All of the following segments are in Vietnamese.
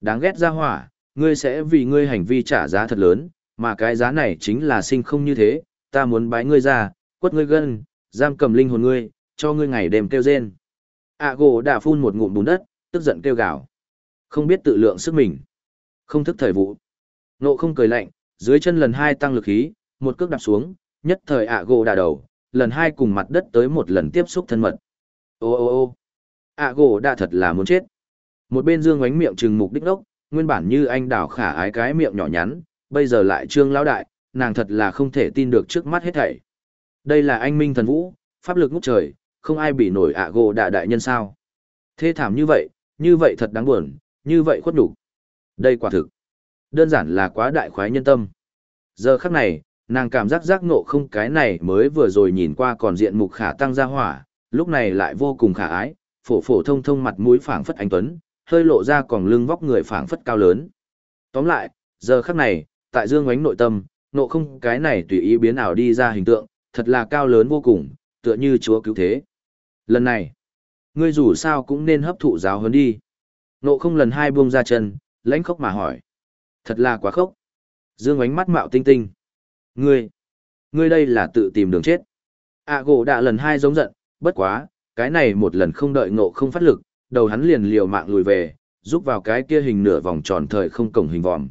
Đáng ghét ra hỏa, ngươi sẽ vì ngươi hành vi trả giá thật lớn, mà cái giá này chính là sinh không như thế, ta muốn bái ngươi ra, quất ngươi gân, giam cầm linh hồn ngươi, cho ngươi ngày đêm kêu rên. A gỗ đã phun một ngụm bùn đất, tức giận kêu gào. Không biết tự lượng sức mình. Không thức thời vụ. Nộ không cười lạnh, dưới chân lần hai tăng lực khí, một cước đạp xuống, nhất thời ạ gỗ đà đầu, lần hai cùng mặt đất tới một lần tiếp xúc thân mật. Ô ô ô ạ gỗ đã thật là muốn chết. Một bên dương ánh miệng trừng mục đích đốc, nguyên bản như anh đảo khả ái cái miệng nhỏ nhắn, bây giờ lại trương lão đại, nàng thật là không thể tin được trước mắt hết thảy. Đây là anh minh thần vũ, pháp lực ngút trời, không ai bị nổi ạ gỗ đạ đại nhân sao. Thê thảm như vậy, như vậy thật đáng buồn, như vậy khuất đủ. Đây quả thực. Đơn giản là quá đại khoái nhân tâm. Giờ khắc này, nàng cảm giác giác ngộ không cái này mới vừa rồi nhìn qua còn diện mục khả tăng ra hỏa, lúc này lại vô cùng khả ái, phổ phổ thông thông mặt mũi phảng phất anh tuấn, hơi lộ ra còn lưng vóc người phảng phất cao lớn. Tóm lại, giờ khắc này, tại dương ánh nội tâm, nộ không cái này tùy ý biến ảo đi ra hình tượng, thật là cao lớn vô cùng, tựa như chúa cứu thế. Lần này, ngươi dù sao cũng nên hấp thụ giáo huấn đi. Nộ không lần hai buông ra chân, lãnh khốc mà hỏi. Thật là quá khốc. Dương ánh mắt mạo tinh tinh. Ngươi, ngươi đây là tự tìm đường chết. À gỗ đã lần hai giống giận, bất quá, cái này một lần không đợi ngộ không phát lực, đầu hắn liền liều mạng lùi về, giúp vào cái kia hình nửa vòng tròn thời không cổng hình vòm.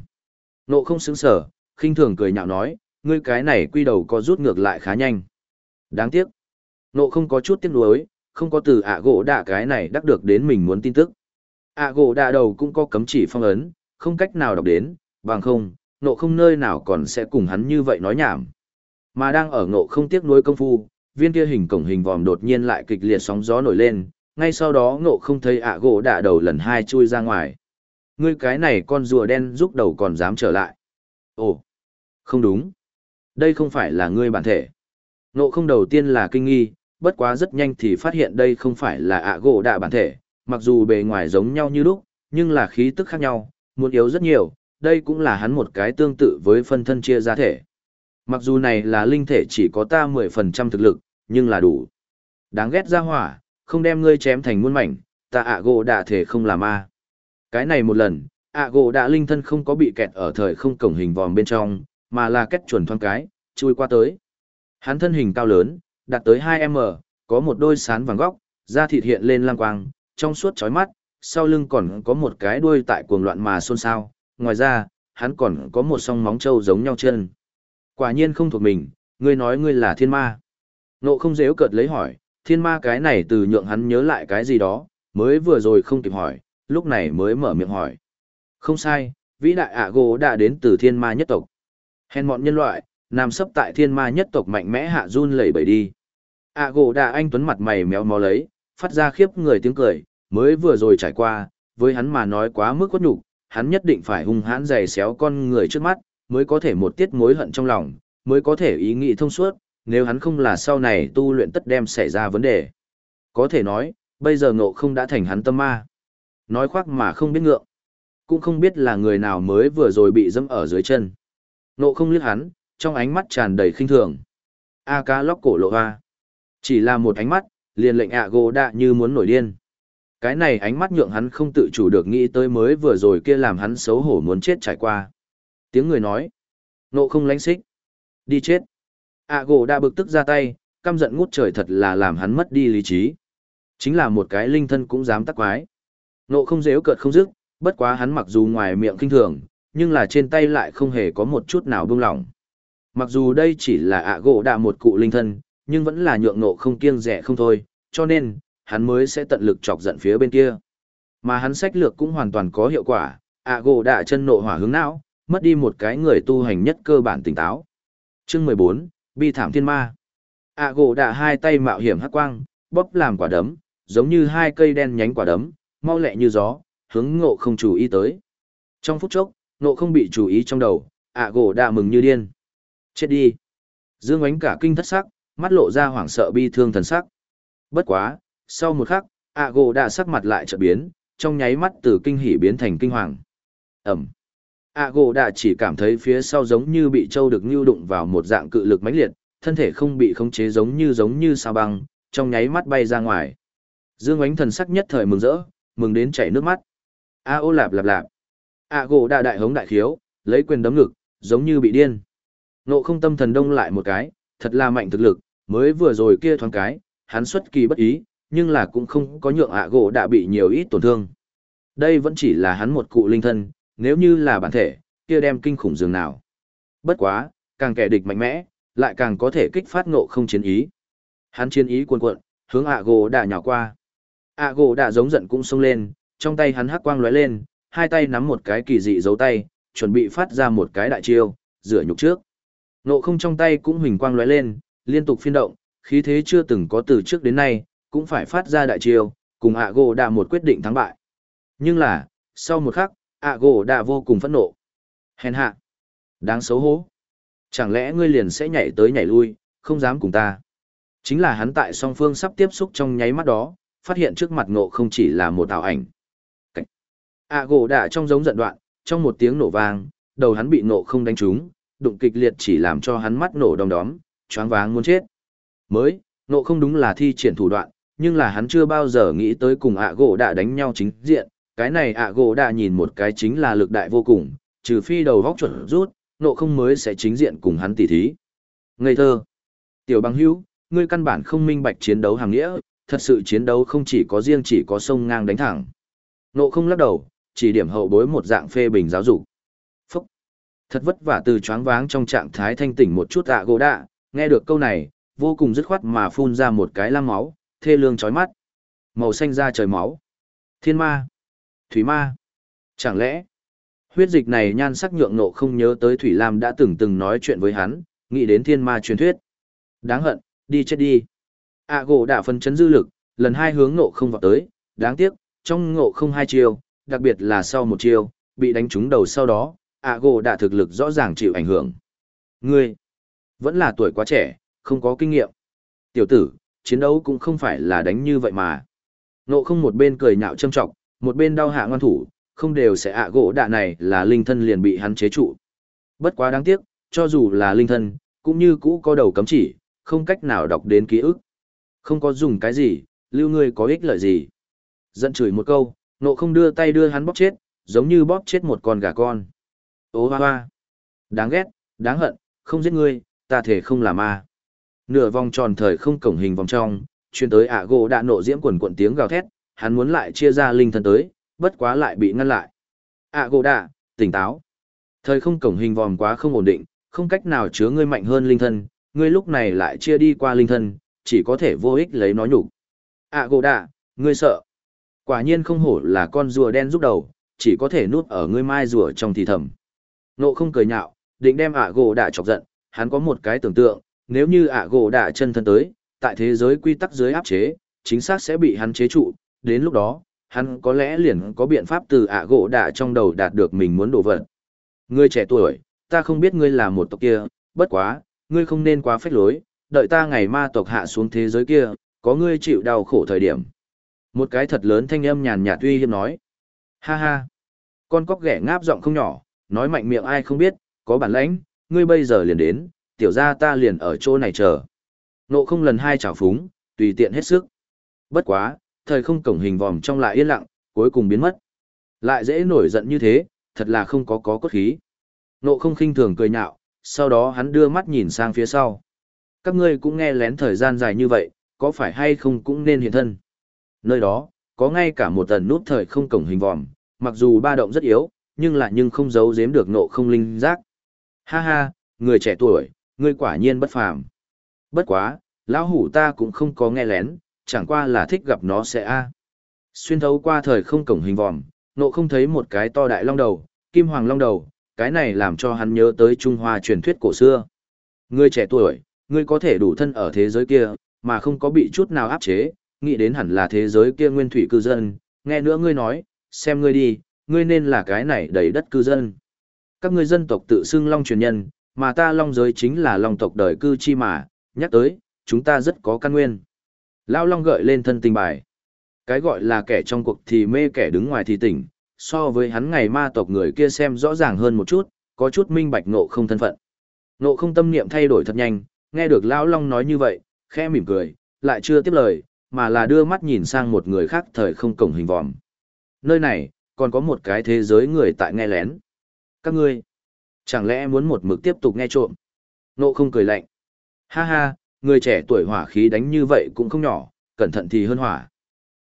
Nộ không xứng sở, khinh thường cười nhạo nói, ngươi cái này quy đầu có rút ngược lại khá nhanh. Đáng tiếc. Nộ không có chút tiếc nuối, không có từ ạ gỗ đạ cái này đắc được đến mình muốn tin tức. ạ gỗ đạ đầu cũng có cấm chỉ phong ấn, không cách nào đọc đến, bằng không, nộ không nơi nào còn sẽ cùng hắn như vậy nói nhảm. Mà đang ở Nộ không tiếc nuối công phu, viên kia hình cổng hình vòm đột nhiên lại kịch liệt sóng gió nổi lên, ngay sau đó ngộ không thấy ạ gỗ đạ đầu lần hai chui ra ngoài. Ngươi cái này con rùa đen giúp đầu còn dám trở lại. Ồ, không đúng. Đây không phải là ngươi bản thể. Ngộ không đầu tiên là kinh nghi, bất quá rất nhanh thì phát hiện đây không phải là ạ gỗ đạ bản thể, mặc dù bề ngoài giống nhau như lúc, nhưng là khí tức khác nhau, muốn yếu rất nhiều, đây cũng là hắn một cái tương tự với phân thân chia ra thể. Mặc dù này là linh thể chỉ có ta 10% thực lực, nhưng là đủ. Đáng ghét ra hỏa, không đem ngươi chém thành muôn mảnh, ta ạ gỗ đã thể không là ma. Cái này một lần, ạ gỗ đã linh thân không có bị kẹt ở thời không cổng hình vòm bên trong, mà là cách chuẩn thoang cái, chui qua tới. Hắn thân hình cao lớn, đạt tới 2m, có một đôi sán vàng góc, da thịt hiện lên lang quang, trong suốt chói mắt, sau lưng còn có một cái đuôi tại cuồng loạn mà xôn xao, ngoài ra, hắn còn có một song móng trâu giống nhau chân. Quả nhiên không thuộc mình, ngươi nói ngươi là thiên ma. Nộ không dễ cợt lấy hỏi, thiên ma cái này từ nhượng hắn nhớ lại cái gì đó, mới vừa rồi không kịp hỏi, lúc này mới mở miệng hỏi. Không sai, vĩ đại ạ gỗ đã đến từ thiên ma nhất tộc. Hèn mọn nhân loại, nằm sấp tại thiên ma nhất tộc mạnh mẽ hạ run lẩy bẩy đi. ạ gỗ đã anh tuấn mặt mày méo mó lấy, phát ra khiếp người tiếng cười, mới vừa rồi trải qua, với hắn mà nói quá mức quất nhục, hắn nhất định phải hung hãn giày xéo con người trước mắt, mới có thể một tiết mối hận trong lòng, mới có thể ý nghĩ thông suốt, nếu hắn không là sau này tu luyện tất đem xảy ra vấn đề. Có thể nói, bây giờ ngộ không đã thành hắn tâm ma. Nói khoác mà không biết ngượng. Cũng không biết là người nào mới vừa rồi bị dẫm ở dưới chân. Ngộ không liếc hắn, trong ánh mắt tràn đầy khinh thường. A ca lóc cổ lộ hoa. Chỉ là một ánh mắt, liền lệnh ạ gỗ đạ như muốn nổi điên. Cái này ánh mắt nhượng hắn không tự chủ được nghĩ tới mới vừa rồi kia làm hắn xấu hổ muốn chết trải qua. Tiếng người nói. Nộ không lánh xích. Đi chết. À gỗ đã bực tức ra tay, căm giận ngút trời thật là làm hắn mất đi lý trí. Chính là một cái linh thân cũng dám tắc quái. Nộ không dễ cợt không dứt, bất quá hắn mặc dù ngoài miệng kinh thường, nhưng là trên tay lại không hề có một chút nào buông lỏng. Mặc dù đây chỉ là ạ gỗ đạ một cụ linh thân, nhưng vẫn là nhượng nộ không kiêng rẻ không thôi, cho nên, hắn mới sẽ tận lực chọc giận phía bên kia. Mà hắn sách lược cũng hoàn toàn có hiệu quả, ạ gỗ đạ chân nộ hỏa hướng não, mất đi một cái người tu hành nhất cơ bản tỉnh táo. Chương 14, Bi thảm thiên ma. ạ gỗ đạ hai tay mạo hiểm hắc quang, bóp làm quả đấm, giống như hai cây đen nhánh quả đấm, mau lẹ như gió, hướng ngộ không chú ý tới. Trong phút chốc, ngộ không bị chú ý trong đầu, ạ gỗ đạ mừng như điên. Chết đi. Dương ánh cả kinh thất sắc, mắt lộ ra hoảng sợ bi thương thần sắc. Bất quá, sau một khắc, ạ gỗ đã sắc mặt lại trợ biến, trong nháy mắt từ kinh hỉ biến thành kinh hoàng. Ẩm a gỗ đã chỉ cảm thấy phía sau giống như bị trâu được nưu đụng vào một dạng cự lực mãnh liệt, thân thể không bị khống chế giống như giống như sao băng, trong nháy mắt bay ra ngoài. Dương ánh thần sắc nhất thời mừng rỡ, mừng đến chảy nước mắt. A ô lạp lạp lạp. a gỗ đã đại hống đại khiếu, lấy quyền đấm ngực, giống như bị điên. Nộ không tâm thần đông lại một cái, thật là mạnh thực lực, mới vừa rồi kia thoáng cái, hắn xuất kỳ bất ý, nhưng là cũng không có nhượng ạ gỗ đã bị nhiều ít tổn thương. Đây vẫn chỉ là hắn một cụ linh thân, nếu như là bản thể, kia đem kinh khủng dường nào. Bất quá, càng kẻ địch mạnh mẽ, lại càng có thể kích phát ngộ không chiến ý. Hắn chiến ý cuồn cuộn, hướng ạ gỗ đã nhào qua. ạ gỗ đã giống giận cũng xông lên, trong tay hắn hắc quang lóe lên, hai tay nắm một cái kỳ dị dấu tay, chuẩn bị phát ra một cái đại chiêu, rửa nhục trước. Ngộ không trong tay cũng huỳnh quang lóe lên, liên tục phiên động, khí thế chưa từng có từ trước đến nay, cũng phải phát ra đại chiêu, cùng ạ gỗ đã một quyết định thắng bại. Nhưng là, sau một khắc, ạ gỗ đã vô cùng phẫn nộ. Hèn hạ. Đáng xấu hổ. Chẳng lẽ ngươi liền sẽ nhảy tới nhảy lui, không dám cùng ta. Chính là hắn tại song phương sắp tiếp xúc trong nháy mắt đó, phát hiện trước mặt ngộ không chỉ là một ảo ảnh. ạ gỗ đã trong giống giận đoạn, trong một tiếng nổ vang, đầu hắn bị ngộ không đánh trúng, đụng kịch liệt chỉ làm cho hắn mắt nổ đom đóm, choáng váng muốn chết. Mới, ngộ không đúng là thi triển thủ đoạn, nhưng là hắn chưa bao giờ nghĩ tới cùng ạ gỗ đã đánh nhau chính diện, cái này ạ gỗ đã nhìn một cái chính là lực đại vô cùng, trừ phi đầu vóc chuẩn rút, nộ không mới sẽ chính diện cùng hắn tỉ thí. Ngây thơ. Tiểu băng hữu, ngươi căn bản không minh bạch chiến đấu hàng nghĩa, thật sự chiến đấu không chỉ có riêng chỉ có sông ngang đánh thẳng. Nộ không lắc đầu, chỉ điểm hậu bối một dạng phê bình giáo dục. Phúc. Thật vất vả từ choáng váng trong trạng thái thanh tỉnh một chút ạ gỗ đạ, nghe được câu này, vô cùng dứt khoát mà phun ra một cái lăng máu, thê lương chói mắt. Màu xanh ra trời máu. Thiên ma. Thủy ma. Chẳng lẽ, huyết dịch này nhan sắc nhượng nộ không nhớ tới Thủy Lam đã từng từng nói chuyện với hắn, nghĩ đến thiên ma truyền thuyết. Đáng hận, đi chết đi. À gỗ đã phân chấn dư lực, lần hai hướng nộ không vào tới, đáng tiếc, trong ngộ không hai chiêu, đặc biệt là sau một chiêu, bị đánh trúng đầu sau đó, A gỗ đã thực lực rõ ràng chịu ảnh hưởng. Ngươi, vẫn là tuổi quá trẻ, không có kinh nghiệm. Tiểu tử, chiến đấu cũng không phải là đánh như vậy mà. Nộ không một bên cười nhạo châm trọng, một bên đau hạ ngoan thủ, không đều sẽ ạ gỗ đạ này là linh thân liền bị hắn chế trụ. Bất quá đáng tiếc, cho dù là linh thân, cũng như cũ có đầu cấm chỉ, không cách nào đọc đến ký ức. Không có dùng cái gì, lưu ngươi có ích lợi gì. Giận chửi một câu, nộ không đưa tay đưa hắn bóp chết, giống như bóp chết một con gà con. Ô hoa hoa. Đáng ghét, đáng hận, không giết ngươi, ta thể không làm ma. Nửa vòng tròn thời không cổng hình vòng trong, chuyên tới ạ gỗ đã nộ diễm quần cuộn tiếng gào thét, hắn muốn lại chia ra linh thân tới, bất quá lại bị ngăn lại. ạ gỗ đạ, tỉnh táo. Thời không cổng hình vòm quá không ổn định, không cách nào chứa ngươi mạnh hơn linh thân, ngươi lúc này lại chia đi qua linh thân, chỉ có thể vô ích lấy nó nhục. ạ gỗ đạ, ngươi sợ. Quả nhiên không hổ là con rùa đen giúp đầu, chỉ có thể nuốt ở ngươi mai rùa trong thì thầm. Nộ không cười nhạo, định đem ạ gỗ đạ chọc giận, hắn có một cái tưởng tượng, nếu như ạ gỗ đạ chân thân tới, tại thế giới quy tắc dưới áp chế, chính xác sẽ bị hắn chế trụ, đến lúc đó, hắn có lẽ liền có biện pháp từ ạ gỗ đạ trong đầu đạt được mình muốn đổ vật. Ngươi trẻ tuổi, ta không biết ngươi là một tộc kia, bất quá, ngươi không nên quá phách lối, đợi ta ngày ma tộc hạ xuống thế giới kia, có ngươi chịu đau khổ thời điểm. Một cái thật lớn thanh âm nhàn nhạt uy hiếp nói. Ha ha. Con cóc ghẻ ngáp giọng không nhỏ, nói mạnh miệng ai không biết, có bản lãnh, ngươi bây giờ liền đến, tiểu ra ta liền ở chỗ này chờ. Nộ không lần hai chảo phúng, tùy tiện hết sức. Bất quá, thời không cổng hình vòm trong lại yên lặng, cuối cùng biến mất. Lại dễ nổi giận như thế, thật là không có có cốt khí. Nộ không khinh thường cười nhạo, sau đó hắn đưa mắt nhìn sang phía sau. Các ngươi cũng nghe lén thời gian dài như vậy, có phải hay không cũng nên hiện thân. Nơi đó, có ngay cả một tần nút thời không cổng hình vòm, mặc dù ba động rất yếu, nhưng lại nhưng không giấu giếm được nộ không linh giác. Ha ha, người trẻ tuổi, ngươi quả nhiên bất phàm. Bất quá, lão hủ ta cũng không có nghe lén, chẳng qua là thích gặp nó sẽ a. Xuyên thấu qua thời không cổng hình vòm, nộ không thấy một cái to đại long đầu, kim hoàng long đầu, cái này làm cho hắn nhớ tới Trung Hoa truyền thuyết cổ xưa. Ngươi trẻ tuổi, ngươi có thể đủ thân ở thế giới kia, mà không có bị chút nào áp chế, nghĩ đến hẳn là thế giới kia nguyên thủy cư dân, nghe nữa ngươi nói, xem ngươi đi, ngươi nên là cái này đầy đất cư dân. Các ngươi dân tộc tự xưng long truyền nhân, mà ta long giới chính là long tộc đời cư chi mà, nhắc tới, chúng ta rất có căn nguyên. Lao long gợi lên thân tình bài. Cái gọi là kẻ trong cuộc thì mê kẻ đứng ngoài thì tỉnh, so với hắn ngày ma tộc người kia xem rõ ràng hơn một chút, có chút minh bạch ngộ không thân phận. Ngộ không tâm niệm thay đổi thật nhanh, nghe được Lão Long nói như vậy, khẽ mỉm cười, lại chưa tiếp lời, mà là đưa mắt nhìn sang một người khác thời không cổng hình vòm. Nơi này, còn có một cái thế giới người tại nghe lén. Các ngươi, chẳng lẽ muốn một mực tiếp tục nghe trộm? Nộ không cười lạnh. Ha ha, người trẻ tuổi hỏa khí đánh như vậy cũng không nhỏ, cẩn thận thì hơn hỏa.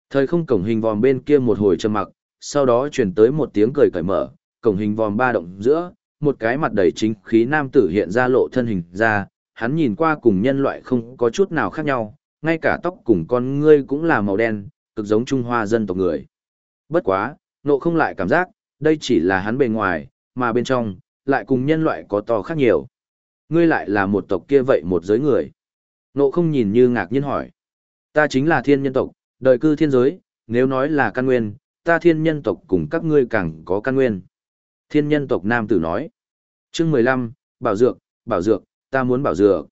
Thời không cổng hình vòm bên kia một hồi trầm mặc, sau đó truyền tới một tiếng cười cởi mở, cổng hình vòm ba động giữa, một cái mặt đầy chính khí nam tử hiện ra lộ thân hình ra, hắn nhìn qua cùng nhân loại không có chút nào khác nhau, ngay cả tóc cùng con ngươi cũng là màu đen, cực giống Trung Hoa dân tộc người. Bất quá, nộ không lại cảm giác, đây chỉ là hắn bề ngoài, mà bên trong, lại cùng nhân loại có to khác nhiều. Ngươi lại là một tộc kia vậy một giới người. Nộ không nhìn như ngạc nhiên hỏi. Ta chính là thiên nhân tộc, đời cư thiên giới, nếu nói là căn nguyên, ta thiên nhân tộc cùng các ngươi càng có căn nguyên. Thiên nhân tộc nam tử nói. chương 15, bảo dược, bảo dược, ta muốn bảo dược.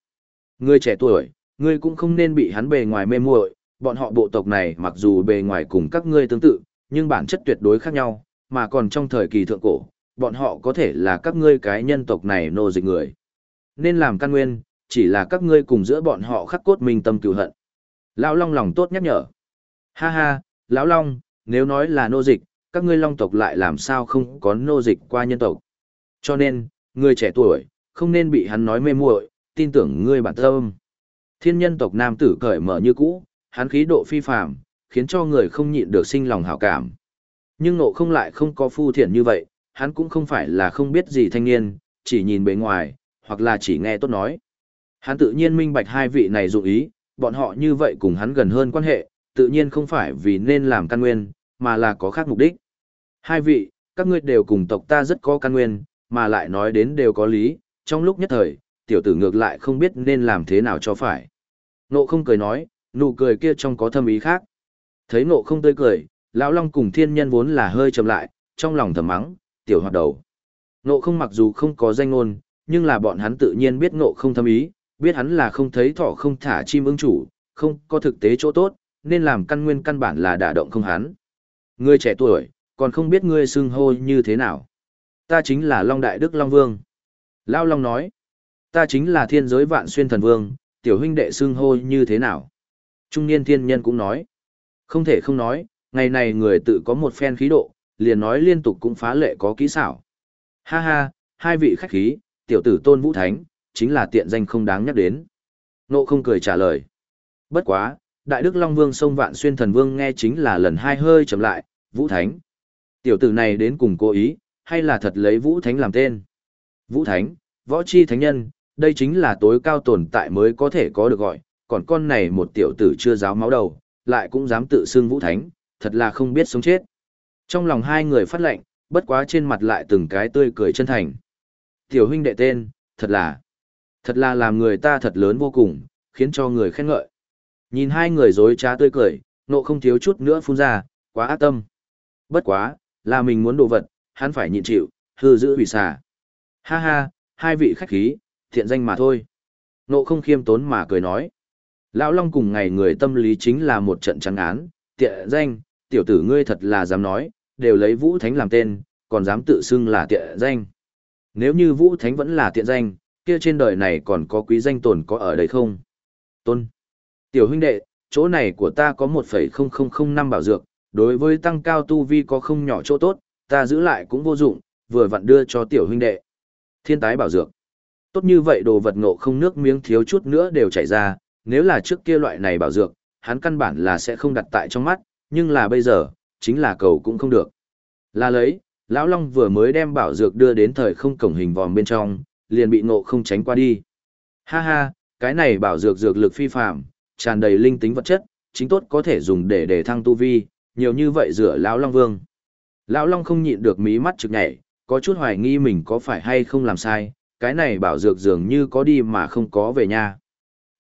Ngươi trẻ tuổi, ngươi cũng không nên bị hắn bề ngoài mê muội, bọn họ bộ tộc này mặc dù bề ngoài cùng các ngươi tương tự, nhưng bản chất tuyệt đối khác nhau, mà còn trong thời kỳ thượng cổ, bọn họ có thể là các ngươi cái nhân tộc này nô dịch người. Nên làm căn nguyên, chỉ là các ngươi cùng giữa bọn họ khắc cốt minh tâm cựu hận. Lão Long lòng tốt nhắc nhở. Ha ha, Lão Long, nếu nói là nô dịch, các ngươi Long tộc lại làm sao không có nô dịch qua nhân tộc. Cho nên, người trẻ tuổi, không nên bị hắn nói mê muội, tin tưởng ngươi bản tâm. Thiên nhân tộc nam tử cởi mở như cũ, hắn khí độ phi phàm, khiến cho người không nhịn được sinh lòng hảo cảm. Nhưng nộ không lại không có phu thiện như vậy, hắn cũng không phải là không biết gì thanh niên, chỉ nhìn bề ngoài, hoặc là chỉ nghe tốt nói. Hắn tự nhiên minh bạch hai vị này dụng ý, bọn họ như vậy cùng hắn gần hơn quan hệ, tự nhiên không phải vì nên làm căn nguyên, mà là có khác mục đích. Hai vị, các ngươi đều cùng tộc ta rất có căn nguyên, mà lại nói đến đều có lý, trong lúc nhất thời, tiểu tử ngược lại không biết nên làm thế nào cho phải. Nộ không cười nói, nụ cười kia trong có thâm ý khác. Thấy nộ không tươi cười, lão long cùng thiên nhân vốn là hơi chậm lại, trong lòng thầm mắng, tiểu hoạt đầu. Nộ không mặc dù không có danh ngôn, nhưng là bọn hắn tự nhiên biết nộ không thâm ý, biết hắn là không thấy thỏ không thả chim ưng chủ, không có thực tế chỗ tốt, nên làm căn nguyên căn bản là đả động không hắn. Ngươi trẻ tuổi, còn không biết ngươi xưng hô như thế nào. Ta chính là Long Đại Đức Long Vương. Lao Long nói, ta chính là thiên giới vạn xuyên thần vương, tiểu huynh đệ xưng hô như thế nào. Trung niên thiên nhân cũng nói, không thể không nói, ngày này người tự có một phen khí độ, liền nói liên tục cũng phá lệ có kỹ xảo. Ha ha, hai vị khách khí, tiểu tử tôn vũ thánh, chính là tiện danh không đáng nhắc đến. Nộ không cười trả lời. Bất quá, Đại Đức Long Vương sông Vạn Xuyên Thần Vương nghe chính là lần hai hơi chậm lại, Vũ Thánh. Tiểu tử này đến cùng cố ý, hay là thật lấy Vũ Thánh làm tên? Vũ Thánh, Võ Chi Thánh Nhân, đây chính là tối cao tồn tại mới có thể có được gọi, còn con này một tiểu tử chưa giáo máu đầu, lại cũng dám tự xưng Vũ Thánh, thật là không biết sống chết. Trong lòng hai người phát lệnh, bất quá trên mặt lại từng cái tươi cười chân thành. Tiểu huynh đệ tên, thật là, thật là làm người ta thật lớn vô cùng, khiến cho người khen ngợi. Nhìn hai người dối trá tươi cười, nộ không thiếu chút nữa phun ra, quá ác tâm. Bất quá, là mình muốn đồ vật, hắn phải nhịn chịu, hư giữ hủy xà. Ha ha, hai vị khách khí, thiện danh mà thôi. Nộ không khiêm tốn mà cười nói. Lão Long cùng ngày người tâm lý chính là một trận trắng án, tiện danh, tiểu tử ngươi thật là dám nói, đều lấy Vũ Thánh làm tên, còn dám tự xưng là tiện danh. Nếu như Vũ Thánh vẫn là tiện danh, kia trên đời này còn có quý danh tồn có ở đây không? Tôn. Tiểu huynh đệ, chỗ này của ta có 1,0005 bảo dược, đối với tăng cao tu vi có không nhỏ chỗ tốt, ta giữ lại cũng vô dụng, vừa vặn đưa cho tiểu huynh đệ. Thiên tái bảo dược. Tốt như vậy đồ vật ngộ không nước miếng thiếu chút nữa đều chảy ra, nếu là trước kia loại này bảo dược, hắn căn bản là sẽ không đặt tại trong mắt, nhưng là bây giờ, chính là cầu cũng không được. Là lấy, Lão Long vừa mới đem bảo dược đưa đến thời không cổng hình vòm bên trong, liền bị ngộ không tránh qua đi. Ha ha, cái này bảo dược dược lực phi phạm, tràn đầy linh tính vật chất, chính tốt có thể dùng để để thăng tu vi, nhiều như vậy rửa lão long vương. Lão long không nhịn được mí mắt trực nhảy, có chút hoài nghi mình có phải hay không làm sai, cái này bảo dược dường như có đi mà không có về nha.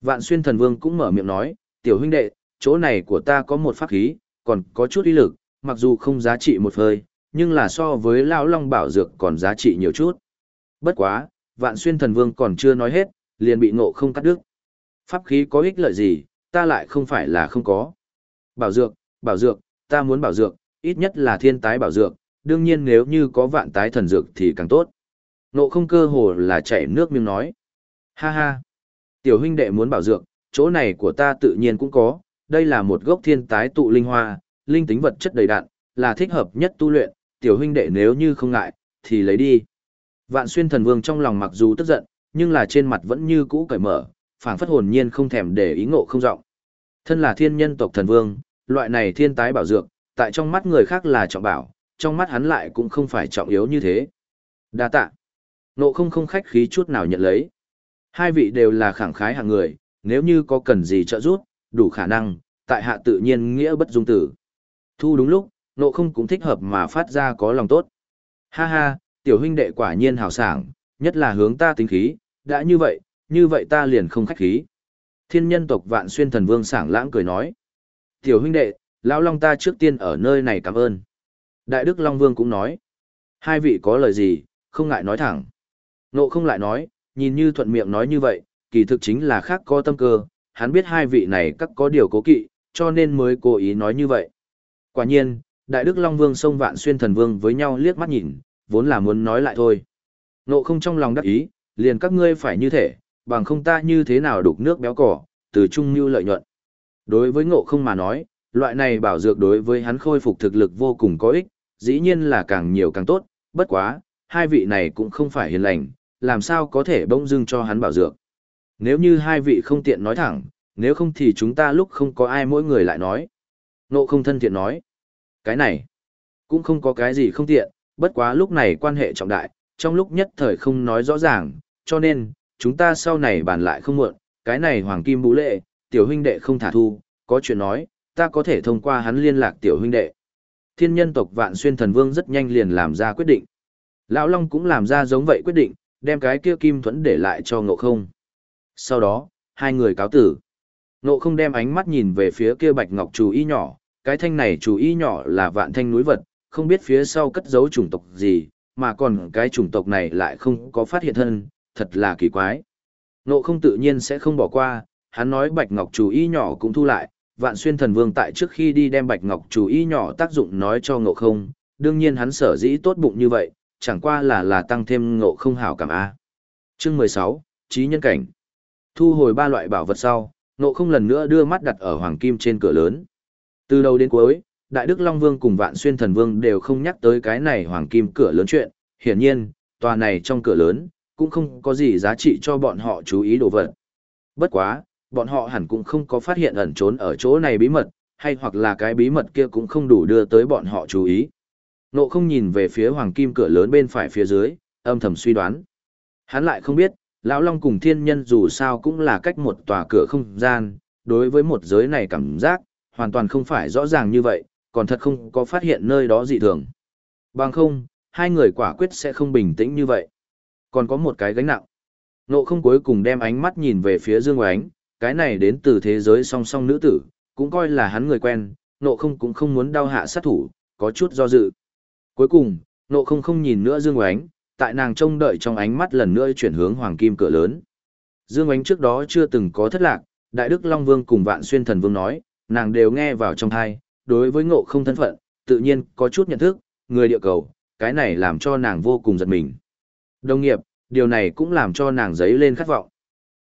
Vạn xuyên thần vương cũng mở miệng nói, tiểu huynh đệ, chỗ này của ta có một pháp khí, còn có chút uy lực, mặc dù không giá trị một hơi, nhưng là so với lão long bảo dược còn giá trị nhiều chút. Bất quá, vạn xuyên thần vương còn chưa nói hết, liền bị ngộ không cắt đứt. Pháp khí có ích lợi gì, ta lại không phải là không có. Bảo dược, bảo dược, ta muốn bảo dược, ít nhất là thiên tái bảo dược, đương nhiên nếu như có vạn tái thần dược thì càng tốt. Nộ không cơ hồ là chảy nước miếng nói. Ha ha, tiểu huynh đệ muốn bảo dược, chỗ này của ta tự nhiên cũng có, đây là một gốc thiên tái tụ linh hoa, linh tính vật chất đầy đặn, là thích hợp nhất tu luyện, tiểu huynh đệ nếu như không ngại, thì lấy đi. Vạn xuyên thần vương trong lòng mặc dù tức giận, nhưng là trên mặt vẫn như cũ cởi mở, phảng phất hồn nhiên không thèm để ý ngộ không rộng. Thân là thiên nhân tộc thần vương, loại này thiên tái bảo dược, tại trong mắt người khác là trọng bảo, trong mắt hắn lại cũng không phải trọng yếu như thế. Đa tạ. Ngộ không không khách khí chút nào nhận lấy. Hai vị đều là khẳng khái hạng người, nếu như có cần gì trợ giúp, đủ khả năng, tại hạ tự nhiên nghĩa bất dung tử. Thu đúng lúc, ngộ không cũng thích hợp mà phát ra có lòng tốt. Ha ha, tiểu huynh đệ quả nhiên hào sảng, nhất là hướng ta tính khí, đã như vậy, như vậy ta liền không khách khí. Thiên nhân tộc vạn xuyên thần vương sảng lãng cười nói. Tiểu huynh đệ, lão long ta trước tiên ở nơi này cảm ơn. Đại đức Long Vương cũng nói. Hai vị có lời gì, không ngại nói thẳng. Nộ không lại nói, nhìn như thuận miệng nói như vậy, kỳ thực chính là khác có tâm cơ, hắn biết hai vị này các có điều cố kỵ, cho nên mới cố ý nói như vậy. Quả nhiên, Đại Đức Long Vương sông Vạn Xuyên Thần Vương với nhau liếc mắt nhìn, vốn là muốn nói lại thôi. Nộ không trong lòng đắc ý, liền các ngươi phải như thế, bằng không ta như thế nào đục nước béo cỏ, từ trung mưu lợi nhuận. Đối với ngộ không mà nói, loại này bảo dược đối với hắn khôi phục thực lực vô cùng có ích, dĩ nhiên là càng nhiều càng tốt, bất quá, hai vị này cũng không phải hiền lành, làm sao có thể bỗng dưng cho hắn bảo dược. Nếu như hai vị không tiện nói thẳng, nếu không thì chúng ta lúc không có ai mỗi người lại nói. Nộ không thân thiện nói. Cái này, cũng không có cái gì không tiện, bất quá lúc này quan hệ trọng đại, trong lúc nhất thời không nói rõ ràng, cho nên, chúng ta sau này bàn lại không muộn, cái này hoàng kim bú lệ, tiểu huynh đệ không thả thu, có chuyện nói, ta có thể thông qua hắn liên lạc tiểu huynh đệ. Thiên nhân tộc vạn xuyên thần vương rất nhanh liền làm ra quyết định. Lão Long cũng làm ra giống vậy quyết định, đem cái kia kim thuẫn để lại cho ngộ không. Sau đó, hai người cáo tử. Ngộ không đem ánh mắt nhìn về phía kia bạch ngọc chú y nhỏ, cái thanh này chú y nhỏ là vạn thanh núi vật, không biết phía sau cất giấu chủng tộc gì, mà còn cái chủng tộc này lại không có phát hiện thân, thật là kỳ quái. nộ không tự nhiên sẽ không bỏ qua, hắn nói bạch ngọc chú y nhỏ cũng thu lại, vạn xuyên thần vương tại trước khi đi đem bạch ngọc chú y nhỏ tác dụng nói cho ngộ không, đương nhiên hắn sở dĩ tốt bụng như vậy, chẳng qua là là tăng thêm ngộ không hảo cảm A. Chương 16, Trí nhân cảnh. Thu hồi ba loại bảo vật sau, ngộ không lần nữa đưa mắt đặt ở hoàng kim trên cửa lớn. Từ đầu đến cuối, Đại Đức Long Vương cùng Vạn Xuyên Thần Vương đều không nhắc tới cái này hoàng kim cửa lớn chuyện, hiển nhiên, tòa này trong cửa lớn, cũng không có gì giá trị cho bọn họ chú ý đồ vật. Bất quá, bọn họ hẳn cũng không có phát hiện ẩn trốn ở chỗ này bí mật, hay hoặc là cái bí mật kia cũng không đủ đưa tới bọn họ chú ý. Nộ không nhìn về phía hoàng kim cửa lớn bên phải phía dưới, âm thầm suy đoán. Hắn lại không biết, lão Long cùng thiên nhân dù sao cũng là cách một tòa cửa không gian, đối với một giới này cảm giác, hoàn toàn không phải rõ ràng như vậy, còn thật không có phát hiện nơi đó dị thường. Bằng không, hai người quả quyết sẽ không bình tĩnh như vậy. Còn có một cái gánh nặng. Nộ không cuối cùng đem ánh mắt nhìn về phía Dương Oánh, cái này đến từ thế giới song song nữ tử, cũng coi là hắn người quen, nộ không cũng không muốn đau hạ sát thủ, có chút do dự. Cuối cùng, nộ không không nhìn nữa Dương Oánh, tại nàng trông đợi trong ánh mắt lần nữa chuyển hướng hoàng kim cửa lớn. Dương Oánh trước đó chưa từng có thất lạc, Đại Đức Long Vương cùng Vạn Xuyên Thần Vương nói, nàng đều nghe vào trong thai, đối với ngộ không thân phận, tự nhiên có chút nhận thức, người địa cầu, cái này làm cho nàng vô cùng giật mình. Đồng nghiệp, điều này cũng làm cho nàng giấy lên khát vọng.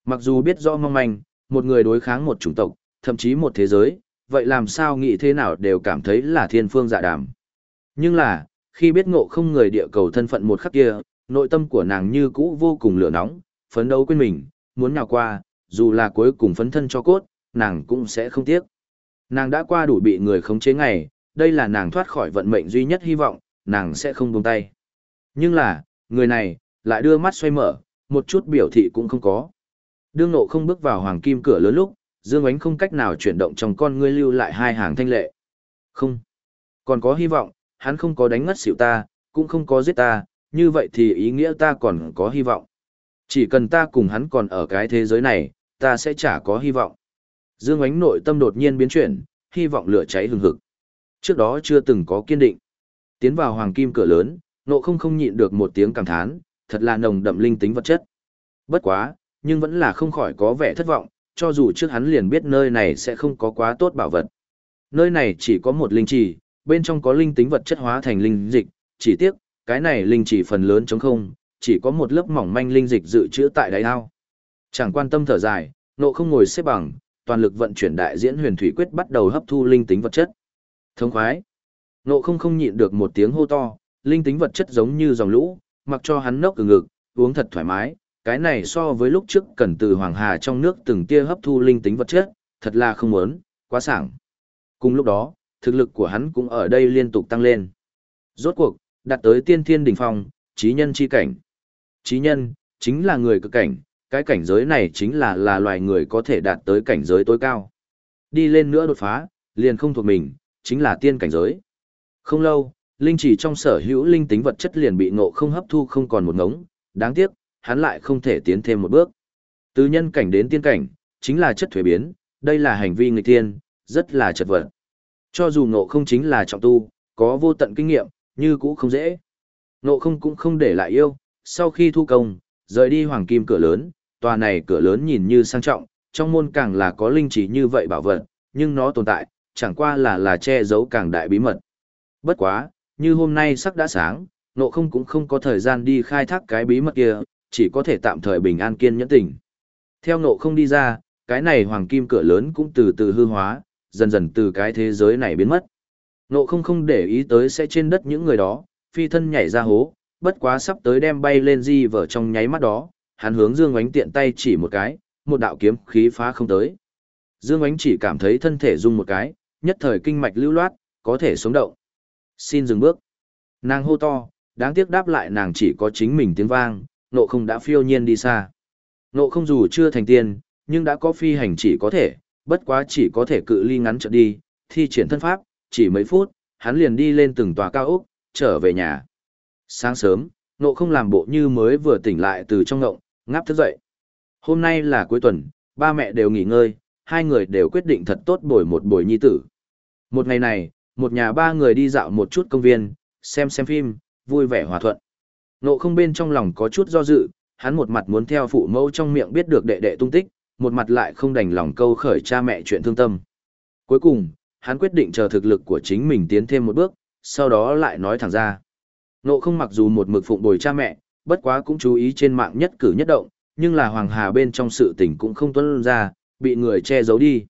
Mặc dù biết rõ mong manh, một người đối kháng một chủng tộc, thậm chí một thế giới, vậy làm sao nghĩ thế nào đều cảm thấy là thiên phương dạ đàm. Nhưng là, khi biết ngộ không người địa cầu thân phận một khắc kia, nội tâm của nàng như cũ vô cùng lửa nóng, phấn đấu quên mình, muốn nhào qua, dù là cuối cùng phấn thân cho cốt, nàng cũng sẽ không tiếc. Nàng đã qua đủ bị người khống chế ngày, đây là nàng thoát khỏi vận mệnh duy nhất hy vọng, nàng sẽ không buông tay. Nhưng là, người này, lại đưa mắt xoay mở, một chút biểu thị cũng không có. Đương nộ không bước vào hoàng kim cửa lớn lúc, Dương Ánh không cách nào chuyển động trong con ngươi lưu lại hai hàng thanh lệ. Không. Còn có hy vọng, hắn không có đánh ngất xỉu ta, cũng không có giết ta, như vậy thì ý nghĩa ta còn có hy vọng. Chỉ cần ta cùng hắn còn ở cái thế giới này, ta sẽ chả có hy vọng. Dương Ánh nội tâm đột nhiên biến chuyển, hy vọng lửa cháy hừng hực. Trước đó chưa từng có kiên định. Tiến vào hoàng kim cửa lớn, nộ không không nhịn được một tiếng cảm thán, thật là nồng đậm linh tính vật chất. Bất quá, nhưng vẫn là không khỏi có vẻ thất vọng, cho dù trước hắn liền biết nơi này sẽ không có quá tốt bảo vật. Nơi này chỉ có một linh trì, bên trong có linh tính vật chất hóa thành linh dịch, chỉ tiếc, cái này linh trì phần lớn trống không, chỉ có một lớp mỏng manh linh dịch dự trữ tại đáy ao. Chẳng quan tâm thở dài, nộ không ngồi xếp bằng, toàn lực vận chuyển đại diễn huyền thủy quyết bắt đầu hấp thu linh tính vật chất. Thông khoái. Nộ không không nhịn được một tiếng hô to, linh tính vật chất giống như dòng lũ, mặc cho hắn nốc từ ngực, uống thật thoải mái, cái này so với lúc trước cần từ hoàng hà trong nước từng tia hấp thu linh tính vật chất, thật là không muốn, quá sảng. Cùng lúc đó, thực lực của hắn cũng ở đây liên tục tăng lên. Rốt cuộc, đạt tới tiên thiên đỉnh phong, trí nhân chi cảnh. Trí nhân, chính là người cực cảnh, cái cảnh giới này chính là là loài người có thể đạt tới cảnh giới tối cao. Đi lên nữa đột phá, liền không thuộc mình, chính là tiên cảnh giới. Không lâu, linh chỉ trong sở hữu linh tính vật chất liền bị ngộ không hấp thu không còn một ngống, đáng tiếc, hắn lại không thể tiến thêm một bước. Từ nhân cảnh đến tiên cảnh, chính là chất thuế biến, đây là hành vi nghịch tiên, rất là chật vật. Cho dù ngộ không chính là trọng tu, có vô tận kinh nghiệm, như cũ không dễ. Ngộ không cũng không để lại yêu, sau khi thu công, rời đi hoàng kim cửa lớn, tòa này cửa lớn nhìn như sang trọng, trong môn càng là có linh chỉ như vậy bảo vật, nhưng nó tồn tại, chẳng qua là là che giấu càng đại bí mật. Bất quá, như hôm nay sắc đã sáng, nộ không cũng không có thời gian đi khai thác cái bí mật kia, chỉ có thể tạm thời bình an kiên nhẫn tình. Theo nộ không đi ra, cái này hoàng kim cửa lớn cũng từ từ hư hóa, dần dần từ cái thế giới này biến mất. Nộ không không để ý tới sẽ trên đất những người đó, phi thân nhảy ra hố, bất quá sắp tới đem bay lên di vở trong nháy mắt đó, hắn hướng Dương Oánh tiện tay chỉ một cái, một đạo kiếm khí phá không tới. Dương Oánh chỉ cảm thấy thân thể rung một cái, nhất thời kinh mạch lưu loát, có thể sống động. Xin dừng bước. Nàng hô to, đáng tiếc đáp lại nàng chỉ có chính mình tiếng vang, nộ không đã phiêu nhiên đi xa. Nộ không dù chưa thành tiên, nhưng đã có phi hành chỉ có thể, bất quá chỉ có thể cự ly ngắn chợt đi, thi triển thân pháp, chỉ mấy phút, hắn liền đi lên từng tòa cao ốc, trở về nhà. Sáng sớm, nộ không làm bộ như mới vừa tỉnh lại từ trong ngộng, ngáp thức dậy. Hôm nay là cuối tuần, ba mẹ đều nghỉ ngơi, hai người đều quyết định thật tốt bồi một buổi nhi tử. Một ngày này, một nhà ba người đi dạo một chút công viên, xem xem phim, vui vẻ hòa thuận. Nộ không bên trong lòng có chút do dự, hắn một mặt muốn theo phụ mẫu trong miệng biết được đệ đệ tung tích, một mặt lại không đành lòng câu khởi cha mẹ chuyện thương tâm. Cuối cùng, hắn quyết định chờ thực lực của chính mình tiến thêm một bước, sau đó lại nói thẳng ra. Nộ không mặc dù một mực phụng bồi cha mẹ, bất quá cũng chú ý trên mạng nhất cử nhất động, nhưng là Hoàng Hà bên trong sự tình cũng không tuân ra, bị người che giấu đi.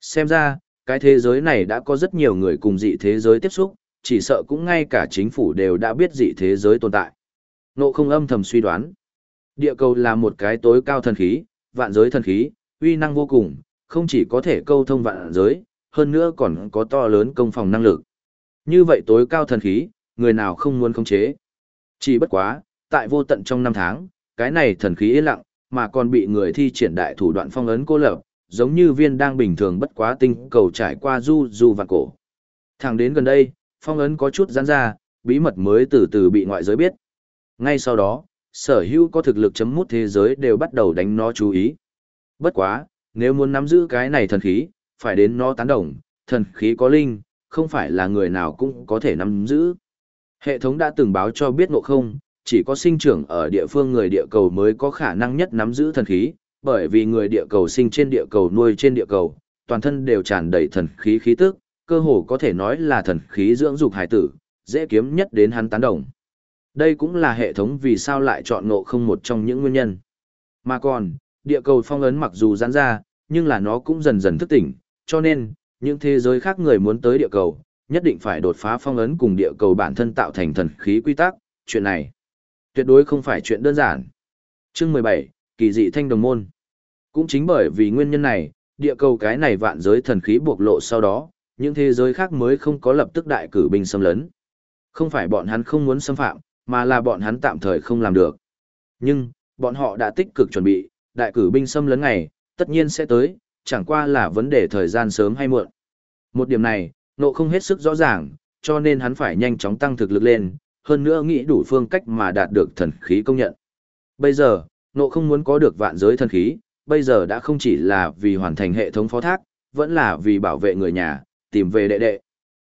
Xem ra, cái thế giới này đã có rất nhiều người cùng dị thế giới tiếp xúc, chỉ sợ cũng ngay cả chính phủ đều đã biết dị thế giới tồn tại. Nộ không âm thầm suy đoán. Địa cầu là một cái tối cao thần khí, vạn giới thần khí, uy năng vô cùng, không chỉ có thể câu thông vạn giới, hơn nữa còn có to lớn công phòng năng lực. Như vậy tối cao thần khí, người nào không muốn khống chế. Chỉ bất quá, tại vô tận trong năm tháng, cái này thần khí yên lặng, mà còn bị người thi triển đại thủ đoạn phong ấn cô lập, giống như viên đang bình thường bất quá tinh cầu trải qua du du vạn cổ. Thẳng đến gần đây, phong ấn có chút giãn ra, bí mật mới từ từ bị ngoại giới biết. Ngay sau đó, sở hữu có thực lực chấm mút thế giới đều bắt đầu đánh nó chú ý. Bất quá, nếu muốn nắm giữ cái này thần khí, phải đến nó tán đồng, thần khí có linh, không phải là người nào cũng có thể nắm giữ. Hệ thống đã từng báo cho biết ngộ không, chỉ có sinh trưởng ở địa phương người địa cầu mới có khả năng nhất nắm giữ thần khí, bởi vì người địa cầu sinh trên địa cầu nuôi trên địa cầu, toàn thân đều tràn đầy thần khí khí tức, cơ hồ có thể nói là thần khí dưỡng dục hải tử, dễ kiếm nhất đến hắn tán đồng. Đây cũng là hệ thống vì sao lại chọn ngộ không một trong những nguyên nhân. Mà còn, địa cầu phong ấn mặc dù giãn ra, nhưng là nó cũng dần dần thức tỉnh, cho nên, những thế giới khác người muốn tới địa cầu, nhất định phải đột phá phong ấn cùng địa cầu bản thân tạo thành thần khí quy tắc, chuyện này tuyệt đối không phải chuyện đơn giản. Chương 17, kỳ dị thanh đồng môn. Cũng chính bởi vì nguyên nhân này, địa cầu cái này vạn giới thần khí bộc lộ sau đó, những thế giới khác mới không có lập tức đại cử binh xâm lấn. Không phải bọn hắn không muốn xâm phạm, mà là bọn hắn tạm thời không làm được. Nhưng, bọn họ đã tích cực chuẩn bị, đại cử binh xâm lấn ngày, tất nhiên sẽ tới, chẳng qua là vấn đề thời gian sớm hay muộn. Một điểm này, nộ không hết sức rõ ràng, cho nên hắn phải nhanh chóng tăng thực lực lên, hơn nữa nghĩ đủ phương cách mà đạt được thần khí công nhận. Bây giờ, nộ không muốn có được vạn giới thần khí, bây giờ đã không chỉ là vì hoàn thành hệ thống phó thác, vẫn là vì bảo vệ người nhà, tìm về đệ đệ.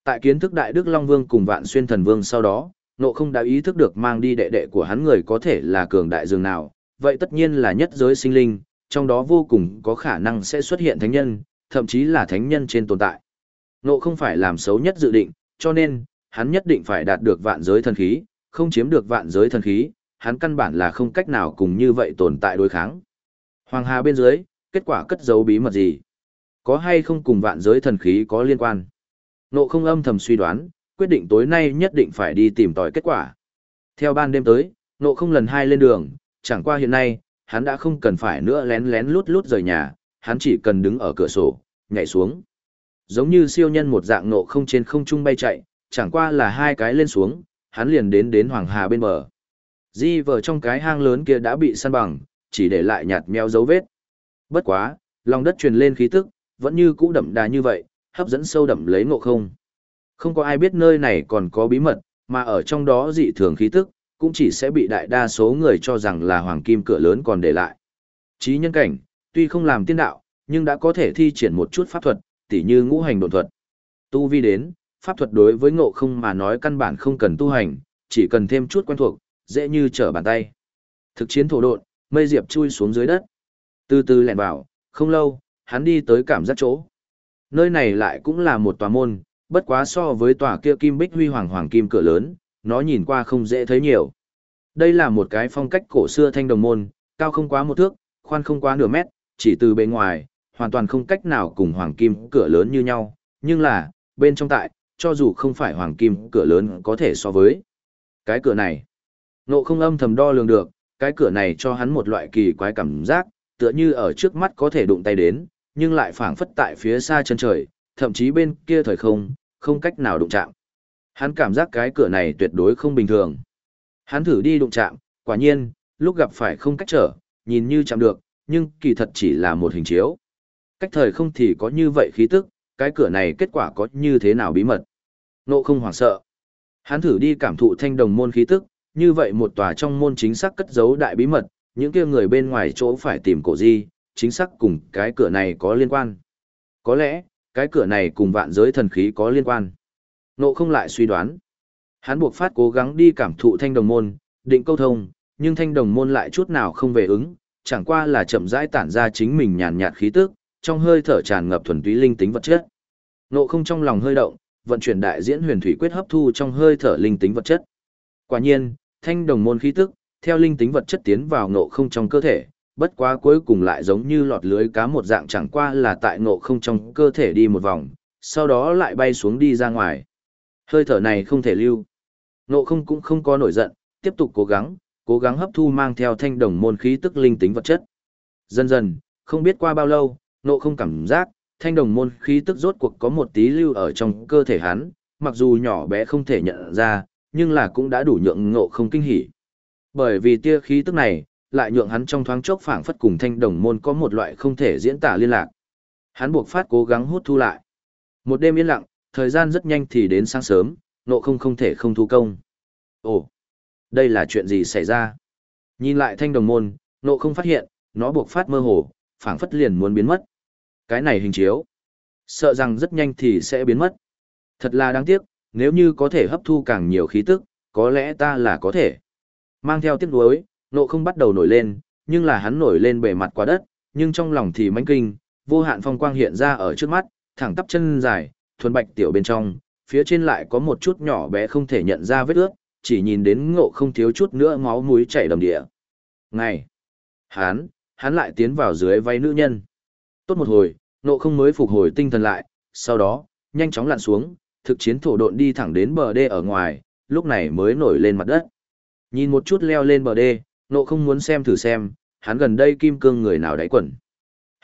Tại kiến thức Đại Đức Long Vương cùng Vạn Xuyên Thần Vương sau đó, nộ không đã ý thức được mang đi đệ đệ của hắn người có thể là cường đại dường nào, vậy tất nhiên là nhất giới sinh linh, trong đó vô cùng có khả năng sẽ xuất hiện thánh nhân, thậm chí là thánh nhân trên tồn tại. Nộ không phải làm xấu nhất dự định, cho nên, hắn nhất định phải đạt được vạn giới thần khí, không chiếm được vạn giới thần khí, hắn căn bản là không cách nào cùng như vậy tồn tại đối kháng. Hoàng Hà bên dưới, kết quả cất giấu bí mật gì? Có hay không cùng vạn giới thần khí có liên quan? Nộ không âm thầm suy đoán, quyết định tối nay nhất định phải đi tìm tòi kết quả. Theo ban đêm tới, nộ không lần hai lên đường, chẳng qua hiện nay, hắn đã không cần phải nữa lén lén lút lút rời nhà, hắn chỉ cần đứng ở cửa sổ, nhảy xuống. Giống như siêu nhân một dạng nộ không trên không trung bay chạy, chẳng qua là hai cái lên xuống, hắn liền đến đến Hoàng Hà bên bờ. Di vờ trong cái hang lớn kia đã bị săn bằng, chỉ để lại nhạt meo dấu vết. Bất quá, lòng đất truyền lên khí tức, vẫn như cũ đậm đà như vậy, hấp dẫn sâu đậm lấy ngộ không. Không có ai biết nơi này còn có bí mật, mà ở trong đó dị thường khí tức, cũng chỉ sẽ bị đại đa số người cho rằng là hoàng kim cửa lớn còn để lại. Chí nhân cảnh, tuy không làm tiên đạo, nhưng đã có thể thi triển một chút pháp thuật, tỉ như ngũ hành độn thuật. Tu vi đến, pháp thuật đối với ngộ không mà nói căn bản không cần tu hành, chỉ cần thêm chút quen thuộc, dễ như trở bàn tay. Thực chiến thổ độn, mây diệp chui xuống dưới đất. Từ từ lẹn vào, không lâu, hắn đi tới cảm giác chỗ. Nơi này lại cũng là một tòa môn, bất quá so với tòa kia kim bích huy hoàng hoàng kim cửa lớn, nó nhìn qua không dễ thấy nhiều. Đây là một cái phong cách cổ xưa thanh đồng môn, cao không quá một thước, khoan không quá nửa mét, chỉ từ bên ngoài, hoàn toàn không cách nào cùng hoàng kim cửa lớn như nhau, nhưng là, bên trong tại, cho dù không phải hoàng kim cửa lớn có thể so với. Cái cửa này, nộ không âm thầm đo lường được, cái cửa này cho hắn một loại kỳ quái cảm giác, tựa như ở trước mắt có thể đụng tay đến, nhưng lại phảng phất tại phía xa chân trời, thậm chí bên kia thời không, không cách nào đụng chạm. Hắn cảm giác cái cửa này tuyệt đối không bình thường. Hắn thử đi đụng chạm, quả nhiên, lúc gặp phải không cách trở, nhìn như chạm được, nhưng kỳ thật chỉ là một hình chiếu. Cách thời không thì có như vậy khí tức, cái cửa này kết quả có như thế nào bí mật. Nộ không hoảng sợ. Hắn thử đi cảm thụ thanh đồng môn khí tức, như vậy một tòa trong môn chính xác cất giấu đại bí mật, những kia người bên ngoài chỗ phải tìm cổ di, chính xác cùng cái cửa này có liên quan. Có lẽ, cái cửa này cùng vạn giới thần khí có liên quan. Nộ không lại suy đoán. Hắn buộc phát cố gắng đi cảm thụ thanh đồng môn, định câu thông, nhưng thanh đồng môn lại chút nào không về ứng, chẳng qua là chậm rãi tản ra chính mình nhàn nhạt khí tức, trong hơi thở tràn ngập thuần túy linh tính vật chất. Nộ không trong lòng hơi động, vận chuyển đại diễn huyền thủy quyết hấp thu trong hơi thở linh tính vật chất. Quả nhiên, thanh đồng môn khí tức, theo linh tính vật chất tiến vào nộ không trong cơ thể, bất quá cuối cùng lại giống như lọt lưới cá một dạng chẳng qua là tại nộ không trong cơ thể đi một vòng, sau đó lại bay xuống đi ra ngoài. Hơi thở này không thể lưu. Nộ không cũng không có nổi giận, tiếp tục cố gắng, cố gắng hấp thu mang theo thanh đồng môn khí tức linh tính vật chất. Dần dần, không biết qua bao lâu, nộ không cảm giác, thanh đồng môn khí tức rốt cuộc có một tí lưu ở trong cơ thể hắn, mặc dù nhỏ bé không thể nhận ra, nhưng là cũng đã đủ nhượng nộ không kinh hỉ. Bởi vì tia khí tức này, lại nhượng hắn trong thoáng chốc phảng phất cùng thanh đồng môn có một loại không thể diễn tả liên lạc. Hắn buộc phát cố gắng hút thu lại. Một đêm yên lặng, thời gian rất nhanh thì đến sáng sớm, nộ không không thể không thu công. Ồ, đây là chuyện gì xảy ra? Nhìn lại thanh đồng môn, nộ không phát hiện, nó buộc phát mơ hồ, phảng phất liền muốn biến mất. Cái này hình chiếu, sợ rằng rất nhanh thì sẽ biến mất. Thật là đáng tiếc, nếu như có thể hấp thu càng nhiều khí tức, có lẽ ta là có thể. Mang theo tiếc nuối, nộ không bắt đầu nổi lên, nhưng là hắn nổi lên bề mặt quá đất, nhưng trong lòng thì mãnh kinh, vô hạn phong quang hiện ra ở trước mắt, thẳng tắp chân dài, thuần bạch tiểu bên trong, phía trên lại có một chút nhỏ bé không thể nhận ra vết ướt, chỉ nhìn đến ngộ không thiếu chút nữa máu mũi chảy đầm địa. Ngày, hắn, hắn lại tiến vào dưới váy nữ nhân. Tốt một hồi, nộ không mới phục hồi tinh thần lại, sau đó, nhanh chóng lặn xuống, thực chiến thổ độn đi thẳng đến bờ đê ở ngoài, lúc này mới nổi lên mặt đất. Nhìn một chút leo lên bờ đê, nộ không muốn xem thử xem, hắn gần đây kim cương người nào đáy quẩn.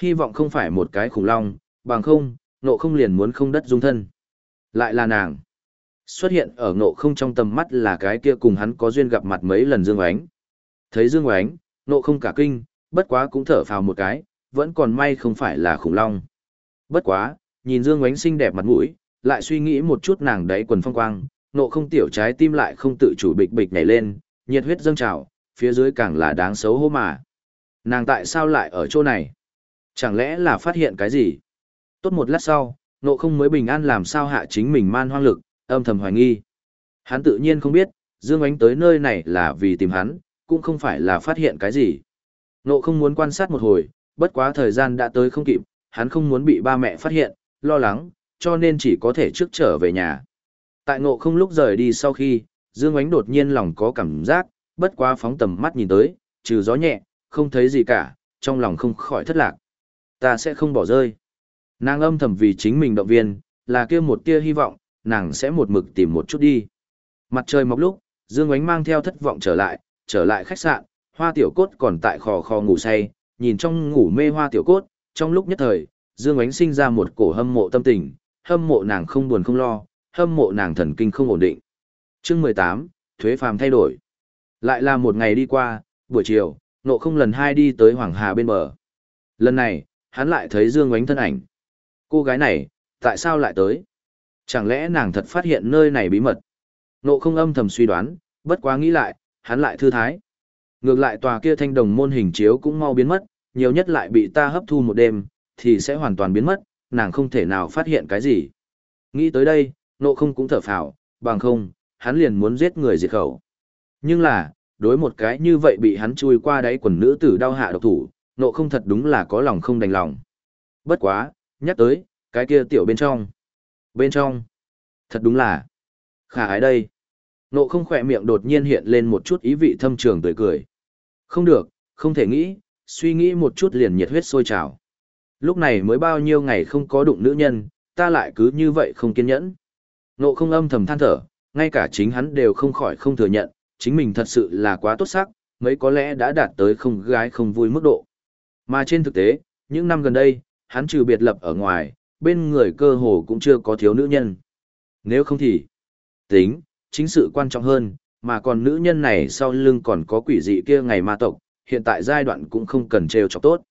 Hy vọng không phải một cái khủng long, bằng không, nộ không liền muốn không đất dung thân. Lại là nàng. Xuất hiện ở nộ không trong tầm mắt là cái kia cùng hắn có duyên gặp mặt mấy lần Dương Oánh. Thấy Dương Oánh, nộ không cả kinh, bất quá cũng thở phào một cái, vẫn còn may không phải là khủng long. Bất quá, nhìn Dương Ngoánh xinh đẹp mặt mũi, lại suy nghĩ một chút nàng đáy quần phong quang, nộ không tiểu trái tim lại không tự chủ bịch bịch nhảy lên, nhiệt huyết dâng trào, phía dưới càng là đáng xấu hổ mà. Nàng tại sao lại ở chỗ này? Chẳng lẽ là phát hiện cái gì? Tốt một lát sau, nộ không mới bình an làm sao hạ chính mình man hoang lực, âm thầm hoài nghi. Hắn tự nhiên không biết, Dương Ánh tới nơi này là vì tìm hắn, cũng không phải là phát hiện cái gì. Nộ không muốn quan sát một hồi, bất quá thời gian đã tới không kịp, hắn không muốn bị ba mẹ phát hiện, lo lắng, cho nên chỉ có thể trước trở về nhà. Tại ngộ không lúc rời đi sau khi, Dương Ánh đột nhiên lòng có cảm giác, bất quá phóng tầm mắt nhìn tới, trừ gió nhẹ, không thấy gì cả, trong lòng không khỏi thất lạc. Ta sẽ không bỏ rơi. Nàng âm thầm vì chính mình động viên, là kia một tia hy vọng, nàng sẽ một mực tìm một chút đi. Mặt trời mọc lúc, Dương Ánh mang theo thất vọng trở lại, trở lại khách sạn, hoa tiểu cốt còn tại khò khò ngủ say, nhìn trong ngủ mê hoa tiểu cốt, trong lúc nhất thời, Dương Ánh sinh ra một cổ hâm mộ tâm tình, hâm mộ nàng không buồn không lo, hâm mộ nàng thần kinh không ổn định. Chương 18, thuế phàm thay đổi. Lại là một ngày đi qua, buổi chiều, nộ không lần hai đi tới Hoàng Hà bên bờ. Lần này, hắn lại thấy Dương Ánh thân ảnh. Cô gái này, tại sao lại tới? Chẳng lẽ nàng thật phát hiện nơi này bí mật? Nộ không âm thầm suy đoán, bất quá nghĩ lại, hắn lại thư thái. Ngược lại tòa kia thanh đồng môn hình chiếu cũng mau biến mất, nhiều nhất lại bị ta hấp thu một đêm, thì sẽ hoàn toàn biến mất, nàng không thể nào phát hiện cái gì. Nghĩ tới đây, nộ không cũng thở phào, bằng không, hắn liền muốn giết người diệt khẩu. Nhưng là, đối một cái như vậy bị hắn chui qua đáy quần nữ tử đau hạ độc thủ, nộ không thật đúng là có lòng không đành lòng. Bất quá, nhắc tới, cái kia tiểu bên trong. Bên trong, thật đúng là, khả ái đây. Nộ không khỏe miệng đột nhiên hiện lên một chút ý vị thâm trường tươi cười. Không được, không thể nghĩ, suy nghĩ một chút liền nhiệt huyết sôi trào. Lúc này mới bao nhiêu ngày không có đụng nữ nhân, ta lại cứ như vậy không kiên nhẫn. Nộ không âm thầm than thở, ngay cả chính hắn đều không khỏi không thừa nhận, chính mình thật sự là quá tốt sắc, mấy có lẽ đã đạt tới không gái không vui mức độ. Mà trên thực tế, những năm gần đây, hắn trừ biệt lập ở ngoài, bên người cơ hồ cũng chưa có thiếu nữ nhân. Nếu không thì, tính, chính sự quan trọng hơn, mà còn nữ nhân này sau lưng còn có quỷ dị kia ngày ma tộc, hiện tại giai đoạn cũng không cần trêu chọc tốt.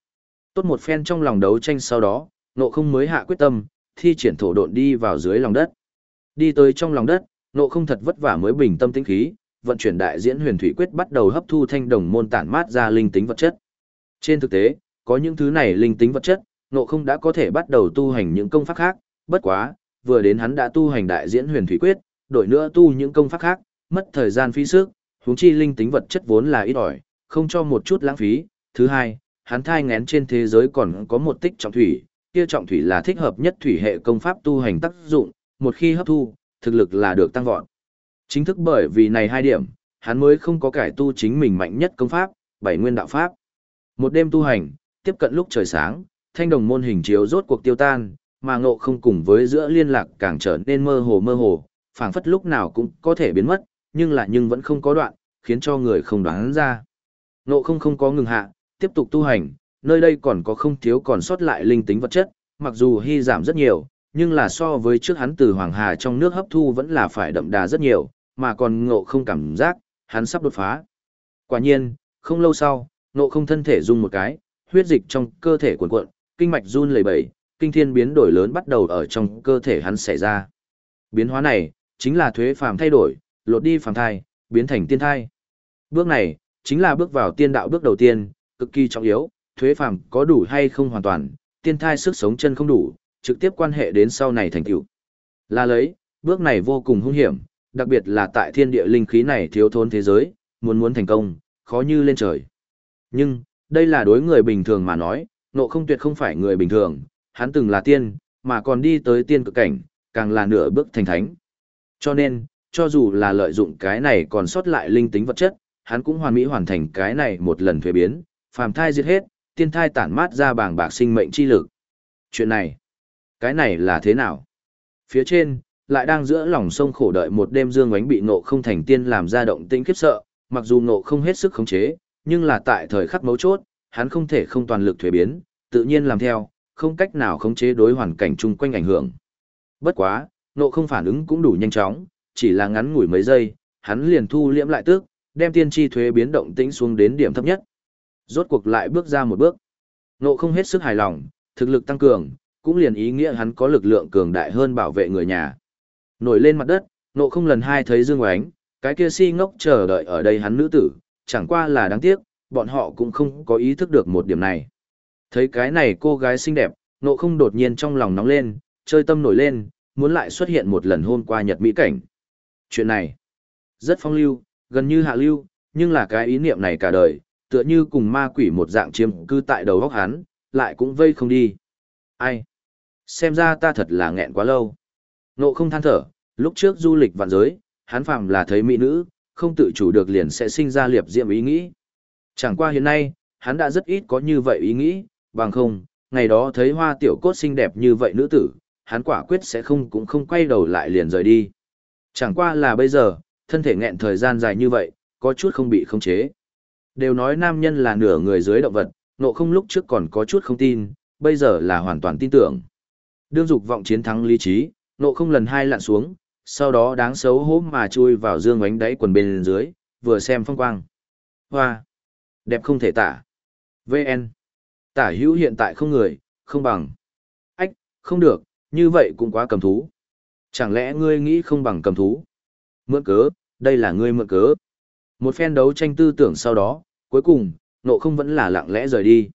Tốt một phen trong lòng đấu tranh sau đó, nộ không mới hạ quyết tâm, thi triển thổ độn đi vào dưới lòng đất. Đi tới trong lòng đất, nộ không thật vất vả mới bình tâm tĩnh khí, vận chuyển đại diễn huyền thủy quyết bắt đầu hấp thu thanh đồng môn tản mát ra linh tính vật chất. Trên thực tế, có những thứ này linh tính vật chất, nộ không đã có thể bắt đầu tu hành những công pháp khác, bất quá, vừa đến hắn đã tu hành đại diễn huyền thủy quyết, đổi nữa tu những công pháp khác, mất thời gian phí sức, huống chi linh tính vật chất vốn là ít ỏi, không cho một chút lãng phí. Thứ hai, hắn thai ngén trên thế giới còn có một tích trọng thủy, kia trọng thủy là thích hợp nhất thủy hệ công pháp tu hành tác dụng, một khi hấp thu, thực lực là được tăng vọt. Chính thức bởi vì này hai điểm, hắn mới không có cải tu chính mình mạnh nhất công pháp, bảy nguyên đạo pháp. Một đêm tu hành, tiếp cận lúc trời sáng, thanh đồng môn hình chiếu rốt cuộc tiêu tan, mà ngộ không cùng với giữa liên lạc càng trở nên mơ hồ mơ hồ, phảng phất lúc nào cũng có thể biến mất, nhưng lại nhưng vẫn không có đoạn, khiến cho người không đoán ra. Ngộ không không có ngừng hạ, tiếp tục tu hành, nơi đây còn có không thiếu còn sót lại linh tính vật chất, mặc dù hy giảm rất nhiều, nhưng là so với trước hắn từ Hoàng Hà trong nước hấp thu vẫn là phải đậm đà rất nhiều, mà còn ngộ không cảm giác, hắn sắp đột phá. Quả nhiên, không lâu sau, ngộ không thân thể rung một cái, huyết dịch trong cơ thể cuộn cuộn, kinh mạch run lẩy bẩy, kinh thiên biến đổi lớn bắt đầu ở trong cơ thể hắn xảy ra. Biến hóa này, chính là thuế phàm thay đổi, lột đi phàm thai, biến thành tiên thai. Bước này, chính là bước vào tiên đạo bước đầu tiên, cực kỳ trọng yếu, thuế phàm có đủ hay không hoàn toàn, tiên thai sức sống chân không đủ, trực tiếp quan hệ đến sau này thành tựu. Là lấy, bước này vô cùng hung hiểm, đặc biệt là tại thiên địa linh khí này thiếu thốn thế giới, muốn muốn thành công, khó như lên trời. Nhưng, đây là đối người bình thường mà nói, nộ không tuyệt không phải người bình thường, hắn từng là tiên, mà còn đi tới tiên cực cảnh, càng là nửa bước thành thánh. Cho nên, cho dù là lợi dụng cái này còn sót lại linh tính vật chất, hắn cũng hoàn mỹ hoàn thành cái này một lần thuế biến, phàm thai diệt hết, tiên thai tản mát ra bảng bạc sinh mệnh chi lực. Chuyện này, cái này là thế nào? Phía trên, lại đang giữa lòng sông khổ đợi một đêm dương ánh bị nộ không thành tiên làm ra động tĩnh khiếp sợ, mặc dù nộ không hết sức khống chế, nhưng là tại thời khắc mấu chốt, hắn không thể không toàn lực thuế biến, tự nhiên làm theo, không cách nào khống chế đối hoàn cảnh chung quanh ảnh hưởng. Bất quá, nộ không phản ứng cũng đủ nhanh chóng, chỉ là ngắn ngủi mấy giây, hắn liền thu liễm lại tức, đem tiên tri thuế biến động tĩnh xuống đến điểm thấp nhất. Rốt cuộc lại bước ra một bước. Nộ không hết sức hài lòng, thực lực tăng cường, cũng liền ý nghĩa hắn có lực lượng cường đại hơn bảo vệ người nhà. Nổi lên mặt đất, nộ không lần hai thấy Dương Oánh, cái kia si ngốc chờ đợi ở đây hắn nữ tử, chẳng qua là đáng tiếc, bọn họ cũng không có ý thức được một điểm này. Thấy cái này cô gái xinh đẹp, nộ không đột nhiên trong lòng nóng lên, chơi tâm nổi lên, muốn lại xuất hiện một lần hôm qua nhật mỹ cảnh. Chuyện này, rất phong lưu, gần như hạ lưu, nhưng là cái ý niệm này cả đời, tựa như cùng ma quỷ một dạng chiêm cư tại đầu góc hắn, lại cũng vây không đi. Ai? Xem ra ta thật là nghẹn quá lâu. Nộ không than thở, lúc trước du lịch vạn giới, hắn phàm là thấy mỹ nữ, không tự chủ được liền sẽ sinh ra liệp diệm ý nghĩ. Chẳng qua hiện nay, hắn đã rất ít có như vậy ý nghĩ, bằng không, ngày đó thấy hoa tiểu cốt xinh đẹp như vậy nữ tử, hắn quả quyết sẽ không cũng không quay đầu lại liền rời đi. Chẳng qua là bây giờ, thân thể nghẹn thời gian dài như vậy, có chút không bị khống chế. Đều nói nam nhân là nửa người dưới động vật, nộ không lúc trước còn có chút không tin, bây giờ là hoàn toàn tin tưởng. Đương dục vọng chiến thắng lý trí, nộ không lần hai lặn xuống, sau đó đáng xấu hố mà chui vào dương ánh đáy quần bên dưới, vừa xem phong quang. Hoa! Đẹp không thể tả. VN. Tả hữu hiện tại không người, không bằng. Ách, không được, như vậy cũng quá cầm thú. Chẳng lẽ ngươi nghĩ không bằng cầm thú? Mượn cớ, đây là ngươi mượn cớ. Một phen đấu tranh tư tưởng sau đó, cuối cùng, nộ không vẫn là lặng lẽ rời đi.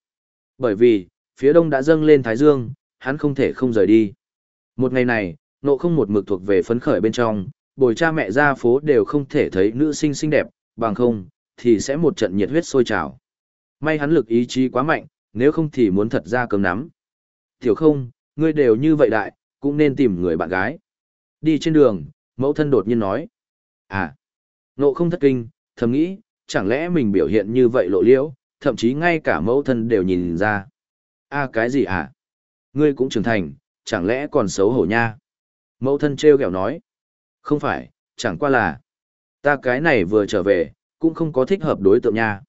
Bởi vì, phía đông đã dâng lên Thái Dương, hắn không thể không rời đi. Một ngày này, nộ không một mực thuộc về phấn khởi bên trong, bồi cha mẹ ra phố đều không thể thấy nữ sinh xinh đẹp, bằng không, thì sẽ một trận nhiệt huyết sôi trào. May hắn lực ý chí quá mạnh, nếu không thì muốn thật ra cơm nắm. Tiểu không, ngươi đều như vậy đại, cũng nên tìm người bạn gái. Đi trên đường, mẫu thân đột nhiên nói. À, nộ không thất kinh, thầm nghĩ, chẳng lẽ mình biểu hiện như vậy lộ liễu, thậm chí ngay cả mẫu thân đều nhìn ra. À cái gì à? Ngươi cũng trưởng thành, chẳng lẽ còn xấu hổ nha? Mẫu thân treo kẹo nói. Không phải, chẳng qua là. Ta cái này vừa trở về, cũng không có thích hợp đối tượng nha.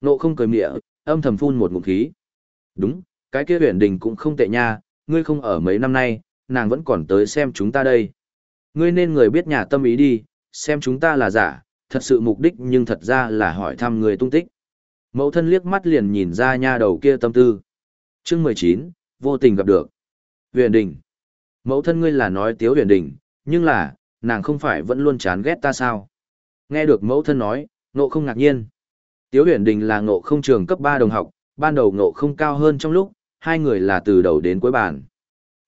Nộ không cười mịa, âm thầm phun một ngụm khí. Đúng, cái kia huyền đình cũng không tệ nha, ngươi không ở mấy năm nay, nàng vẫn còn tới xem chúng ta đây. Ngươi nên người biết nhà tâm ý đi, xem chúng ta là giả, thật sự mục đích nhưng thật ra là hỏi thăm người tung tích. Mẫu thân liếc mắt liền nhìn ra nha đầu kia tâm tư. chương 19, vô tình gặp được. Huyền đình. Mẫu thân ngươi là nói tiếu huyền đình, nhưng là, nàng không phải vẫn luôn chán ghét ta sao? Nghe được mẫu thân nói, Ngộ không ngạc nhiên. Tiếu huyền đình là ngộ không trường cấp 3 đồng học, ban đầu ngộ không cao hơn trong lúc, hai người là từ đầu đến cuối bàn.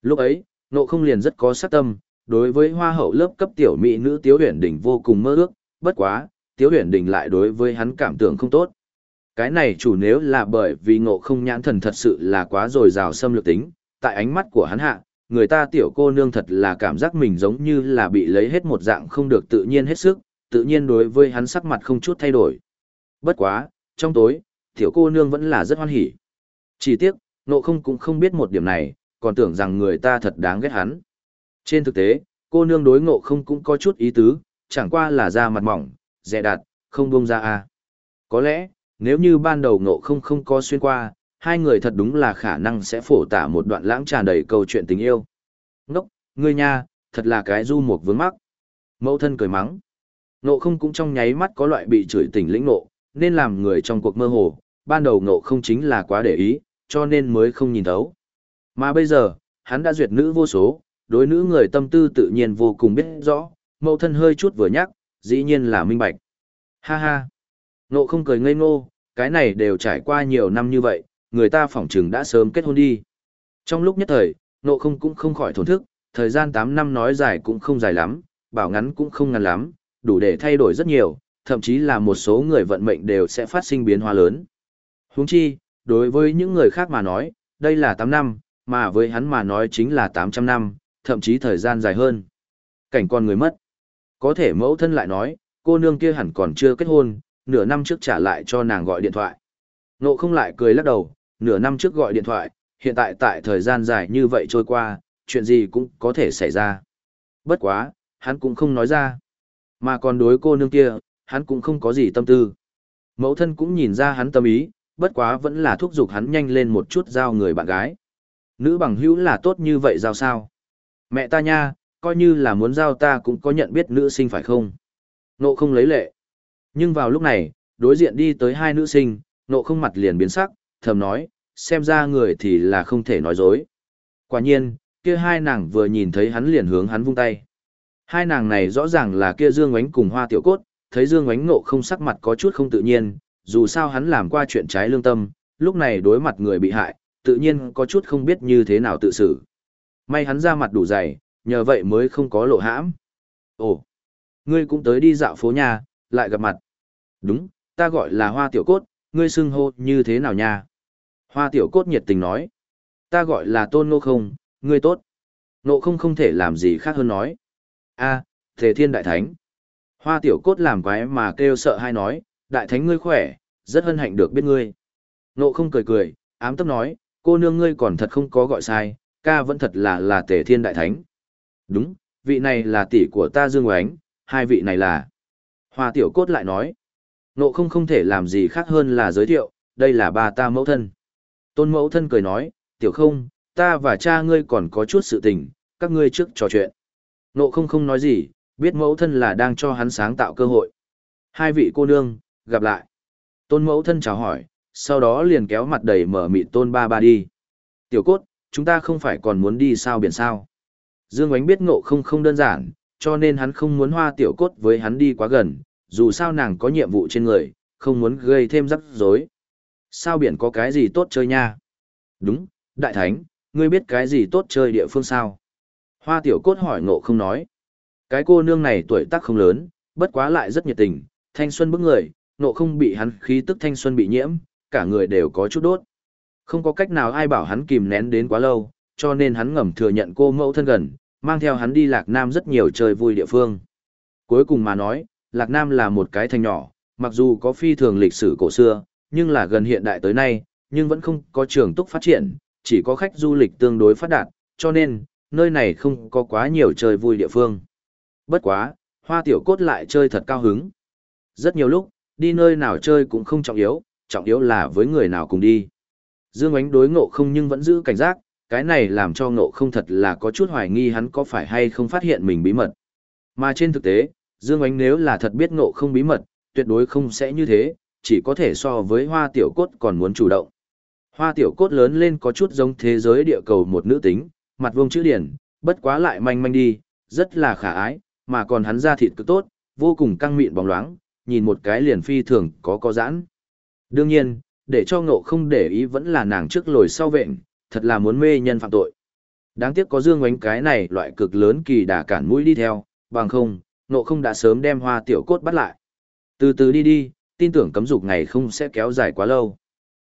Lúc ấy, ngộ không liền rất có sát tâm, đối với hoa hậu lớp cấp tiểu mỹ nữ Tiếu huyền đình vô cùng mơ ước, bất quá, Tiếu huyền đình lại đối với hắn cảm tưởng không tốt. Cái này chủ nếu là bởi vì ngộ không nhãn thần thật sự là quá rồi rào xâm lược tính, tại ánh mắt của hắn hạ, người ta tiểu cô nương thật là cảm giác mình giống như là bị lấy hết một dạng không được tự nhiên hết sức, tự nhiên đối với hắn sắc mặt không chút thay đổi. Bất quá, trong tối, tiểu cô nương vẫn là rất hoan hỉ. Chỉ tiếc, nộ không cũng không biết một điểm này, còn tưởng rằng người ta thật đáng ghét hắn. Trên thực tế, cô nương đối ngộ không cũng có chút ý tứ, chẳng qua là da mặt mỏng, dè đặt, không bông ra a. Có lẽ, nếu như ban đầu ngộ không không có xuyên qua, hai người thật đúng là khả năng sẽ phổ tả một đoạn lãng tràn đầy câu chuyện tình yêu. Ngốc, ngươi nha, thật là cái du một vướng mắc. Mẫu thân cười mắng. Ngộ không cũng trong nháy mắt có loại bị chửi tỉnh lĩnh nộ, nên làm người trong cuộc mơ hồ, ban đầu ngộ không chính là quá để ý, cho nên mới không nhìn thấu. Mà bây giờ, hắn đã duyệt nữ vô số, đối nữ người tâm tư tự nhiên vô cùng biết rõ, mẫu thân hơi chút vừa nhắc, dĩ nhiên là minh bạch. Ha ha! Ngộ không cười ngây ngô, cái này đều trải qua nhiều năm như vậy, người ta phỏng chừng đã sớm kết hôn đi. Trong lúc nhất thời, ngộ không cũng không khỏi thổn thức, thời gian 8 năm nói dài cũng không dài lắm, bảo ngắn cũng không ngắn lắm, đủ để thay đổi rất nhiều, thậm chí là một số người vận mệnh đều sẽ phát sinh biến hóa lớn. Huống chi, đối với những người khác mà nói, đây là 8 năm, mà với hắn mà nói chính là 800 năm, thậm chí thời gian dài hơn. Cảnh con người mất. Có thể mẫu thân lại nói, cô nương kia hẳn còn chưa kết hôn, nửa năm trước trả lại cho nàng gọi điện thoại. Nộ không lại cười lắc đầu, nửa năm trước gọi điện thoại, hiện tại tại thời gian dài như vậy trôi qua, chuyện gì cũng có thể xảy ra. Bất quá, hắn cũng không nói ra. Mà còn đối cô nương kia, hắn cũng không có gì tâm tư. Mẫu thân cũng nhìn ra hắn tâm ý, bất quá vẫn là thúc giục hắn nhanh lên một chút giao người bạn gái. Nữ bằng hữu là tốt như vậy giao sao? Mẹ ta nha, coi như là muốn giao ta cũng có nhận biết nữ sinh phải không? Nộ không lấy lệ. Nhưng vào lúc này, đối diện đi tới hai nữ sinh, nộ không mặt liền biến sắc, thầm nói, xem ra người thì là không thể nói dối. Quả nhiên, kia hai nàng vừa nhìn thấy hắn liền hướng hắn vung tay. Hai nàng này rõ ràng là kia Dương Ngoánh cùng Hoa Tiểu Cốt, thấy Dương Ngoánh nộ không sắc mặt có chút không tự nhiên, dù sao hắn làm qua chuyện trái lương tâm, lúc này đối mặt người bị hại, tự nhiên có chút không biết như thế nào tự xử. May hắn ra mặt đủ dày, nhờ vậy mới không có lộ hãm. Ồ, ngươi cũng tới đi dạo phố nhà, lại gặp mặt. Đúng, ta gọi là Hoa Tiểu Cốt, ngươi xưng hô như thế nào nha? Hoa Tiểu Cốt nhiệt tình nói. Ta gọi là Tôn Ngô Không, ngươi tốt. Nộ không không thể làm gì khác hơn nói. a à, Thế Thiên Đại Thánh. Hoa Tiểu Cốt làm quái mà kêu sợ hay nói, Đại Thánh ngươi khỏe, rất hân hạnh được biết ngươi. Nộ không cười cười, ám tấp nói, cô nương ngươi còn thật không có gọi sai, Ca vẫn thật là là tề thiên đại thánh. Đúng, vị này là tỷ của ta Dương Oánh, hai vị này là. Hoa tiểu cốt lại nói. Nộ không không thể làm gì khác hơn là giới thiệu, đây là ba ta mẫu thân. Tôn mẫu thân cười nói, tiểu không, ta và cha ngươi còn có chút sự tình, các ngươi trước trò chuyện. Nộ không không nói gì, biết mẫu thân là đang cho hắn sáng tạo cơ hội. Hai vị cô nương, gặp lại. Tôn mẫu thân chào hỏi, sau đó liền kéo mặt đầy mở mịt tôn ba ba đi. Tiểu cốt, chúng ta không phải còn muốn đi sao biển sao. Dương Ánh biết ngộ không không đơn giản, cho nên hắn không muốn hoa tiểu cốt với hắn đi quá gần, dù sao nàng có nhiệm vụ trên người, không muốn gây thêm rắc rối. Sao biển có cái gì tốt chơi nha? Đúng, đại thánh, ngươi biết cái gì tốt chơi địa phương sao? Hoa tiểu cốt hỏi ngộ không nói. Cái cô nương này tuổi tác không lớn, bất quá lại rất nhiệt tình, thanh xuân bức người, nộ không bị hắn khí tức thanh xuân bị nhiễm, cả người đều có chút đốt. Không có cách nào ai bảo hắn kìm nén đến quá lâu, cho nên hắn ngầm thừa nhận cô mẫu thân gần, mang theo hắn đi Lạc Nam rất nhiều chơi vui địa phương. Cuối cùng mà nói, Lạc Nam là một cái thành nhỏ, mặc dù có phi thường lịch sử cổ xưa, nhưng là gần hiện đại tới nay, nhưng vẫn không có trường túc phát triển, chỉ có khách du lịch tương đối phát đạt, cho nên, nơi này không có quá nhiều chơi vui địa phương. Bất quá, hoa tiểu cốt lại chơi thật cao hứng. Rất nhiều lúc, đi nơi nào chơi cũng không trọng yếu, trọng yếu là với người nào cùng đi. Dương ánh đối ngộ không nhưng vẫn giữ cảnh giác, cái này làm cho ngộ không thật là có chút hoài nghi hắn có phải hay không phát hiện mình bí mật. Mà trên thực tế, Dương ánh nếu là thật biết ngộ không bí mật, tuyệt đối không sẽ như thế, chỉ có thể so với hoa tiểu cốt còn muốn chủ động. Hoa tiểu cốt lớn lên có chút giống thế giới địa cầu một nữ tính, mặt vuông chữ điển, bất quá lại manh manh đi, rất là khả ái, mà còn hắn da thịt cực tốt, vô cùng căng mịn bóng loáng, nhìn một cái liền phi thường có có giãn. Đương nhiên, để cho ngộ không để ý vẫn là nàng trước lồi sau vệnh, thật là muốn mê nhân phạm tội. Đáng tiếc có dương oánh cái này loại cực lớn kỳ đà cản mũi đi theo, bằng không, ngộ không đã sớm đem hoa tiểu cốt bắt lại. Từ từ đi đi, tin tưởng cấm dục ngày không sẽ kéo dài quá lâu.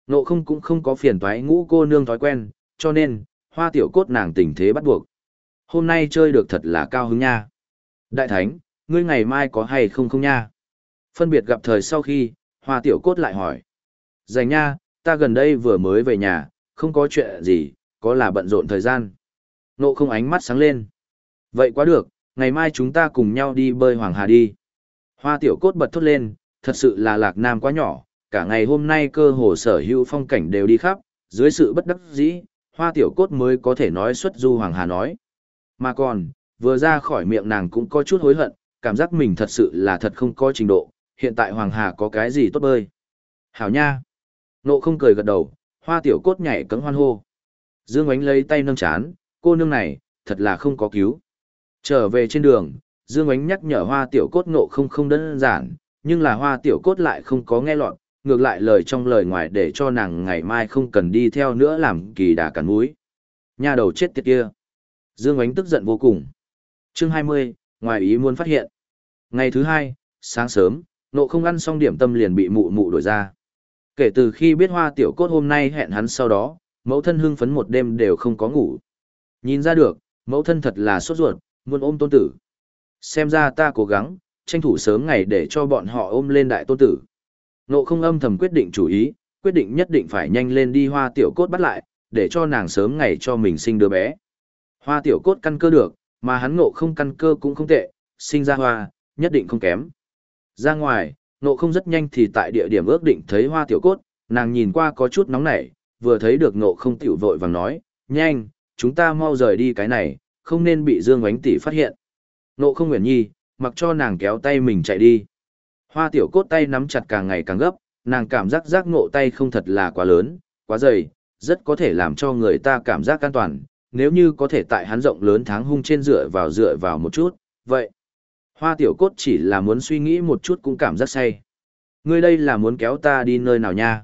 Ngộ không cũng không có phiền toái ngũ cô nương thói quen, cho nên, hoa tiểu cốt nàng tình thế bắt buộc. Hôm nay chơi được thật là cao hứng nha. Đại thánh, ngươi ngày mai có hay không không nha? Phân biệt gặp thời sau khi, hoa tiểu cốt lại hỏi. Dành nha, ta gần đây vừa mới về nhà, không có chuyện gì, có là bận rộn thời gian. Nộ không ánh mắt sáng lên. Vậy quá được, ngày mai chúng ta cùng nhau đi bơi Hoàng Hà đi. Hoa tiểu cốt bật thốt lên, thật sự là lạc nam quá nhỏ, cả ngày hôm nay cơ hồ sở hữu phong cảnh đều đi khắp, dưới sự bất đắc dĩ, hoa tiểu cốt mới có thể nói xuất du Hoàng Hà nói. Mà còn, vừa ra khỏi miệng nàng cũng có chút hối hận, cảm giác mình thật sự là thật không có trình độ, hiện tại Hoàng Hà có cái gì tốt bơi. Hảo nha! Nộ không cười gật đầu, hoa tiểu cốt nhảy cấm hoan hô. Dương ánh lấy tay nâng chán, cô nương này, thật là không có cứu. Trở về trên đường, Dương ánh nhắc nhở hoa tiểu cốt nộ không không đơn giản, nhưng là hoa tiểu cốt lại không có nghe lọt, ngược lại lời trong lời ngoài để cho nàng ngày mai không cần đi theo nữa làm kỳ đà cắn mũi. Nhà đầu chết tiệt kia. Dương ánh tức giận vô cùng. Chương 20, ngoài ý muốn phát hiện. Ngày thứ hai, sáng sớm, nộ không ăn xong điểm tâm liền bị mụ mụ đổi ra. Kể từ khi biết hoa tiểu cốt hôm nay hẹn hắn sau đó, mẫu thân hưng phấn một đêm đều không có ngủ. Nhìn ra được, mẫu thân thật là sốt ruột, muốn ôm tôn tử. Xem ra ta cố gắng, tranh thủ sớm ngày để cho bọn họ ôm lên đại tôn tử. Nộ không âm thầm quyết định chủ ý, quyết định nhất định phải nhanh lên đi hoa tiểu cốt bắt lại, để cho nàng sớm ngày cho mình sinh đứa bé. Hoa tiểu cốt căn cơ được, mà hắn ngộ không căn cơ cũng không tệ, sinh ra hoa, nhất định không kém. Ra ngoài, nộ không rất nhanh thì tại địa điểm ước định thấy hoa tiểu cốt, nàng nhìn qua có chút nóng nảy, vừa thấy được nộ không tiểu vội vàng nói, nhanh, chúng ta mau rời đi cái này, không nên bị Dương Ánh tỷ phát hiện. Nộ không nguyện nhi, mặc cho nàng kéo tay mình chạy đi. Hoa tiểu cốt tay nắm chặt càng ngày càng gấp, nàng cảm giác giác ngộ tay không thật là quá lớn, quá dày, rất có thể làm cho người ta cảm giác an toàn, nếu như có thể tại hắn rộng lớn tháng hung trên dựa vào dựa vào một chút, vậy. Hoa tiểu cốt chỉ là muốn suy nghĩ một chút cũng cảm giác say. Ngươi đây là muốn kéo ta đi nơi nào nha?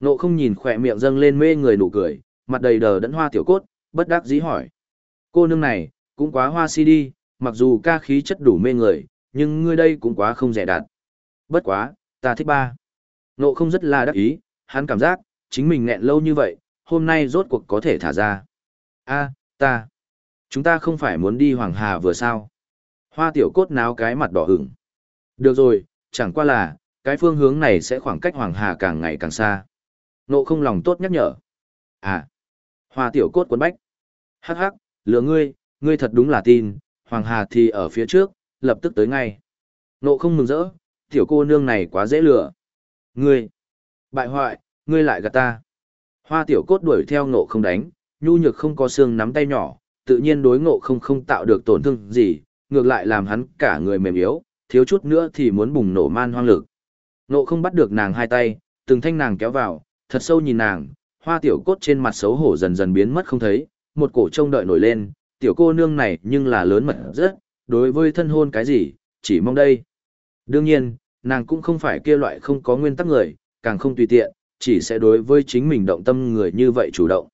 Nộ không nhìn khỏe miệng dâng lên mê người nụ cười, mặt đầy đờ đẫn hoa tiểu cốt, bất đắc dĩ hỏi. Cô nương này, cũng quá hoa si đi, mặc dù ca khí chất đủ mê người, nhưng ngươi đây cũng quá không rẻ đạt. Bất quá, ta thích ba. Nộ không rất là đắc ý, hắn cảm giác, chính mình nghẹn lâu như vậy, hôm nay rốt cuộc có thể thả ra. a ta. Chúng ta không phải muốn đi Hoàng Hà vừa sao? Hoa tiểu cốt náo cái mặt đỏ hửng. Được rồi, chẳng qua là, cái phương hướng này sẽ khoảng cách Hoàng Hà càng ngày càng xa. Nộ không lòng tốt nhắc nhở. À, hoa tiểu cốt quấn bách. Hắc hắc, lừa ngươi, ngươi thật đúng là tin, Hoàng Hà thì ở phía trước, lập tức tới ngay. Nộ không mừng rỡ, tiểu cô nương này quá dễ lừa. Ngươi, bại hoại, ngươi lại gạt ta. Hoa tiểu cốt đuổi theo nộ không đánh, nhu nhược không có xương nắm tay nhỏ, tự nhiên đối ngộ không không tạo được tổn thương gì, ngược lại làm hắn cả người mềm yếu, thiếu chút nữa thì muốn bùng nổ man hoang lực. Nộ không bắt được nàng hai tay, từng thanh nàng kéo vào, thật sâu nhìn nàng, hoa tiểu cốt trên mặt xấu hổ dần dần biến mất không thấy, một cổ trông đợi nổi lên, tiểu cô nương này nhưng là lớn mật rất, đối với thân hôn cái gì, chỉ mong đây. Đương nhiên, nàng cũng không phải kia loại không có nguyên tắc người, càng không tùy tiện, chỉ sẽ đối với chính mình động tâm người như vậy chủ động.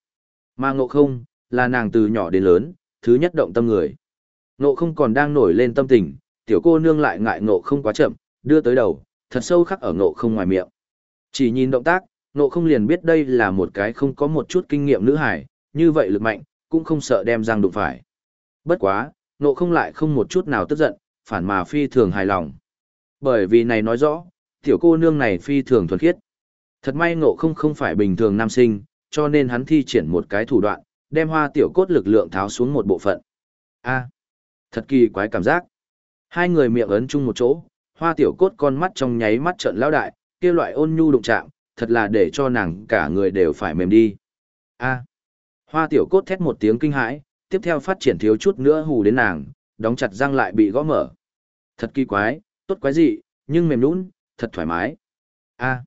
Mà ngộ không, là nàng từ nhỏ đến lớn, thứ nhất động tâm người. Ngộ không còn đang nổi lên tâm tình, tiểu cô nương lại ngại ngộ không quá chậm, đưa tới đầu, thật sâu khắc ở ngộ không ngoài miệng. Chỉ nhìn động tác, ngộ không liền biết đây là một cái không có một chút kinh nghiệm nữ hải, như vậy lực mạnh, cũng không sợ đem răng đụng phải. Bất quá, ngộ không lại không một chút nào tức giận, phản mà phi thường hài lòng. Bởi vì này nói rõ, tiểu cô nương này phi thường thuần khiết. Thật may ngộ không không phải bình thường nam sinh, cho nên hắn thi triển một cái thủ đoạn, đem hoa tiểu cốt lực lượng tháo xuống một bộ phận. A, thật kỳ quái cảm giác. Hai người miệng ấn chung một chỗ, hoa tiểu cốt con mắt trong nháy mắt trợn lao đại, kia loại ôn nhu đụng chạm, thật là để cho nàng cả người đều phải mềm đi. A, hoa tiểu cốt thét một tiếng kinh hãi, tiếp theo phát triển thiếu chút nữa hù đến nàng, đóng chặt răng lại bị gõ mở. Thật kỳ quái, tốt quái gì, nhưng mềm nũng, thật thoải mái. A, à.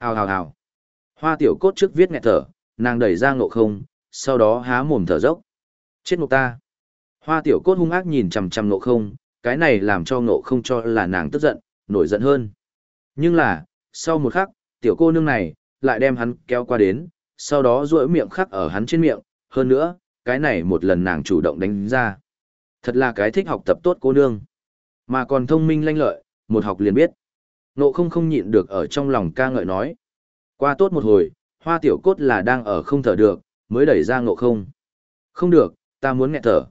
hào hào hào. Hoa tiểu cốt trước viết nghẹt thở, nàng đẩy ra ngộ không, sau đó há mồm thở dốc. Chết ngục ta. Hoa tiểu cốt hung ác nhìn chằm chằm ngộ không, cái này làm cho ngộ không cho là nàng tức giận, nổi giận hơn. Nhưng là, sau một khắc, tiểu cô nương này, lại đem hắn kéo qua đến, sau đó duỗi miệng khắc ở hắn trên miệng, hơn nữa, cái này một lần nàng chủ động đánh ra. Thật là cái thích học tập tốt cô nương. Mà còn thông minh lanh lợi, một học liền biết. Nộ không không nhịn được ở trong lòng ca ngợi nói. Qua tốt một hồi, hoa tiểu cốt là đang ở không thở được, mới đẩy ra ngộ không. Không được, ta muốn nghẹt thở.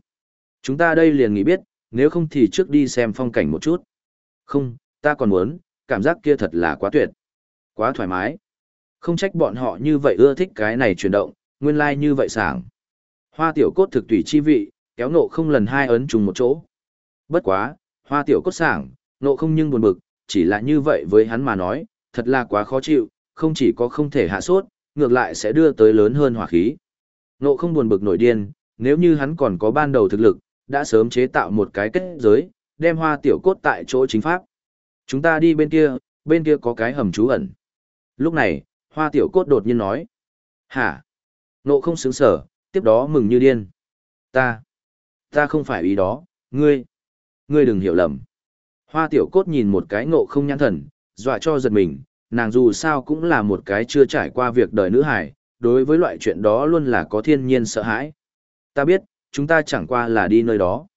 Chúng ta đây liền nghĩ biết, nếu không thì trước đi xem phong cảnh một chút. Không, ta còn muốn, cảm giác kia thật là quá tuyệt. Quá thoải mái. Không trách bọn họ như vậy ưa thích cái này chuyển động, nguyên lai like như vậy sảng. Hoa tiểu cốt thực tùy chi vị, kéo nộ không lần hai ấn trùng một chỗ. Bất quá, hoa tiểu cốt sảng, nộ không nhưng buồn bực, chỉ là như vậy với hắn mà nói, thật là quá khó chịu, không chỉ có không thể hạ sốt, ngược lại sẽ đưa tới lớn hơn hỏa khí. Nộ không buồn bực nổi điên, nếu như hắn còn có ban đầu thực lực, đã sớm chế tạo một cái kết giới, đem hoa tiểu cốt tại chỗ chính pháp. Chúng ta đi bên kia, bên kia có cái hầm trú ẩn. Lúc này, hoa tiểu cốt đột nhiên nói. Hả? Nộ không sướng sở, tiếp đó mừng như điên. Ta, ta không phải ý đó, ngươi, ngươi đừng hiểu lầm. Hoa tiểu cốt nhìn một cái ngộ không nhãn thần, dọa cho giật mình, nàng dù sao cũng là một cái chưa trải qua việc đời nữ hải, đối với loại chuyện đó luôn là có thiên nhiên sợ hãi. Ta biết, chúng ta chẳng qua là đi nơi đó.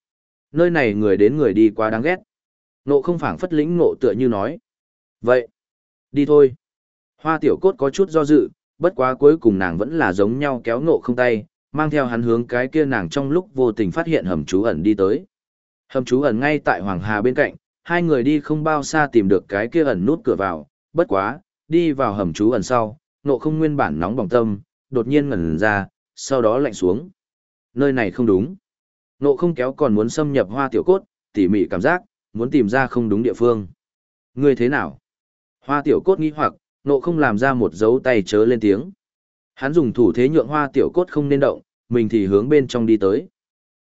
Nơi này người đến người đi quá đáng ghét. Nộ không phảng phất lĩnh ngộ tựa như nói. Vậy, đi thôi. Hoa tiểu cốt có chút do dự, bất quá cuối cùng nàng vẫn là giống nhau kéo ngộ không tay, mang theo hắn hướng cái kia nàng trong lúc vô tình phát hiện hầm trú ẩn đi tới. Hầm trú ẩn ngay tại Hoàng Hà bên cạnh, hai người đi không bao xa tìm được cái kia ẩn nút cửa vào, bất quá, đi vào hầm trú ẩn sau, nộ không nguyên bản nóng bỏng tâm, đột nhiên ngẩn ra, sau đó lạnh xuống. Nơi này không đúng. Nộ không kéo còn muốn xâm nhập hoa tiểu cốt, tỉ mỉ cảm giác, muốn tìm ra không đúng địa phương. Ngươi thế nào? Hoa tiểu cốt nghĩ hoặc, nộ không làm ra một dấu tay chớ lên tiếng. Hắn dùng thủ thế nhượng hoa tiểu cốt không nên động, mình thì hướng bên trong đi tới.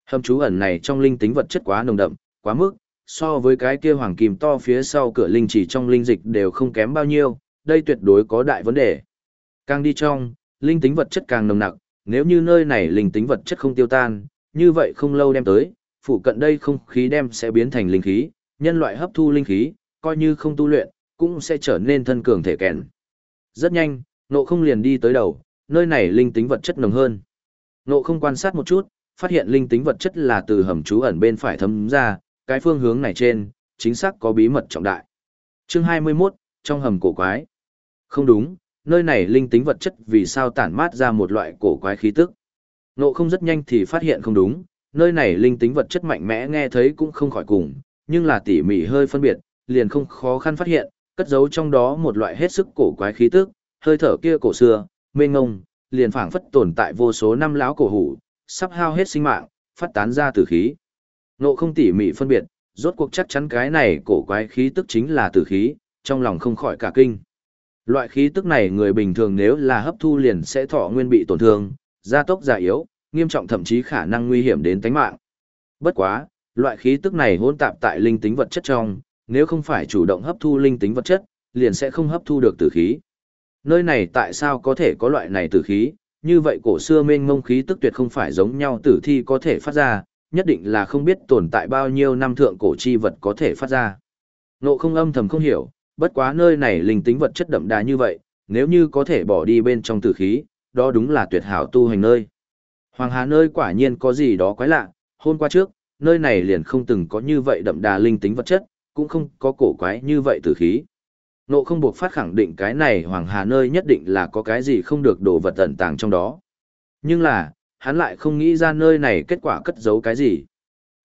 Hầm trú ẩn này trong linh tính vật chất quá nồng đậm, quá mức, so với cái kia hoàng kim to phía sau cửa linh chỉ trong linh dịch đều không kém bao nhiêu, đây tuyệt đối có đại vấn đề. Càng đi trong, linh tính vật chất càng nồng nặc, nếu như nơi này linh tính vật chất không tiêu tan, như vậy không lâu đem tới, phụ cận đây không khí đem sẽ biến thành linh khí, nhân loại hấp thu linh khí, coi như không tu luyện, cũng sẽ trở nên thân cường thể kẹn. Rất nhanh, nộ không liền đi tới đầu, nơi này linh tính vật chất nồng hơn. Nộ không quan sát một chút, phát hiện linh tính vật chất là từ hầm trú ẩn bên phải thấm ra, cái phương hướng này trên, chính xác có bí mật trọng đại. Chương 21, trong hầm cổ quái. Không đúng, nơi này linh tính vật chất vì sao tản mát ra một loại cổ quái khí tức. Nộ không rất nhanh thì phát hiện không đúng, nơi này linh tính vật chất mạnh mẽ nghe thấy cũng không khỏi cùng, nhưng là tỉ mỉ hơi phân biệt, liền không khó khăn phát hiện, cất giấu trong đó một loại hết sức cổ quái khí tức, hơi thở kia cổ xưa, mênh ngông, liền phảng phất tồn tại vô số năm lão cổ hủ, sắp hao hết sinh mạng, phát tán ra tử khí. Nộ không tỉ mỉ phân biệt, rốt cuộc chắc chắn cái này cổ quái khí tức chính là tử khí, trong lòng không khỏi cả kinh. Loại khí tức này người bình thường nếu là hấp thu liền sẽ thọ nguyên bị tổn thương, gia tốc già yếu, nghiêm trọng thậm chí khả năng nguy hiểm đến tính mạng. Bất quá, loại khí tức này hỗn tạp tại linh tính vật chất trong, nếu không phải chủ động hấp thu linh tính vật chất, liền sẽ không hấp thu được tử khí. Nơi này tại sao có thể có loại này tử khí, như vậy cổ xưa mênh mông khí tức tuyệt không phải giống nhau tử thi có thể phát ra, nhất định là không biết tồn tại bao nhiêu năm thượng cổ chi vật có thể phát ra. Nộ không âm thầm không hiểu, bất quá nơi này linh tính vật chất đậm đà như vậy, nếu như có thể bỏ đi bên trong tử khí, đó đúng là tuyệt hảo tu hành nơi. Hoàng Hà nơi quả nhiên có gì đó quái lạ, hôm qua trước, nơi này liền không từng có như vậy đậm đà linh tính vật chất, cũng không có cổ quái như vậy tử khí. Nộ không buộc phát khẳng định cái này Hoàng Hà nơi nhất định là có cái gì không được đồ vật tận tàng trong đó. Nhưng là, hắn lại không nghĩ ra nơi này kết quả cất giấu cái gì.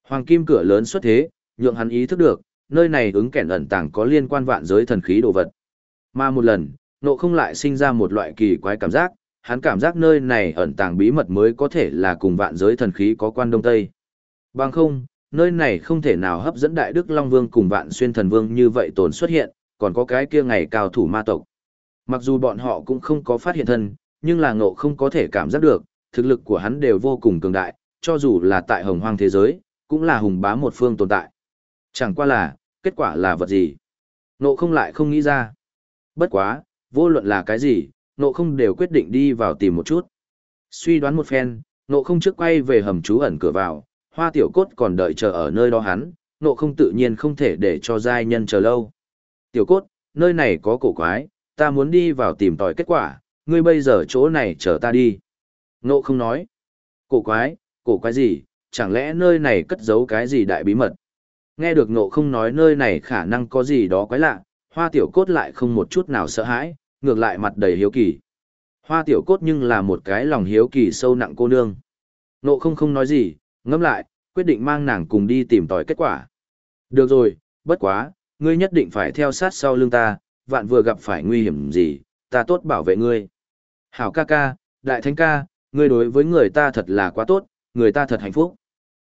Hoàng kim cửa lớn xuất thế, nhượng hắn ý thức được, nơi này ứng kẻn ẩn tàng có liên quan vạn giới thần khí đồ vật. Mà một lần, nộ không lại sinh ra một loại kỳ quái cảm giác, hắn cảm giác nơi này ẩn tàng bí mật mới có thể là cùng vạn giới thần khí có quan đông tây. Bằng không, nơi này không thể nào hấp dẫn Đại Đức Long Vương cùng vạn xuyên thần vương như vậy tồn xuất hiện, còn có cái kia ngày cao thủ ma tộc. Mặc dù bọn họ cũng không có phát hiện thân, nhưng là ngộ không có thể cảm giác được, thực lực của hắn đều vô cùng cường đại, cho dù là tại hồng hoang thế giới, cũng là hùng bá một phương tồn tại. Chẳng qua là, kết quả là vật gì? nộ không lại không nghĩ ra. Bất quá, vô luận là cái gì, nộ không đều quyết định đi vào tìm một chút. Suy đoán một phen, nộ không trước quay về hầm trú ẩn cửa vào, hoa tiểu cốt còn đợi chờ ở nơi đó hắn, nộ không tự nhiên không thể để cho giai nhân chờ lâu. Tiểu cốt, nơi này có cổ quái, ta muốn đi vào tìm tòi kết quả, ngươi bây giờ chỗ này chờ ta đi. nộ không nói. Cổ quái, cổ quái gì, chẳng lẽ nơi này cất giấu cái gì đại bí mật? Nghe được ngộ không nói nơi này khả năng có gì đó quái lạ, hoa tiểu cốt lại không một chút nào sợ hãi, ngược lại mặt đầy hiếu kỳ. Hoa tiểu cốt nhưng là một cái lòng hiếu kỳ sâu nặng cô nương. Ngộ không không nói gì, ngẫm lại, quyết định mang nàng cùng đi tìm tòi kết quả. Được rồi, bất quá, ngươi nhất định phải theo sát sau lưng ta, vạn vừa gặp phải nguy hiểm gì, ta tốt bảo vệ ngươi. Hảo ca ca, đại thánh ca, ngươi đối với người ta thật là quá tốt, người ta thật hạnh phúc.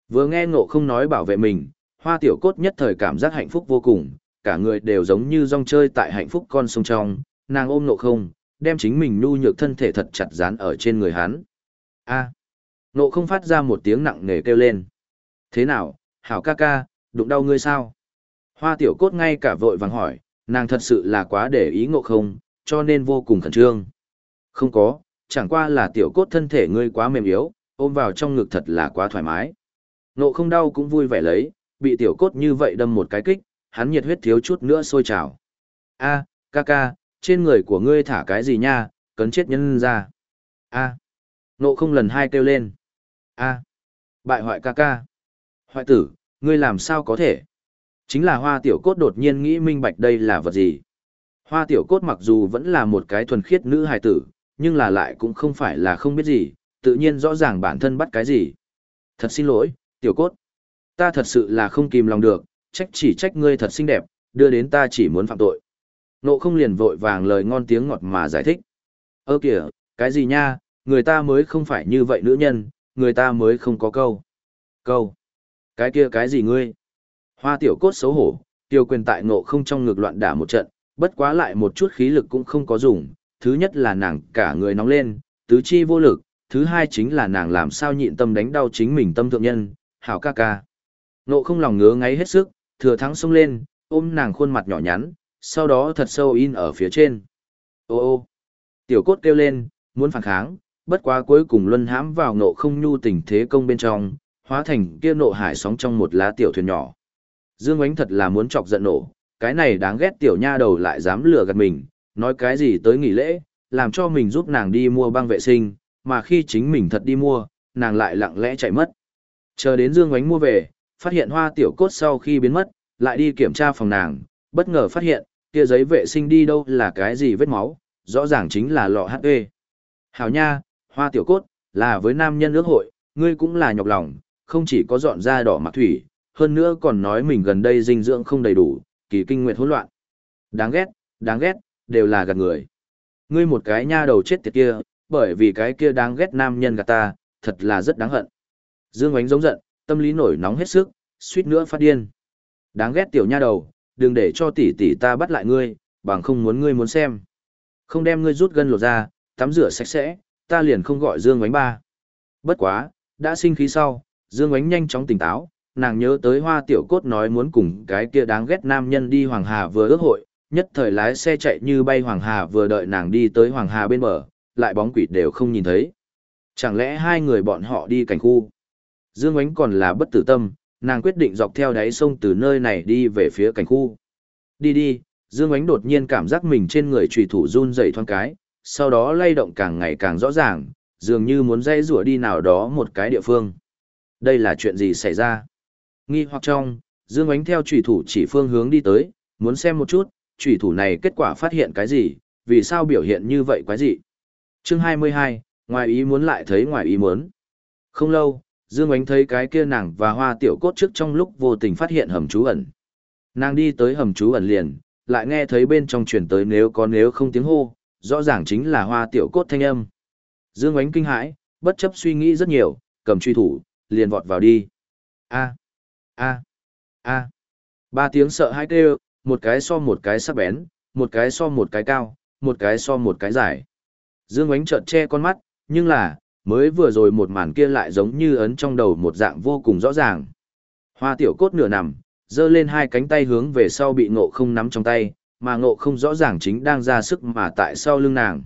Vừa nghe ngộ không nói bảo vệ mình, hoa tiểu cốt nhất thời cảm giác hạnh phúc vô cùng, cả người đều giống như rong chơi tại hạnh phúc con sông trong, nàng ôm Nộ không, đem chính mình nu nhược thân thể thật chặt dán ở trên người hắn. A. Nộ không phát ra một tiếng nặng nề kêu lên. Thế nào, hảo ca ca, đụng đau ngươi sao? Hoa tiểu cốt ngay cả vội vàng hỏi, nàng thật sự là quá để ý ngộ không, cho nên vô cùng khẩn trương. Không có, chẳng qua là tiểu cốt thân thể ngươi quá mềm yếu, ôm vào trong ngực thật là quá thoải mái. Nộ không đau cũng vui vẻ lấy, bị tiểu cốt như vậy đâm một cái kích, hắn nhiệt huyết thiếu chút nữa sôi trào. A, ca ca, trên người của ngươi thả cái gì nha, cấn chết nhân ra. A. nộ không lần hai kêu lên. A. Bại hoại ca ca. Hoại tử, ngươi làm sao có thể? Chính là hoa tiểu cốt đột nhiên nghĩ minh bạch đây là vật gì. Hoa tiểu cốt mặc dù vẫn là một cái thuần khiết nữ hài tử, nhưng là lại cũng không phải là không biết gì, tự nhiên rõ ràng bản thân bắt cái gì. Thật xin lỗi, tiểu cốt. Ta thật sự là không kìm lòng được, trách chỉ trách ngươi thật xinh đẹp, đưa đến ta chỉ muốn phạm tội. Nộ không liền vội vàng lời ngon tiếng ngọt mà giải thích. Ơ kìa, cái gì nha, người ta mới không phải như vậy nữ nhân, người ta mới không có câu. Câu. Cái kia cái gì ngươi? Hoa tiểu cốt xấu hổ, tiêu quyền tại ngộ không trong ngược loạn đả một trận, bất quá lại một chút khí lực cũng không có dùng. Thứ nhất là nàng cả người nóng lên, tứ chi vô lực, thứ hai chính là nàng làm sao nhịn tâm đánh đau chính mình tâm thượng nhân, hảo ca ca. Nộ không lòng ngứa ngáy hết sức, thừa thắng xông lên, ôm nàng khuôn mặt nhỏ nhắn, sau đó thật sâu in ở phía trên. Ô ô, tiểu cốt kêu lên, muốn phản kháng, bất quá cuối cùng luân hãm vào nộ không nhu tình thế công bên trong, hóa thành kia nộ hải sóng trong một lá tiểu thuyền nhỏ. Dương Ánh thật là muốn chọc giận nổ, cái này đáng ghét tiểu nha đầu lại dám lừa gạt mình, nói cái gì tới nghỉ lễ, làm cho mình giúp nàng đi mua băng vệ sinh, mà khi chính mình thật đi mua, nàng lại lặng lẽ chạy mất. Chờ đến Dương Ánh mua về, phát hiện hoa tiểu cốt sau khi biến mất, lại đi kiểm tra phòng nàng, bất ngờ phát hiện, kia giấy vệ sinh đi đâu là cái gì vết máu, rõ ràng chính là lọ HP. Hảo nha, hoa tiểu cốt, là với nam nhân ước hội, ngươi cũng là nhọc lòng, không chỉ có dọn ra đỏ mặc thủy, hơn nữa còn nói mình gần đây dinh dưỡng không đầy đủ, kỳ kinh nguyệt hỗn loạn. Đáng ghét, đáng ghét, đều là gạt người. Ngươi một cái nha đầu chết tiệt kia, bởi vì cái kia đáng ghét nam nhân gạt ta, thật là rất đáng hận. Dương Oánh giống giận, tâm lý nổi nóng hết sức, suýt nữa phát điên. Đáng ghét tiểu nha đầu, đừng để cho tỷ tỷ ta bắt lại ngươi, bằng không muốn ngươi muốn xem. Không đem ngươi rút gân lột ra, tắm rửa sạch sẽ, ta liền không gọi Dương Oánh ba. Bất quá, đã sinh khí sau, Dương Oánh nhanh chóng tỉnh táo, nàng nhớ tới hoa tiểu cốt nói muốn cùng cái kia đáng ghét nam nhân đi Hoàng Hà vừa ước hội, nhất thời lái xe chạy như bay Hoàng Hà vừa đợi nàng đi tới Hoàng Hà bên bờ, lại bóng quỷ đều không nhìn thấy. Chẳng lẽ hai người bọn họ đi cảnh khu? Dương Ánh còn là bất tử tâm, nàng quyết định dọc theo đáy sông từ nơi này đi về phía cảnh khu. Đi đi, Dương Ánh đột nhiên cảm giác mình trên người trùy thủ run dậy thoáng cái, sau đó lay động càng ngày càng rõ ràng, dường như muốn dây rủa đi nào đó một cái địa phương. Đây là chuyện gì xảy ra? Nghi hoặc trong, Dương Ánh theo trùy thủ chỉ phương hướng đi tới, muốn xem một chút, trùy thủ này kết quả phát hiện cái gì, vì sao biểu hiện như vậy quái gì? Chương 22, ngoài ý muốn lại thấy ngoài ý muốn. Không lâu, Dương Ánh thấy cái kia nàng và hoa tiểu cốt trước trong lúc vô tình phát hiện hầm trú ẩn. Nàng đi tới hầm trú ẩn liền, lại nghe thấy bên trong truyền tới nếu có nếu không tiếng hô, rõ ràng chính là hoa tiểu cốt thanh âm. Dương Ánh kinh hãi, bất chấp suy nghĩ rất nhiều, cầm truy thủ, liền vọt vào đi. A, a, a. Ba tiếng sợ hãi kêu, một cái so một cái sắc bén, một cái so một cái cao, một cái so một cái dài. Dương Ánh chợt che con mắt, nhưng là, mới vừa rồi một màn kia lại giống như ấn trong đầu một dạng vô cùng rõ ràng. Hoa tiểu cốt nửa nằm, giơ lên hai cánh tay hướng về sau bị ngộ không nắm trong tay, mà ngộ không rõ ràng chính đang ra sức mà tại sau lưng nàng.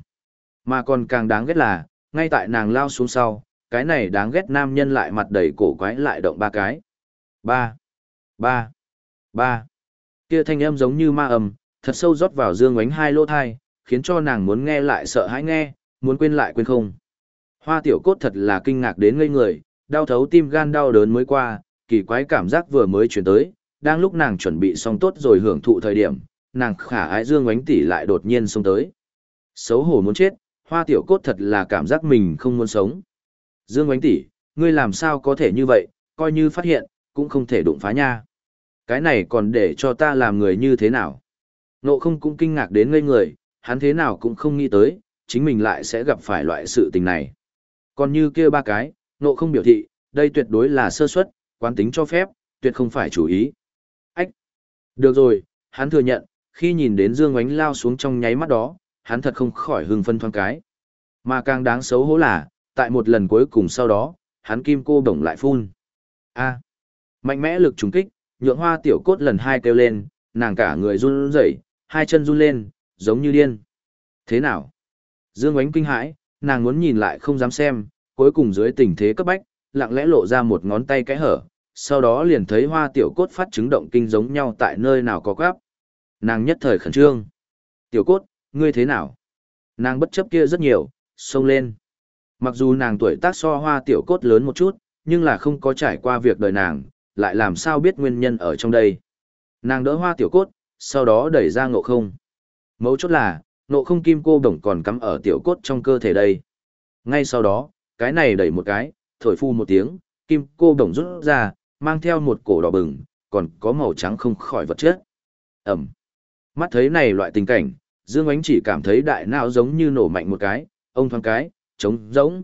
Mà còn càng đáng ghét là, ngay tại nàng lao xuống sau, cái này đáng ghét nam nhân lại mặt đầy cổ quái lại động ba cái. Ba, ba, ba. Kia thanh âm giống như ma âm, thật sâu rót vào dương ánh hai lỗ thai, khiến cho nàng muốn nghe lại sợ hãi nghe, muốn quên lại quên không. Hoa tiểu cốt thật là kinh ngạc đến ngây người, đau thấu tim gan đau đớn mới qua, kỳ quái cảm giác vừa mới chuyển tới, đang lúc nàng chuẩn bị xong tốt rồi hưởng thụ thời điểm, nàng khả ái dương ánh tỷ lại đột nhiên xông tới. Xấu hổ muốn chết, hoa tiểu cốt thật là cảm giác mình không muốn sống. Dương ánh tỷ, ngươi làm sao có thể như vậy, coi như phát hiện, cũng không thể đụng phá nha. Cái này còn để cho ta làm người như thế nào? Nộ không cũng kinh ngạc đến ngây người, hắn thế nào cũng không nghĩ tới, chính mình lại sẽ gặp phải loại sự tình này. Còn như kia ba cái, nộ không biểu thị, đây tuyệt đối là sơ suất, quán tính cho phép, tuyệt không phải chủ ý. Ách! Được rồi, hắn thừa nhận, khi nhìn đến Dương Ánh lao xuống trong nháy mắt đó, hắn thật không khỏi hưng phân thoáng cái. Mà càng đáng xấu hổ là, tại một lần cuối cùng sau đó, hắn kim cô đồng lại phun. A! Mạnh mẽ lực trùng kích, nhượng hoa tiểu cốt lần hai kêu lên, nàng cả người run rẩy, hai chân run lên, giống như điên. Thế nào? Dương Ánh kinh hãi, nàng muốn nhìn lại không dám xem, cuối cùng dưới tình thế cấp bách, lặng lẽ lộ ra một ngón tay cái hở, sau đó liền thấy hoa tiểu cốt phát chứng động kinh giống nhau tại nơi nào có gáp. Nàng nhất thời khẩn trương. Tiểu cốt, ngươi thế nào? Nàng bất chấp kia rất nhiều, xông lên. Mặc dù nàng tuổi tác so hoa tiểu cốt lớn một chút, nhưng là không có trải qua việc đời nàng, lại làm sao biết nguyên nhân ở trong đây. Nàng đỡ hoa tiểu cốt, sau đó đẩy ra ngộ không. Mấu chốt là, nộ không kim cô đồng còn cắm ở tiểu cốt trong cơ thể đây. Ngay sau đó, cái này đẩy một cái, thổi phu một tiếng, kim cô đồng rút ra, mang theo một cổ đỏ bừng, còn có màu trắng không khỏi vật chất. Ẩm. Mắt thấy này loại tình cảnh, Dương Ánh chỉ cảm thấy đại não giống như nổ mạnh một cái, ông thoáng cái, trống giống.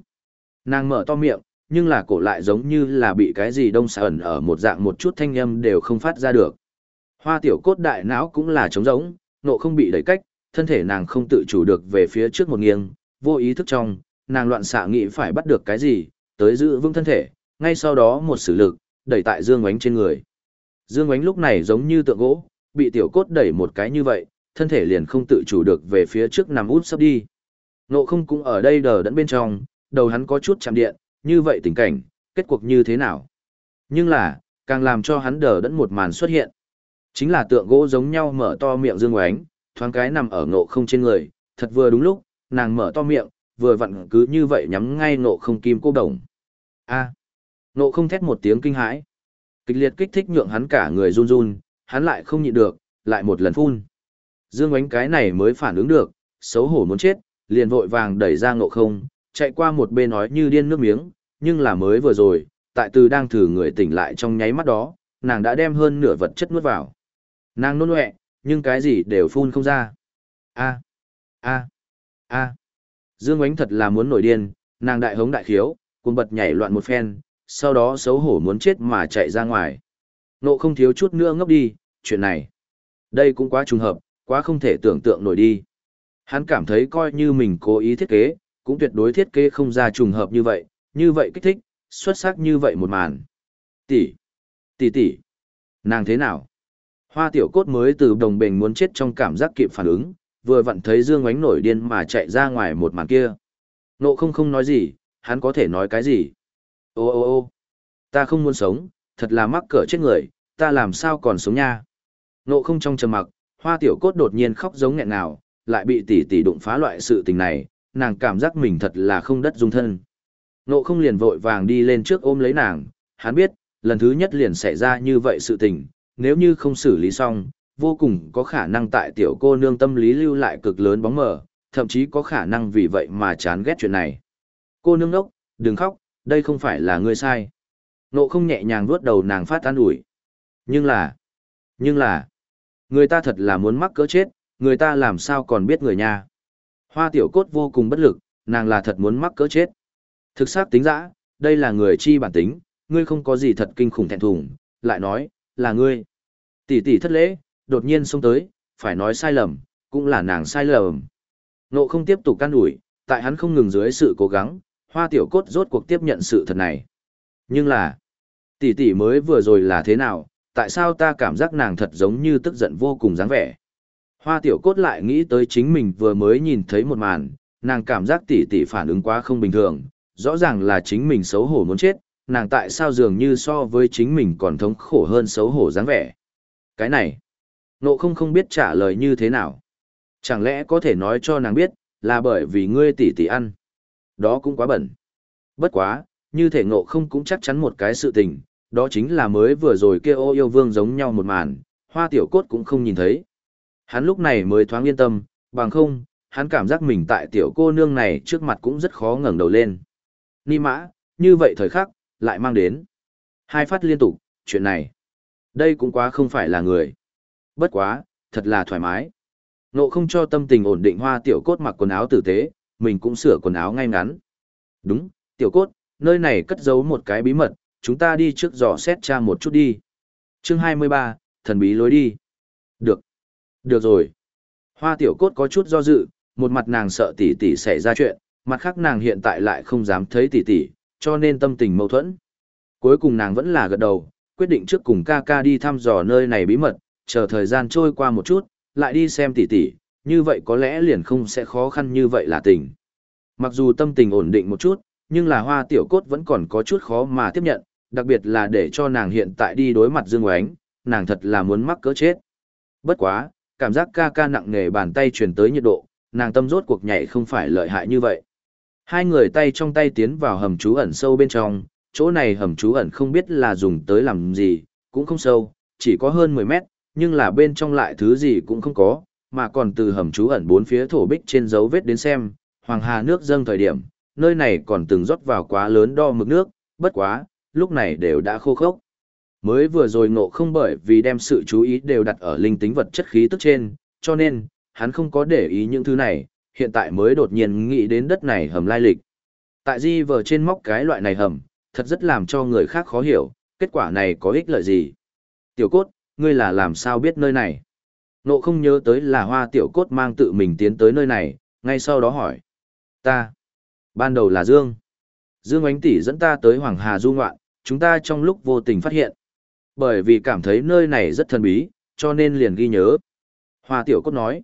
Nàng mở to miệng, nhưng là cổ lại giống như là bị cái gì đông xà ẩn ở một dạng một chút thanh âm đều không phát ra được. Hoa tiểu cốt đại não cũng là trống giống, nộ không bị đẩy cách, thân thể nàng không tự chủ được về phía trước một nghiêng, vô ý thức trong, nàng loạn xạ nghĩ phải bắt được cái gì, tới giữ vững thân thể, ngay sau đó một sử lực, đẩy tại Dương Oánh trên người. Dương Oánh lúc này giống như tượng gỗ, bị tiểu cốt đẩy một cái như vậy, thân thể liền không tự chủ được về phía trước nằm út sắp đi. Nộ không cũng ở đây đờ đẫn bên trong, đầu hắn có chút chạm điện, như vậy tình cảnh, kết cuộc như thế nào. Nhưng là, càng làm cho hắn đờ đẫn một màn xuất hiện. Chính là tượng gỗ giống nhau mở to miệng Dương Oánh, thoáng cái nằm ở ngộ không trên người, thật vừa đúng lúc, nàng mở to miệng, vừa vặn cứ như vậy nhắm ngay ngộ không kim cô đồng. A. À. Ngộ không thét một tiếng kinh hãi. Kịch liệt kích thích nhượng hắn cả người run run, hắn lại không nhịn được, lại một lần phun. Dương ánh cái này mới phản ứng được, xấu hổ muốn chết, liền vội vàng đẩy ra ngộ không, chạy qua một bên nói như điên nước miếng, nhưng là mới vừa rồi, tại từ đang thử người tỉnh lại trong nháy mắt đó, nàng đã đem hơn nửa vật chất nuốt vào. Nàng nôn nhẹ, nhưng cái gì đều phun không ra. A, a, a. Dương Ánh thật là muốn nổi điên, nàng đại hống đại khiếu, cuồng bật nhảy loạn một phen, sau đó xấu hổ muốn chết mà chạy ra ngoài. Nộ không thiếu chút nữa ngốc đi, chuyện này. Đây cũng quá trùng hợp, quá không thể tưởng tượng nổi đi. Hắn cảm thấy coi như mình cố ý thiết kế, cũng tuyệt đối thiết kế không ra trùng hợp như vậy, như vậy kích thích, xuất sắc như vậy một màn. Tỷ, tỷ tỷ, nàng thế nào? Hoa tiểu cốt mới từ đồng bền muốn chết trong cảm giác kịp phản ứng, vừa vặn thấy Dương Ánh nổi điên mà chạy ra ngoài một màn kia. Nộ không không nói gì, hắn có thể nói cái gì? Ô ô ô, ta không muốn sống, thật là mắc cỡ chết người, ta làm sao còn sống nha? Nộ không trong trầm mặc, hoa tiểu cốt đột nhiên khóc giống nghẹn nào, lại bị tỷ tỷ đụng phá loại sự tình này, nàng cảm giác mình thật là không đất dung thân. Nộ không liền vội vàng đi lên trước ôm lấy nàng, hắn biết, lần thứ nhất liền xảy ra như vậy sự tình, nếu như không xử lý xong, vô cùng có khả năng tại tiểu cô nương tâm lý lưu lại cực lớn bóng mờ, thậm chí có khả năng vì vậy mà chán ghét chuyện này. Cô nương đốc, đừng khóc, đây không phải là ngươi sai. Nộ không nhẹ nhàng vuốt đầu nàng phát an ủi. Nhưng là, nhưng là, người ta thật là muốn mắc cỡ chết, người ta làm sao còn biết người nha. Hoa tiểu cốt vô cùng bất lực, nàng là thật muốn mắc cỡ chết. Thực xác tính dã, đây là người chi bản tính, ngươi không có gì thật kinh khủng thẹn thùng, lại nói, là ngươi. Tỷ tỷ thất lễ, đột nhiên xông tới, phải nói sai lầm, cũng là nàng sai lầm. Nộ không tiếp tục can ủi, tại hắn không ngừng dưới sự cố gắng, hoa tiểu cốt rốt cuộc tiếp nhận sự thật này. Nhưng là, tỷ tỷ mới vừa rồi là thế nào, tại sao ta cảm giác nàng thật giống như tức giận vô cùng dáng vẻ. Hoa tiểu cốt lại nghĩ tới chính mình vừa mới nhìn thấy một màn, nàng cảm giác tỷ tỷ phản ứng quá không bình thường, rõ ràng là chính mình xấu hổ muốn chết, nàng tại sao dường như so với chính mình còn thống khổ hơn xấu hổ dáng vẻ. Cái này, nộ không không biết trả lời như thế nào. Chẳng lẽ có thể nói cho nàng biết, là bởi vì ngươi tỷ tỷ ăn. Đó cũng quá bẩn. Bất quá, như thể ngộ không cũng chắc chắn một cái sự tình, đó chính là mới vừa rồi kia ô yêu vương giống nhau một màn, hoa tiểu cốt cũng không nhìn thấy. Hắn lúc này mới thoáng yên tâm, bằng không, hắn cảm giác mình tại tiểu cô nương này trước mặt cũng rất khó ngẩng đầu lên. Ni mã, như vậy thời khắc, lại mang đến. Hai phát liên tục, chuyện này. Đây cũng quá không phải là người. Bất quá, thật là thoải mái. Nộ không cho tâm tình ổn định hoa tiểu cốt mặc quần áo tử tế, mình cũng sửa quần áo ngay ngắn. Đúng, tiểu cốt, nơi này cất giấu một cái bí mật, chúng ta đi trước dò xét tra một chút đi. Chương 23, thần bí lối đi. Được. Được rồi. Hoa tiểu cốt có chút do dự, một mặt nàng sợ tỷ tỷ xảy ra chuyện, mặt khác nàng hiện tại lại không dám thấy tỷ tỷ, cho nên tâm tình mâu thuẫn. Cuối cùng nàng vẫn là gật đầu, quyết định trước cùng ca ca đi thăm dò nơi này bí mật, chờ thời gian trôi qua một chút, lại đi xem tỷ tỷ, như vậy có lẽ liền không sẽ khó khăn như vậy là tình. Mặc dù tâm tình ổn định một chút, nhưng là hoa tiểu cốt vẫn còn có chút khó mà tiếp nhận, đặc biệt là để cho nàng hiện tại đi đối mặt Dương Oánh, nàng thật là muốn mắc cỡ chết. Bất quá, cảm giác ca ca nặng nề bàn tay truyền tới nhiệt độ, nàng tâm rốt cuộc nhảy không phải lợi hại như vậy. Hai người tay trong tay tiến vào hầm trú ẩn sâu bên trong, chỗ này hầm trú ẩn không biết là dùng tới làm gì, cũng không sâu, chỉ có hơn 10 mét, nhưng là bên trong lại thứ gì cũng không có, mà còn từ hầm trú ẩn bốn phía thổ bích trên dấu vết đến xem, hoàng hà nước dâng thời điểm, nơi này còn từng rót vào quá lớn đo mực nước, bất quá, lúc này đều đã khô khốc. Mới vừa rồi ngộ không bởi vì đem sự chú ý đều đặt ở linh tính vật chất khí tức trên, cho nên, hắn không có để ý những thứ này, hiện tại mới đột nhiên nghĩ đến đất này hầm lai lịch. Tại di vờ trên móc cái loại này hầm, thật rất làm cho người khác khó hiểu, kết quả này có ích lợi gì. Tiểu cốt, ngươi là làm sao biết nơi này? Nộ không nhớ tới là hoa tiểu cốt mang tự mình tiến tới nơi này, ngay sau đó hỏi. Ta. Ban đầu là Dương. Dương ánh tỷ dẫn ta tới Hoàng Hà du ngoạn, chúng ta trong lúc vô tình phát hiện. Bởi vì cảm thấy nơi này rất thần bí, cho nên liền ghi nhớ. Hoa tiểu cốt nói.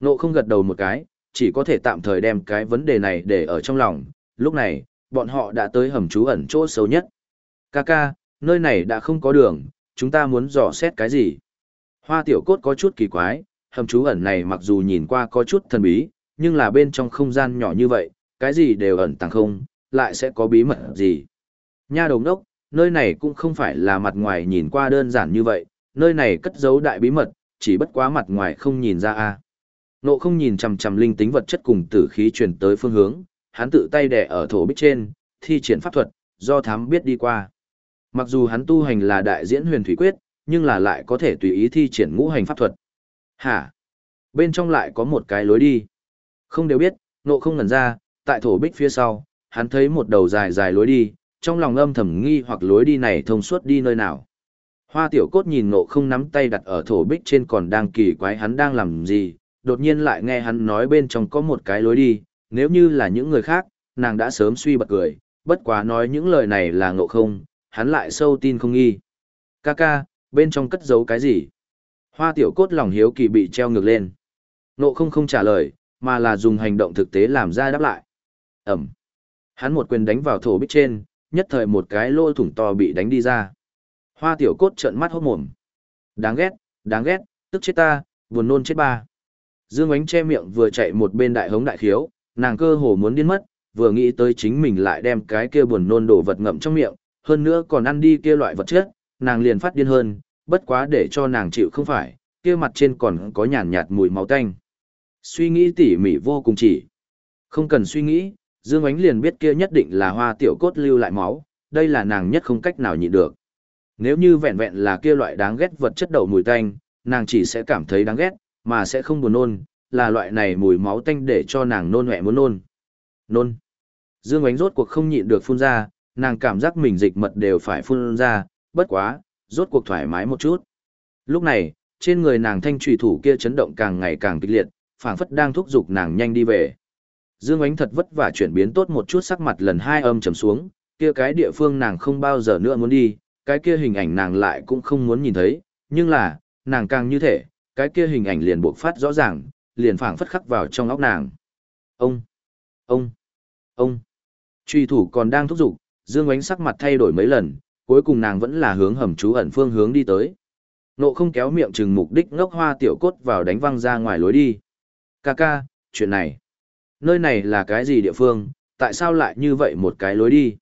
Nộ không gật đầu một cái, chỉ có thể tạm thời đem cái vấn đề này để ở trong lòng. Lúc này, bọn họ đã tới hầm trú ẩn chỗ xấu nhất. Kaka, nơi này đã không có đường, chúng ta muốn dò xét cái gì? Hoa tiểu cốt có chút kỳ quái, hầm trú ẩn này mặc dù nhìn qua có chút thần bí, nhưng là bên trong không gian nhỏ như vậy, cái gì đều ẩn tàng không, lại sẽ có bí mật gì. Nha đồng đốc, nơi này cũng không phải là mặt ngoài nhìn qua đơn giản như vậy, nơi này cất giấu đại bí mật, chỉ bất quá mặt ngoài không nhìn ra a. Nộ không nhìn chằm chằm linh tính vật chất cùng tử khí truyền tới phương hướng, hắn tự tay đè ở thổ bích trên, thi triển pháp thuật, do thám biết đi qua. Mặc dù hắn tu hành là đại diễn huyền thủy quyết, nhưng là lại có thể tùy ý thi triển ngũ hành pháp thuật. Hả? Bên trong lại có một cái lối đi. Không đều biết, nộ không ngẩn ra, tại thổ bích phía sau, hắn thấy một đầu dài dài lối đi, trong lòng âm thầm nghi hoặc lối đi này thông suốt đi nơi nào. Hoa tiểu cốt nhìn nộ không nắm tay đặt ở thổ bích trên còn đang kỳ quái hắn đang làm gì, đột nhiên lại nghe hắn nói bên trong có một cái lối đi, nếu như là những người khác, nàng đã sớm suy bật cười, bất quá nói những lời này là ngộ không, hắn lại sâu tin không nghi. Ca ca, bên trong cất giấu cái gì? Hoa tiểu cốt lòng hiếu kỳ bị treo ngược lên. Ngộ không không trả lời, mà là dùng hành động thực tế làm ra đáp lại. Ẩm. Hắn một quyền đánh vào thổ bích trên, nhất thời một cái lỗ thủng to bị đánh đi ra. Hoa tiểu cốt trợn mắt hốt mồm. Đáng ghét, đáng ghét, tức chết ta, buồn nôn chết ba. Dương ánh che miệng vừa chạy một bên đại hống đại khiếu, nàng cơ hồ muốn điên mất, vừa nghĩ tới chính mình lại đem cái kia buồn nôn đổ vật ngậm trong miệng, hơn nữa còn ăn đi kia loại vật chất, nàng liền phát điên hơn, bất quá để cho nàng chịu không phải, kia mặt trên còn có nhàn nhạt mùi máu tanh. Suy nghĩ tỉ mỉ vô cùng chỉ. Không cần suy nghĩ, Dương Ánh liền biết kia nhất định là hoa tiểu cốt lưu lại máu, đây là nàng nhất không cách nào nhịn được. Nếu như vẹn vẹn là kia loại đáng ghét vật chất đầu mùi tanh, nàng chỉ sẽ cảm thấy đáng ghét, mà sẽ không buồn nôn, là loại này mùi máu tanh để cho nàng nôn mẹ muốn nôn. Nôn. Dương Ánh rốt cuộc không nhịn được phun ra, nàng cảm giác mình dịch mật đều phải phun ra, bất quá, rốt cuộc thoải mái một chút. Lúc này, trên người nàng thanh trùy thủ kia chấn động càng ngày càng kịch liệt, phảng phất đang thúc giục nàng nhanh đi về. Dương Ánh thật vất vả chuyển biến tốt một chút sắc mặt lần hai âm trầm xuống, kia cái địa phương nàng không bao giờ nữa muốn đi, cái kia hình ảnh nàng lại cũng không muốn nhìn thấy, nhưng là, nàng càng như thế, cái kia hình ảnh liền buộc phát rõ ràng, liền phảng phất khắc vào trong óc nàng. Ông, ông, ông, truy thủ còn đang thúc giục, Dương Ánh sắc mặt thay đổi mấy lần, cuối cùng nàng vẫn là hướng hầm trú ẩn phương hướng đi tới. Nộ không kéo miệng chừng mục đích ngốc hoa tiểu cốt vào đánh văng ra ngoài lối đi. Ca ca, chuyện này. Nơi này là cái gì địa phương, tại sao lại như vậy một cái lối đi?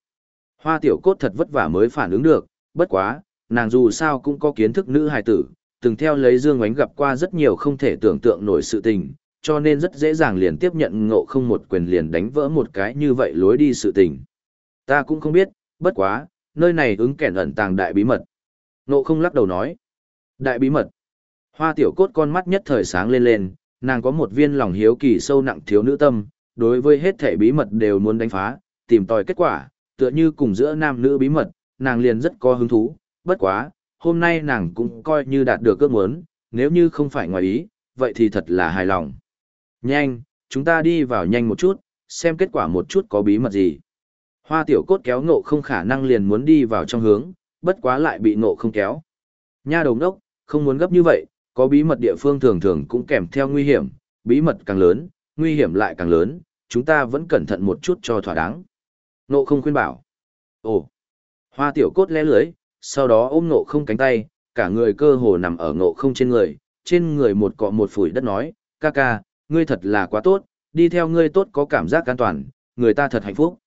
Hoa tiểu cốt thật vất vả mới phản ứng được, bất quá, nàng dù sao cũng có kiến thức nữ hài tử, từng theo lấy Dương Ngoánh gặp qua rất nhiều không thể tưởng tượng nổi sự tình, cho nên rất dễ dàng liền tiếp nhận ngộ không một quyền liền đánh vỡ một cái như vậy lối đi sự tình. Ta cũng không biết, bất quá, nơi này ứng kẻn ẩn tàng đại bí mật. Ngộ không lắc đầu nói. Đại bí mật. Hoa tiểu cốt con mắt nhất thời sáng lên lên, nàng có một viên lòng hiếu kỳ sâu nặng thiếu nữ tâm, đối với hết thể bí mật đều muốn đánh phá, tìm tòi kết quả, tựa như cùng giữa nam nữ bí mật, nàng liền rất có hứng thú, bất quá, hôm nay nàng cũng coi như đạt được ước muốn, nếu như không phải ngoài ý, vậy thì thật là hài lòng. Nhanh, chúng ta đi vào nhanh một chút, xem kết quả một chút có bí mật gì. Hoa tiểu cốt kéo ngộ không khả năng liền muốn đi vào trong hướng, bất quá lại bị ngộ không kéo. Nha đồng đốc, không muốn gấp như vậy, có bí mật địa phương thường thường cũng kèm theo nguy hiểm, bí mật càng lớn, nguy hiểm lại càng lớn, chúng ta vẫn cẩn thận một chút cho thỏa đáng. Ngộ không khuyên bảo. Ồ, hoa tiểu cốt lẽ lưới, sau đó ôm ngộ không cánh tay, cả người cơ hồ nằm ở ngộ không trên người, trên người một cọ một phủi đất nói, ca ca, ngươi thật là quá tốt, đi theo ngươi tốt có cảm giác an toàn, người ta thật hạnh phúc.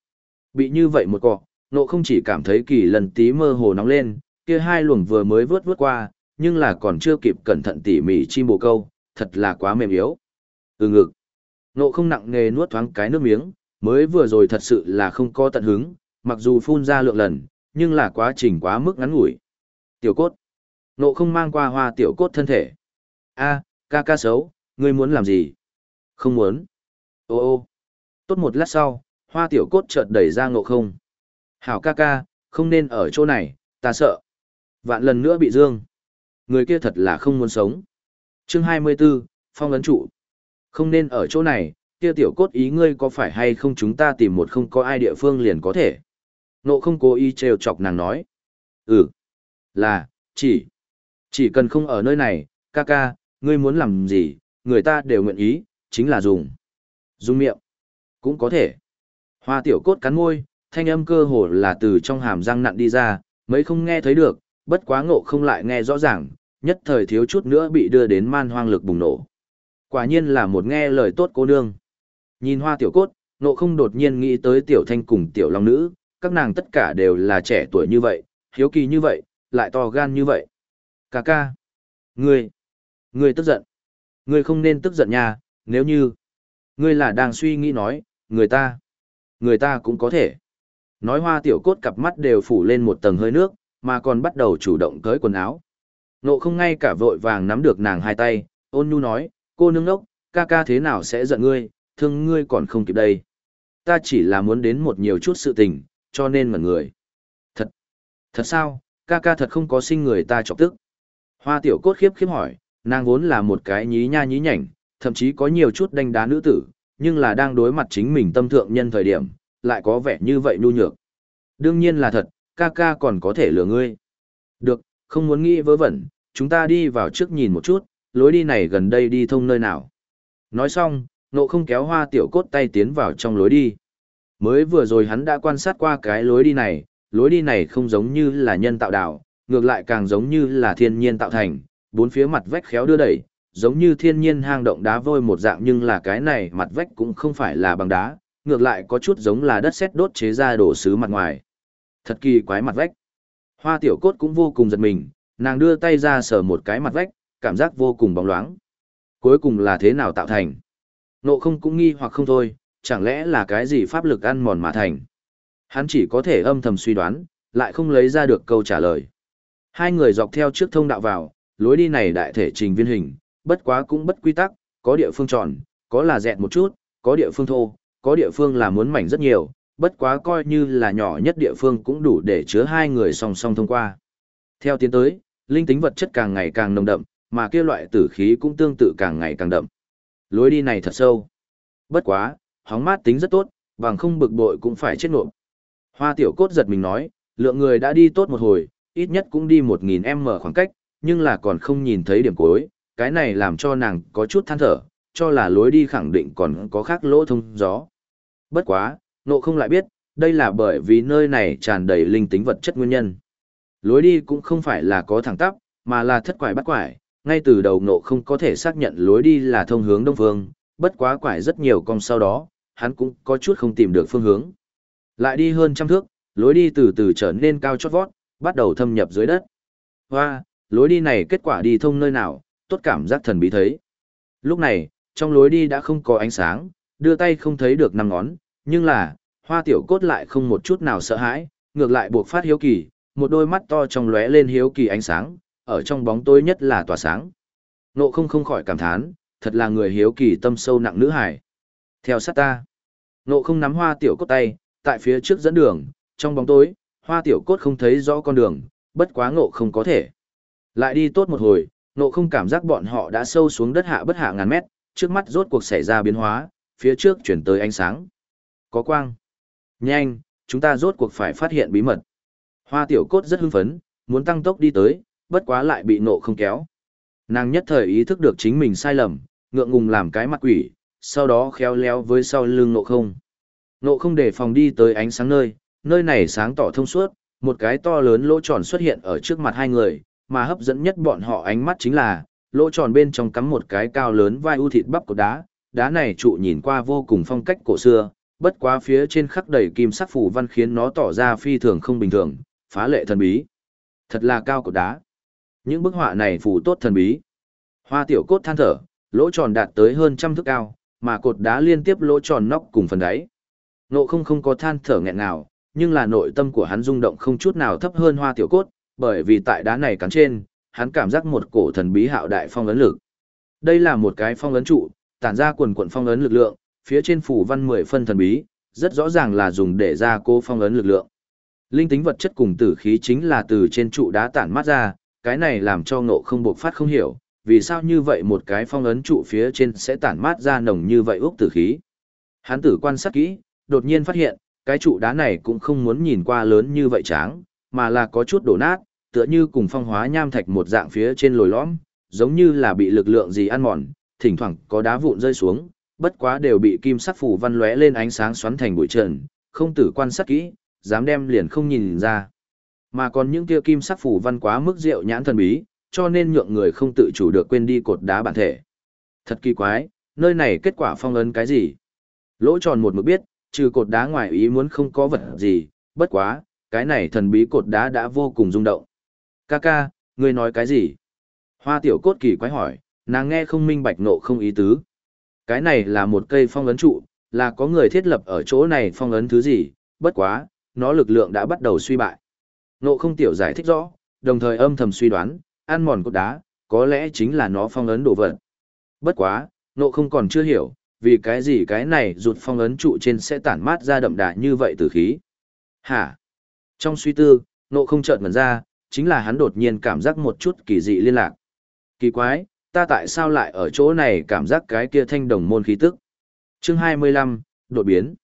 Bị như vậy một cọ, ngộ không chỉ cảm thấy kỳ lần tí mơ hồ nóng lên, kia hai luồng vừa mới vớt vớt qua, nhưng là còn chưa kịp cẩn thận tỉ mỉ chim bồ câu, thật là quá mềm yếu. Ừ ngực. Ngộ không nặng nề nuốt thoáng cái nước miếng, mới vừa rồi thật sự là không có tận hứng, mặc dù phun ra lượng lần, nhưng là quá trình quá mức ngắn ngủi. Tiểu cốt. Nộ không mang qua hoa tiểu cốt thân thể. a ca ca xấu, ngươi muốn làm gì? Không muốn. Ô ô. Tốt một lát sau, hoa tiểu cốt chợt đẩy ra ngộ không. Hảo ca ca, không nên ở chỗ này, ta sợ. Vạn lần nữa bị dương. Người kia thật là không muốn sống. chương 24, phong ấn trụ. Không nên ở chỗ này, kia tiểu cốt ý ngươi có phải hay không chúng ta tìm một không có ai địa phương liền có thể. Nộ không cố ý trêu chọc nàng nói. Ừ, là, chỉ, chỉ cần không ở nơi này, ca ca, ngươi muốn làm gì, người ta đều nguyện ý, chính là dùng. Dùng miệng, cũng có thể. Hoa tiểu cốt cắn môi, thanh âm cơ hồ là từ trong hàm răng nặn đi ra, mấy không nghe thấy được, bất quá ngộ không lại nghe rõ ràng, nhất thời thiếu chút nữa bị đưa đến man hoang lực bùng nổ. Quả nhiên là một nghe lời tốt cô nương. Nhìn hoa tiểu cốt, ngộ không đột nhiên nghĩ tới tiểu thanh cùng tiểu long nữ, các nàng tất cả đều là trẻ tuổi như vậy, hiếu kỳ như vậy, lại to gan như vậy. Cà ca. Ngươi. Ngươi tức giận. Ngươi không nên tức giận nha, nếu như. Ngươi là đang suy nghĩ nói, người ta. Người ta cũng có thể. Nói hoa tiểu cốt cặp mắt đều phủ lên một tầng hơi nước, mà còn bắt đầu chủ động cởi quần áo. Nộ không ngay cả vội vàng nắm được nàng hai tay, ôn nhu nói, cô nương ốc, ca ca thế nào sẽ giận ngươi, thương ngươi còn không kịp đây. Ta ta chỉ là muốn đến một nhiều chút sự tình, cho nên mẩn người. Thật, thật sao, ca ca thật không có sinh người ta chọc tức. Hoa tiểu cốt khiếp khiếp hỏi, nàng vốn là một cái nhí nha nhí nhảnh, thậm chí có nhiều chút đánh đá nữ tử, nhưng là đang đối mặt chính mình tâm thượng nhân thời điểm, lại có vẻ như vậy nhu nhược. Đương nhiên là thật, ca ca còn có thể lừa ngươi. Được, không muốn nghĩ vớ vẩn, chúng ta đi vào trước nhìn một chút, lối đi này gần đây đi thông nơi nào. Nói xong, nộ không kéo hoa tiểu cốt tay tiến vào trong lối đi. Mới vừa rồi hắn đã quan sát qua cái lối đi này, lối đi này không giống như là nhân tạo đảo, ngược lại càng giống như là thiên nhiên tạo thành, bốn phía mặt vách khéo đưa đẩy, giống như thiên nhiên hang động đá vôi một dạng nhưng là cái này mặt vách cũng không phải là bằng đá, ngược lại có chút giống là đất sét đốt chế ra đổ sứ mặt ngoài. Thật kỳ quái mặt vách. Hoa tiểu cốt cũng vô cùng giật mình, nàng đưa tay ra sờ một cái mặt vách, cảm giác vô cùng bóng loáng. Cuối cùng là thế nào tạo thành? Nộ không cũng nghi hoặc không thôi, chẳng lẽ là cái gì pháp lực ăn mòn mà thành? Hắn chỉ có thể âm thầm suy đoán, lại không lấy ra được câu trả lời. Hai người dọc theo trước thông đạo vào, lối đi này đại thể trình viên hình, bất quá cũng bất quy tắc, có địa phương tròn, có là dẹt một chút, có địa phương thô, có địa phương là muốn mảnh rất nhiều, bất quá coi như là nhỏ nhất địa phương cũng đủ để chứa hai người song song thông qua. Theo tiến tới, linh tính vật chất càng ngày càng nồng đậm, mà kia loại tử khí cũng tương tự càng ngày càng đậm. Lối đi này thật sâu. Bất quá, hóng mát tính rất tốt, bằng không bực bội cũng phải chết nộp. Hoa tiểu cốt giật mình nói, lượng người đã đi tốt một hồi, ít nhất cũng đi 1.000m khoảng cách, nhưng là còn không nhìn thấy điểm cuối, cái này làm cho nàng có chút than thở, cho là lối đi khẳng định còn có khác lỗ thông gió. Bất quá, nộ không lại biết, đây là bởi vì nơi này tràn đầy linh tính vật chất nguyên nhân. Lối đi cũng không phải là có thẳng tắp, mà là thất quải bắt quải, ngay từ đầu nộ không có thể xác nhận lối đi là thông hướng đông phương, bất quá quải rất nhiều cong sau đó, hắn cũng có chút không tìm được phương hướng. Lại đi hơn trăm thước, lối đi từ từ trở nên cao chót vót, bắt đầu thâm nhập dưới đất. Hoa, lối đi này kết quả đi thông nơi nào, tốt cảm giác thần bí thấy. Lúc này, trong lối đi đã không có ánh sáng, đưa tay không thấy được năm ngón, nhưng là, hoa tiểu cốt lại không một chút nào sợ hãi, ngược lại buộc phát hiếu kỳ, một đôi mắt to trong lóe lên hiếu kỳ ánh sáng, ở trong bóng tối nhất là tỏa sáng. Nộ không không khỏi cảm thán, thật là người hiếu kỳ tâm sâu nặng nữ hải. Theo sát ta, nộ không nắm hoa tiểu cốt tay, tại phía trước dẫn đường, trong bóng tối, hoa tiểu cốt không thấy rõ con đường, bất quá ngộ không có thể. Lại đi tốt một hồi, nộ không cảm giác bọn họ đã sâu xuống đất hạ bất hạ ngàn mét, trước mắt rốt cuộc xảy ra biến hóa, phía trước chuyển tới ánh sáng. Có quang. Nhanh, chúng ta rốt cuộc phải phát hiện bí mật. Hoa tiểu cốt rất hưng phấn, muốn tăng tốc đi tới, bất quá lại bị nộ không kéo. Nàng nhất thời ý thức được chính mình sai lầm, ngượng ngùng làm cái mặt quỷ, sau đó khéo léo với sau lưng nộ không. Nộ không để phòng đi tới ánh sáng nơi, nơi này sáng tỏ thông suốt, một cái to lớn lỗ tròn xuất hiện ở trước mặt hai người, mà hấp dẫn nhất bọn họ ánh mắt chính là, lỗ tròn bên trong cắm một cái cao lớn vai u thịt bắp của đá, đá này trụ nhìn qua vô cùng phong cách cổ xưa, bất quá phía trên khắc đầy kim sắc phủ văn khiến nó tỏ ra phi thường không bình thường, phá lệ thần bí. Thật là cao cột đá. Những bức họa này phủ tốt thần bí. Hoa tiểu cốt than thở, lỗ tròn đạt tới hơn trăm thước cao, mà cột đá liên tiếp lỗ tròn nóc cùng phần đáy. Nộ không không có than thở nghẹn nào, nhưng là nội tâm của hắn rung động không chút nào thấp hơn hoa tiểu cốt, bởi vì tại đá này cắn trên, hắn cảm giác một cổ thần bí hạo đại phong ấn lực. Đây là một cái phong ấn trụ, tản ra quần quần phong ấn lực lượng, phía trên phủ văn mười phân thần bí, rất rõ ràng là dùng để ra cố phong ấn lực lượng. Linh tính vật chất cùng tử khí chính là từ trên trụ đá tản mát ra, cái này làm cho ngộ không buộc phát không hiểu, vì sao như vậy một cái phong ấn trụ phía trên sẽ tản mát ra nồng như vậy ước tử khí. Hắn tử quan sát kỹ, đột nhiên phát hiện, cái trụ đá này cũng không muốn nhìn qua lớn như vậy tráng, mà là có chút đổ nát, tựa như cùng phong hóa nham thạch một dạng phía trên lồi lõm, giống như là bị lực lượng gì ăn mòn, thỉnh thoảng có đá vụn rơi xuống, bất quá đều bị kim sắc phủ văn lóe lên ánh sáng xoắn thành bụi trần, không tử quan sát kỹ, dám đem liền không nhìn ra. Mà còn những kia kim sắc phủ văn quá mức diệu nhãn thần bí, cho nên nhượng người không tự chủ được quên đi cột đá bản thể. Thật kỳ quái, nơi này kết quả phong ấn cái gì? Lỗ tròn một mực biết, trừ cột đá ngoài ý muốn không có vật gì, bất quá, cái này thần bí cột đá đã vô cùng rung động. Ca ca, ngươi nói cái gì? Hoa tiểu cốt kỳ quái hỏi, nàng nghe không minh bạch nộ không ý tứ. Cái này là một cây phong ấn trụ, là có người thiết lập ở chỗ này phong ấn thứ gì, bất quá, nó lực lượng đã bắt đầu suy bại. Nộ không tiểu giải thích rõ, đồng thời âm thầm suy đoán, ăn mòn cột đá, có lẽ chính là nó phong ấn đồ vật. Bất quá, nộ không còn chưa hiểu, vì cái gì cái này rụt phong ấn trụ trên sẽ tản mát ra đậm đà như vậy từ khí. Hả? Trong suy tư, nộ không chợt ngần ra, chính là hắn đột nhiên cảm giác một chút kỳ dị liên lạc. Kỳ quái, ta tại sao lại ở chỗ này cảm giác cái kia thanh đồng môn khí tức? Chương 25, đột biến.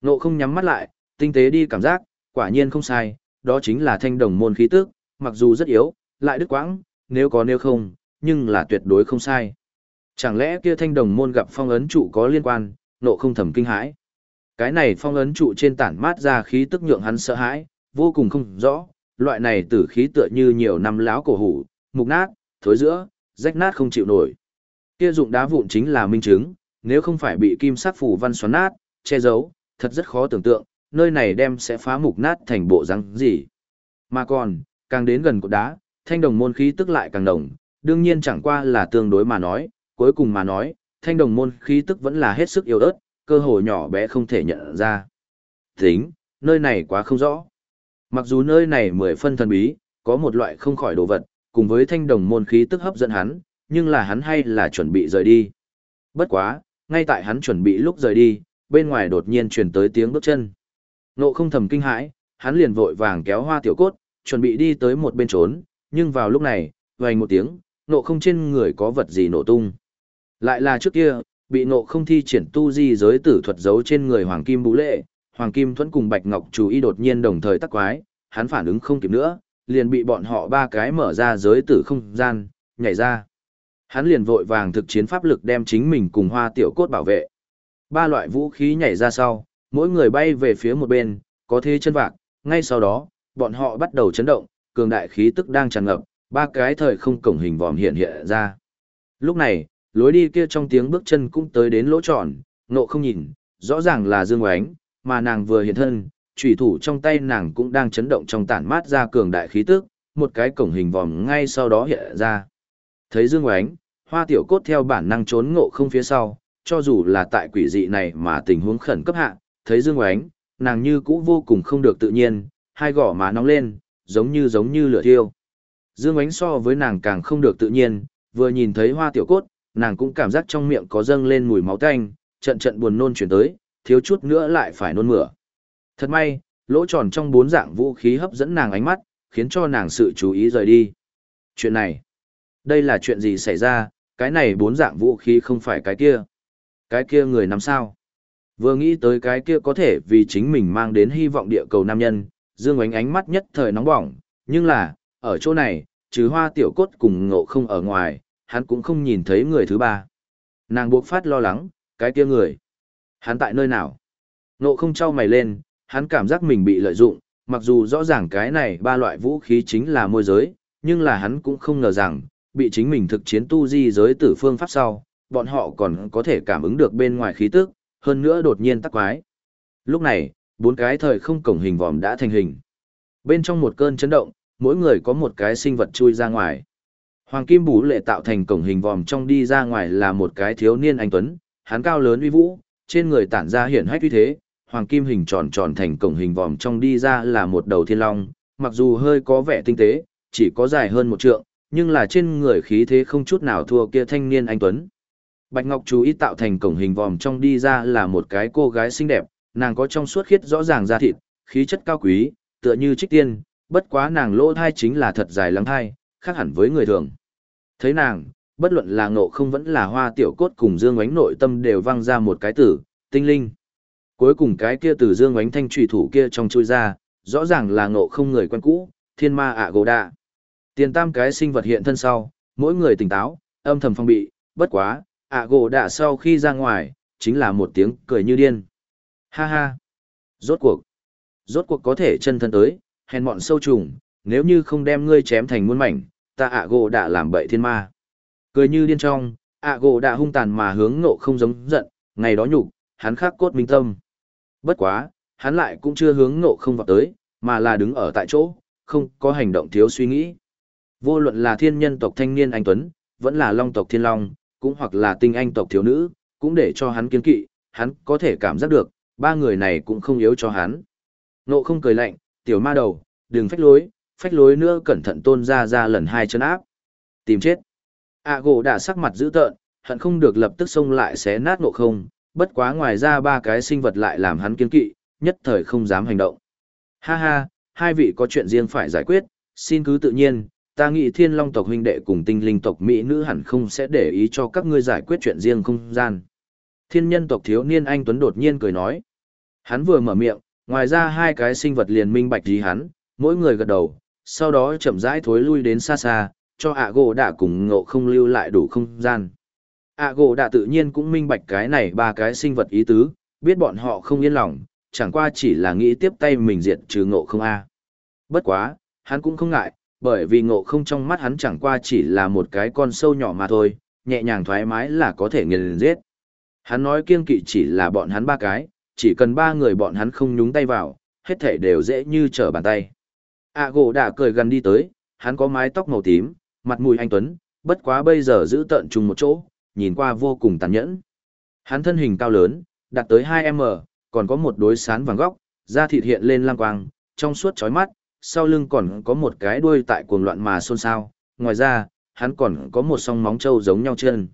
Nộ không nhắm mắt lại, tinh tế đi cảm giác, quả nhiên không sai, đó chính là thanh đồng môn khí tức, mặc dù rất yếu, lại đứt quãng, nếu có nếu không, nhưng là tuyệt đối không sai. Chẳng lẽ kia thanh đồng môn gặp phong ấn trụ có liên quan, nộ không thầm kinh hãi. Cái này phong ấn trụ trên tản mát ra khí tức nhượng hắn sợ hãi, vô cùng không rõ, loại này tử khí tựa như nhiều năm láo cổ hủ, mục nát, thối giữa, rách nát không chịu nổi. Kia dụng đá vụn chính là minh chứng, nếu không phải bị kim sắc phủ văn xoắn nát, che giấu, thật rất khó tưởng tượng, nơi này đem sẽ phá mục nát thành bộ răng gì. Mà còn, càng đến gần cột đá, thanh đồng môn khí tức lại càng đồng, đương nhiên chẳng qua là tương đối mà nói, cuối cùng mà nói, thanh đồng môn khí tức vẫn là hết sức yếu ớt, cơ hội nhỏ bé không thể nhận ra. Tính, nơi này quá không rõ. Mặc dù nơi này mười phân thần bí, có một loại không khỏi đồ vật, cùng với thanh đồng môn khí tức hấp dẫn hắn, nhưng là hắn hay là chuẩn bị rời đi. Bất quá, ngay tại hắn chuẩn bị lúc rời đi, bên ngoài đột nhiên truyền tới tiếng bước chân. Nộ không thầm kinh hãi, hắn liền vội vàng kéo hoa tiểu cốt, chuẩn bị đi tới một bên trốn, nhưng vào lúc này, vành một tiếng, nộ không trên người có vật gì nổ tung. Lại là trước kia, bị nộ không thi triển tu di giới tử thuật giấu trên người Hoàng Kim Bú Lệ, Hoàng Kim Thuẫn cùng Bạch Ngọc chú ý đột nhiên đồng thời tắc quái, hắn phản ứng không kịp nữa, liền bị bọn họ ba cái mở ra giới tử không gian, nhảy ra. Hắn liền vội vàng thực chiến pháp lực đem chính mình cùng hoa tiểu cốt bảo vệ. Ba loại vũ khí nhảy ra sau, mỗi người bay về phía một bên, có thế chân vạc, ngay sau đó, bọn họ bắt đầu chấn động, cường đại khí tức đang tràn ngập, ba cái thời không cổng hình vòm hiện hiện ra. Lúc này, lối đi kia trong tiếng bước chân cũng tới đến lỗ tròn, nộ không nhìn, rõ ràng là Dương Oánh, mà nàng vừa hiện thân, chủy thủ trong tay nàng cũng đang chấn động trong tản mát ra cường đại khí tức, một cái cổng hình vòm ngay sau đó hiện ra. Thấy Dương Oánh, hoa tiểu cốt theo bản năng trốn ngộ không phía sau, cho dù là tại quỷ dị này mà tình huống khẩn cấp hạ, thấy Dương Oánh, nàng như cũ vô cùng không được tự nhiên, hai gò má nóng lên, giống như giống như lửa thiêu. Dương Ánh so với nàng càng không được tự nhiên, vừa nhìn thấy hoa tiểu cốt, nàng cũng cảm giác trong miệng có dâng lên mùi máu tanh, trận trận buồn nôn chuyển tới, thiếu chút nữa lại phải nôn mửa. Thật may, lỗ tròn trong bốn dạng vũ khí hấp dẫn nàng ánh mắt, khiến cho nàng sự chú ý rời đi. Chuyện này, đây là chuyện gì xảy ra, cái này bốn dạng vũ khí không phải cái kia. Cái kia người nằm sao? Vừa nghĩ tới cái kia có thể vì chính mình mang đến hy vọng địa cầu nam nhân, Dương ánh ánh mắt nhất thời nóng bỏng, nhưng là, ở chỗ này, trừ hoa tiểu cốt cùng ngộ không ở ngoài, hắn cũng không nhìn thấy người thứ ba. Nàng buộc phát lo lắng, cái kia người. Hắn tại nơi nào? Ngộ không trao mày lên, hắn cảm giác mình bị lợi dụng, mặc dù rõ ràng cái này ba loại vũ khí chính là môi giới, nhưng là hắn cũng không ngờ rằng, bị chính mình thực chiến tu di giới tử phương pháp sau, bọn họ còn có thể cảm ứng được bên ngoài khí tức, hơn nữa đột nhiên tắc quái. Lúc này, bốn cái thời không cổng hình vòm đã thành hình. Bên trong một cơn chấn động, mỗi người có một cái sinh vật chui ra ngoài. Hoàng kim bú lệ tạo thành cổng hình vòm trong đi ra ngoài là một cái thiếu niên anh tuấn, hắn cao lớn uy vũ, trên người tản ra hiển hách uy thế, hoàng kim hình tròn tròn thành cổng hình vòm trong đi ra là một đầu thiên long, mặc dù hơi có vẻ tinh tế, chỉ có dài hơn một trượng, nhưng là trên người khí thế không chút nào thua kia thanh niên anh tuấn. Bạch Ngọc chú ý tạo thành cổng hình vòm trong đi ra là một cái cô gái xinh đẹp, nàng có trong suốt khiết rõ ràng da thịt, khí chất cao quý, tựa như trích tiên, bất quá nàng lỗ thai chính là thật dài lắng thai, khác hẳn với người thường. Thấy nàng, bất luận là ngộ không vẫn là hoa tiểu cốt cùng dương ánh nội tâm đều văng ra một cái tử, tinh linh. Cuối cùng cái kia từ dương ánh thanh trùy thủ kia trong chui ra, rõ ràng là ngộ không người quen cũ, thiên ma ạ gồ đạ. Tiền tam cái sinh vật hiện thân sau, mỗi người tỉnh táo, âm thầm phong bị, bất quá, ạ gồ đạ sau khi ra ngoài, chính là một tiếng cười như điên. Ha ha! Rốt cuộc! Rốt cuộc có thể chân thân tới, hèn mọn sâu trùng, nếu như không đem ngươi chém thành muôn mảnh, ta ạ gỗ đã làm bậy thiên ma. Cười như điên trong, ạ gỗ đã hung tàn mà hướng nộ không giống giận, ngày đó nhục, hắn khắc cốt minh tâm. Bất quá, hắn lại cũng chưa hướng nộ không vào tới, mà là đứng ở tại chỗ, không có hành động thiếu suy nghĩ. Vô luận là thiên nhân tộc thanh niên anh Tuấn, vẫn là long tộc thiên long, cũng hoặc là tinh anh tộc thiếu nữ, cũng để cho hắn kiên kỵ, hắn có thể cảm giác được, ba người này cũng không yếu cho hắn. Nộ không cười lạnh, tiểu ma đầu, đừng phách lối, phách lối nữa cẩn thận tôn ra ra lần hai chân áp. Tìm chết. A gỗ đã sắc mặt dữ tợn, hận không được lập tức xông lại xé nát nộ không, bất quá ngoài ra ba cái sinh vật lại làm hắn kiên kỵ, nhất thời không dám hành động. Ha ha, hai vị có chuyện riêng phải giải quyết, xin cứ tự nhiên, ta nghĩ thiên long tộc huynh đệ cùng tinh linh tộc Mỹ nữ hẳn không sẽ để ý cho các ngươi giải quyết chuyện riêng không gian. Thiên nhân tộc thiếu niên anh Tuấn đột nhiên cười nói. Hắn vừa mở miệng, ngoài ra hai cái sinh vật liền minh bạch gì hắn, mỗi người gật đầu, sau đó chậm rãi thối lui đến xa xa, cho ạ gỗ đã cùng ngộ không lưu lại đủ không gian. ạ gỗ đã tự nhiên cũng minh bạch cái này ba cái sinh vật ý tứ, biết bọn họ không yên lòng, chẳng qua chỉ là nghĩ tiếp tay mình diệt trừ ngộ không a. Bất quá, hắn cũng không ngại, bởi vì ngộ không trong mắt hắn chẳng qua chỉ là một cái con sâu nhỏ mà thôi, nhẹ nhàng thoải mái là có thể nghiền giết. Hắn nói kiên kỵ chỉ là bọn hắn ba cái, chỉ cần ba người bọn hắn không nhúng tay vào, hết thể đều dễ như trở bàn tay. A gỗ đã cười gần đi tới, hắn có mái tóc màu tím, mặt mũi anh Tuấn, bất quá bây giờ giữ tận chung một chỗ, nhìn qua vô cùng tàn nhẫn. Hắn thân hình cao lớn, đạt tới 2M, còn có một đối sán vàng góc, da thịt hiện lên lang quang, trong suốt chói mắt, sau lưng còn có một cái đuôi tại cuồng loạn mà xôn xao, ngoài ra, hắn còn có một song móng trâu giống nhau chân.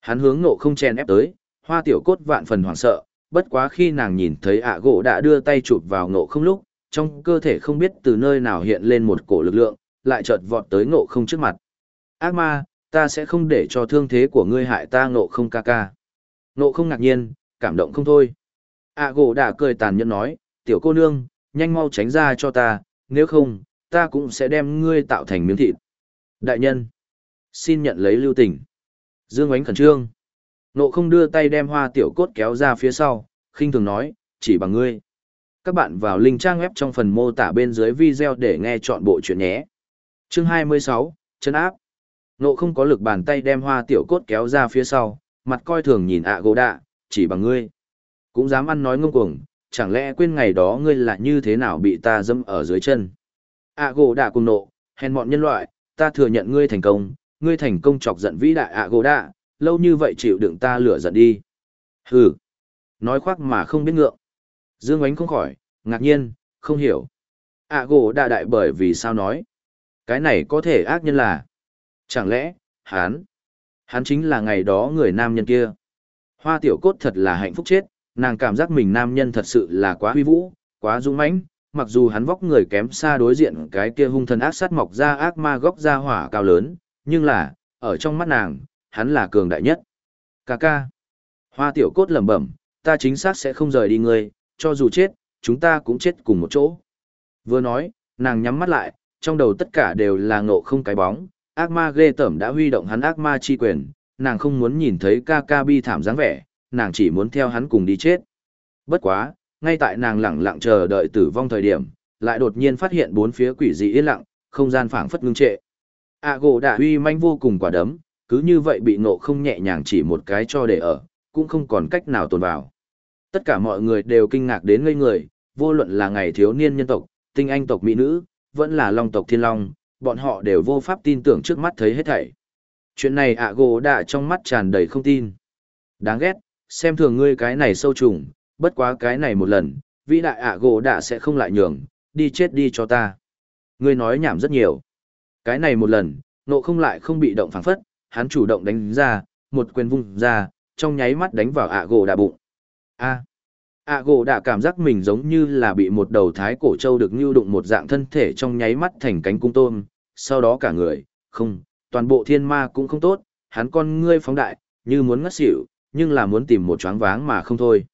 Hắn hướng nộ không chen ép tới, hoa tiểu cốt vạn phần hoảng sợ, bất quá khi nàng nhìn thấy ạ gỗ đã đưa tay chụp vào nộ không lúc, trong cơ thể không biết từ nơi nào hiện lên một cổ lực lượng, lại chợt vọt tới ngộ không trước mặt. Ác ma, ta sẽ không để cho thương thế của ngươi hại ta ngộ không ca ca. Ngộ không ngạc nhiên, cảm động không thôi. Ạ gỗ đã cười tàn nhẫn nói, tiểu cô nương, nhanh mau tránh ra cho ta, nếu không, ta cũng sẽ đem ngươi tạo thành miếng thịt. Đại nhân, xin nhận lấy lưu tình. Dương ánh khẩn trương. Nộ không đưa tay đem hoa tiểu cốt kéo ra phía sau, khinh thường nói, chỉ bằng ngươi. Các bạn vào link trang web trong phần mô tả bên dưới video để nghe chọn bộ chuyện nhé. Chương 26, chân áp. Nộ không có lực bàn tay đem hoa tiểu cốt kéo ra phía sau, mặt coi thường nhìn ạ gỗ đạ, chỉ bằng ngươi. Cũng dám ăn nói ngông cuồng, chẳng lẽ quên ngày đó ngươi là như thế nào bị ta dâm ở dưới chân. ạ gỗ đạ cùng nộ, hèn mọn nhân loại, ta thừa nhận ngươi thành công, ngươi thành công chọc giận vĩ đại ạ gỗ đạ, lâu như vậy chịu đựng ta lửa giận đi. Hừ, nói khoác mà không biết ngượng. Dương Ánh không khỏi, ngạc nhiên, không hiểu. À gỗ đại đại bởi vì sao nói. Cái này có thể ác nhân là. Chẳng lẽ, hắn, hắn chính là ngày đó người nam nhân kia. Hoa tiểu cốt thật là hạnh phúc chết, nàng cảm giác mình nam nhân thật sự là quá huy vũ, quá dũng mãnh, mặc dù hắn vóc người kém xa đối diện cái kia hung thần ác sát mọc ra ác ma góc ra hỏa cao lớn, nhưng là, ở trong mắt nàng, hắn là cường đại nhất. Cà ca. Hoa tiểu cốt lẩm bẩm, ta chính xác sẽ không rời đi ngươi, cho dù chết, chúng ta cũng chết cùng một chỗ. Vừa nói, nàng nhắm mắt lại, trong đầu tất cả đều là ngộ không cái bóng, ác ma ghê tởm đã huy động hắn ác ma chi quyền, nàng không muốn nhìn thấy ca ca bi thảm dáng vẻ, nàng chỉ muốn theo hắn cùng đi chết. Bất quá, ngay tại nàng lặng lặng chờ đợi tử vong thời điểm, lại đột nhiên phát hiện bốn phía quỷ dị yên lặng, không gian phảng phất ngưng trệ. A gỗ đã huy manh vô cùng quả đấm, cứ như vậy bị nộ không nhẹ nhàng chỉ một cái cho để ở, cũng không còn cách nào tồn vào. Tất cả mọi người đều kinh ngạc đến ngây người, vô luận là ngày thiếu niên nhân tộc, tinh anh tộc mỹ nữ, vẫn là long tộc thiên long, bọn họ đều vô pháp tin tưởng trước mắt thấy hết thảy. Chuyện này ạ gồ đã trong mắt tràn đầy không tin. Đáng ghét, xem thường ngươi cái này sâu trùng, bất quá cái này một lần, vĩ đại ạ gồ đã sẽ không lại nhường, đi chết đi cho ta. Ngươi nói nhảm rất nhiều. Cái này một lần, nộ không lại không bị động phản phất, hắn chủ động đánh ra, một quyền vung ra, trong nháy mắt đánh vào ạ gỗ đạ bụng. A. ạ gỗ đạ cảm giác mình giống như là bị một đầu thái cổ trâu được như đụng một dạng thân thể trong nháy mắt thành cánh cung tôm, sau đó cả người, không, toàn bộ thiên ma cũng không tốt, hắn con ngươi phóng đại, như muốn ngất xỉu, nhưng là muốn tìm một choáng váng mà không thôi.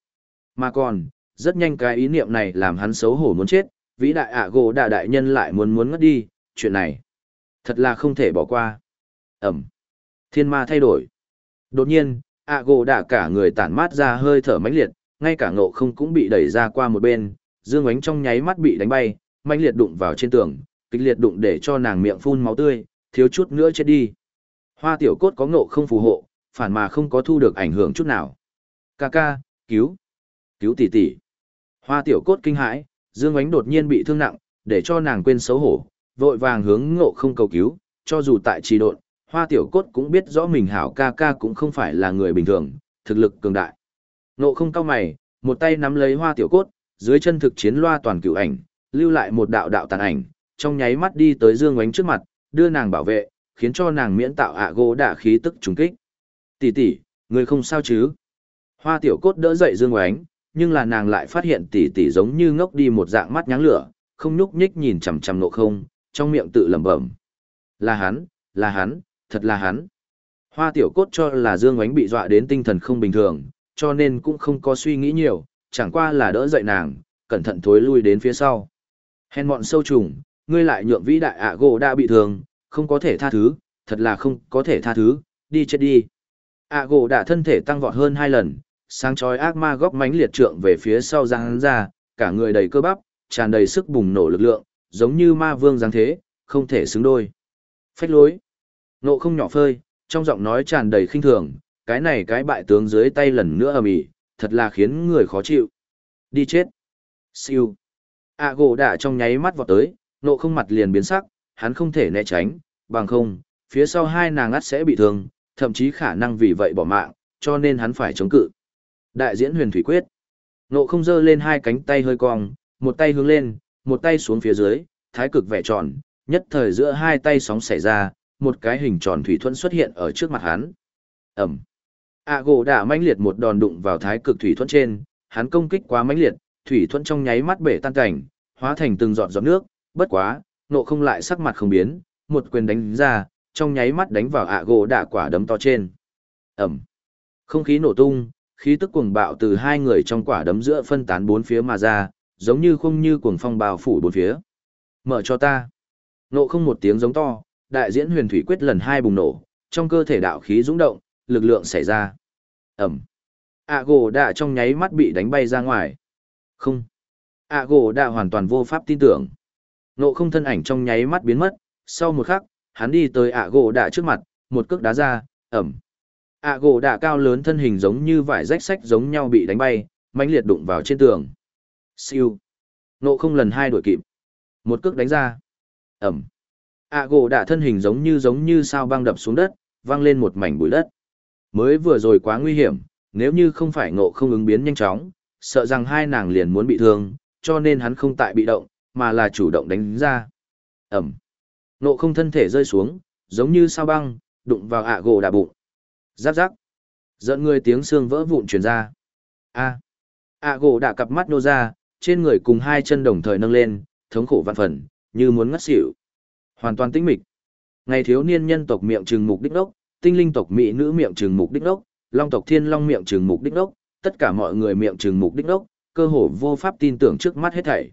Mà còn, rất nhanh cái ý niệm này làm hắn xấu hổ muốn chết, vĩ đại ạ gỗ đạ đại nhân lại muốn muốn ngất đi, chuyện này, thật là không thể bỏ qua. Ẩm. Thiên ma thay đổi. Đột nhiên, ạ gỗ đạ cả người tản mát ra hơi thở mãnh liệt, ngay cả ngộ không cũng bị đẩy ra qua một bên, dương ánh trong nháy mắt bị đánh bay, mãnh liệt đụng vào trên tường, kịch liệt đụng để cho nàng miệng phun máu tươi, thiếu chút nữa chết đi. Hoa tiểu cốt có ngộ không phù hộ, phản mà không có thu được ảnh hưởng chút nào. Ca ca, cứu, cứu tỷ tỷ. Hoa tiểu cốt kinh hãi, Dương Ánh đột nhiên bị thương nặng, để cho nàng quên xấu hổ, vội vàng hướng ngộ không cầu cứu, cho dù tại trì độn, hoa tiểu cốt cũng biết rõ mình hảo ca ca cũng không phải là người bình thường, thực lực cường đại. nộ không cao mày, một tay nắm lấy hoa tiểu cốt, dưới chân thực chiến loa toàn cửu ảnh, lưu lại một đạo đạo tàn ảnh, trong nháy mắt đi tới Dương Ánh trước mặt, đưa nàng bảo vệ, khiến cho nàng miễn tạo ạ gỗ đả khí tức trùng kích. Tỷ tỷ, người không sao chứ? Hoa tiểu cốt đỡ dậy Dương Oánh, nhưng là nàng lại phát hiện tỷ tỷ giống như ngốc đi một dạng mắt nháng lửa, không nhúc nhích nhìn chằm chằm nộ không, trong miệng tự lẩm bẩm. Là hắn, là hắn, thật là hắn. Hoa tiểu cốt cho là Dương Ngoánh bị dọa đến tinh thần không bình thường, cho nên cũng không có suy nghĩ nhiều, chẳng qua là đỡ dậy nàng, cẩn thận thối lui đến phía sau. Hèn mọn sâu trùng, ngươi lại nhượng vĩ đại ạ gỗ đã bị thương, không có thể tha thứ, thật là không có thể tha thứ, đi chết đi. ạ gỗ đã thân thể tăng vọt hơn hai lần, sáng chói ác ma góc mánh liệt trượng về phía sau giang hắn ra, cả người đầy cơ bắp, tràn đầy sức bùng nổ lực lượng, giống như ma vương giáng thế, không thể xứng đôi. Phách lối. Nộ không nhỏ phơi, trong giọng nói tràn đầy khinh thường, cái này cái bại tướng dưới tay lần nữa ầm ĩ, thật là khiến người khó chịu. Đi chết. Siêu. A gỗ đã trong nháy mắt vọt tới, nộ không mặt liền biến sắc, hắn không thể né tránh, bằng không, phía sau hai nàng ắt sẽ bị thương, thậm chí khả năng vì vậy bỏ mạng, cho nên hắn phải chống cự. Đại diễn huyền thủy quyết. Nộ không giơ lên hai cánh tay hơi cong, một tay hướng lên, một tay xuống phía dưới, thái cực vẻ tròn, nhất thời giữa hai tay sóng xảy ra, một cái hình tròn thủy thuẫn xuất hiện ở trước mặt hắn. Ẩm. A gỗ đã mãnh liệt một đòn đụng vào thái cực thủy thuẫn trên, hắn công kích quá mãnh liệt, thủy thuẫn trong nháy mắt bể tan cảnh, hóa thành từng giọt giọt nước, bất quá, nộ không lại sắc mặt không biến, một quyền đánh ra, trong nháy mắt đánh vào ạ gỗ đạ quả đấm to trên. Ẩm. Không khí nổ tung, khí tức cuồng bạo từ hai người trong quả đấm giữa phân tán bốn phía mà ra, giống như không như cuồng phong bào phủ bốn phía. Mở cho ta. Nộ không một tiếng giống to, đại diễn huyền thủy quyết lần hai bùng nổ, trong cơ thể đạo khí dũng động, lực lượng xảy ra. Ẩm. ạ gỗ đạ trong nháy mắt bị đánh bay ra ngoài. Không. ạ gỗ đạ hoàn toàn vô pháp tin tưởng. Nộ không thân ảnh trong nháy mắt biến mất, sau một khắc, hắn đi tới ạ gỗ đạ trước mặt, một cước đá ra, ẩm. ạ gỗ đạ cao lớn thân hình giống như vải rách sách giống nhau bị đánh bay, mãnh liệt đụng vào trên tường. Siêu. Nộ không lần hai đuổi kịp. Một cước đánh ra. Ẩm ạ gỗ đạ thân hình giống như giống như sao băng đập xuống đất, văng lên một mảnh bụi đất. Mới vừa rồi quá nguy hiểm, nếu như không phải ngộ không ứng biến nhanh chóng, sợ rằng hai nàng liền muốn bị thương, cho nên hắn không tại bị động, mà là chủ động đánh ra. Ẩm. ngộ không thân thể rơi xuống, giống như sao băng, đụng vào ạ gỗ đạ bụng. Giáp giáp. Giận người tiếng xương vỡ vụn truyền ra. A. ạ gỗ đã cặp mắt nô ra, trên người cùng hai chân đồng thời nâng lên, thống khổ vạn phần, như muốn ngất xỉu. Hoàn toàn tĩnh mịch. Ngày thiếu niên nhân tộc miệng trừng mục đích đốc, tinh linh tộc mỹ nữ miệng trừng mục đích đốc, long tộc thiên long miệng trừng mục đích đốc, tất cả mọi người miệng trừng mục đích đốc, cơ hồ vô pháp tin tưởng trước mắt hết thảy.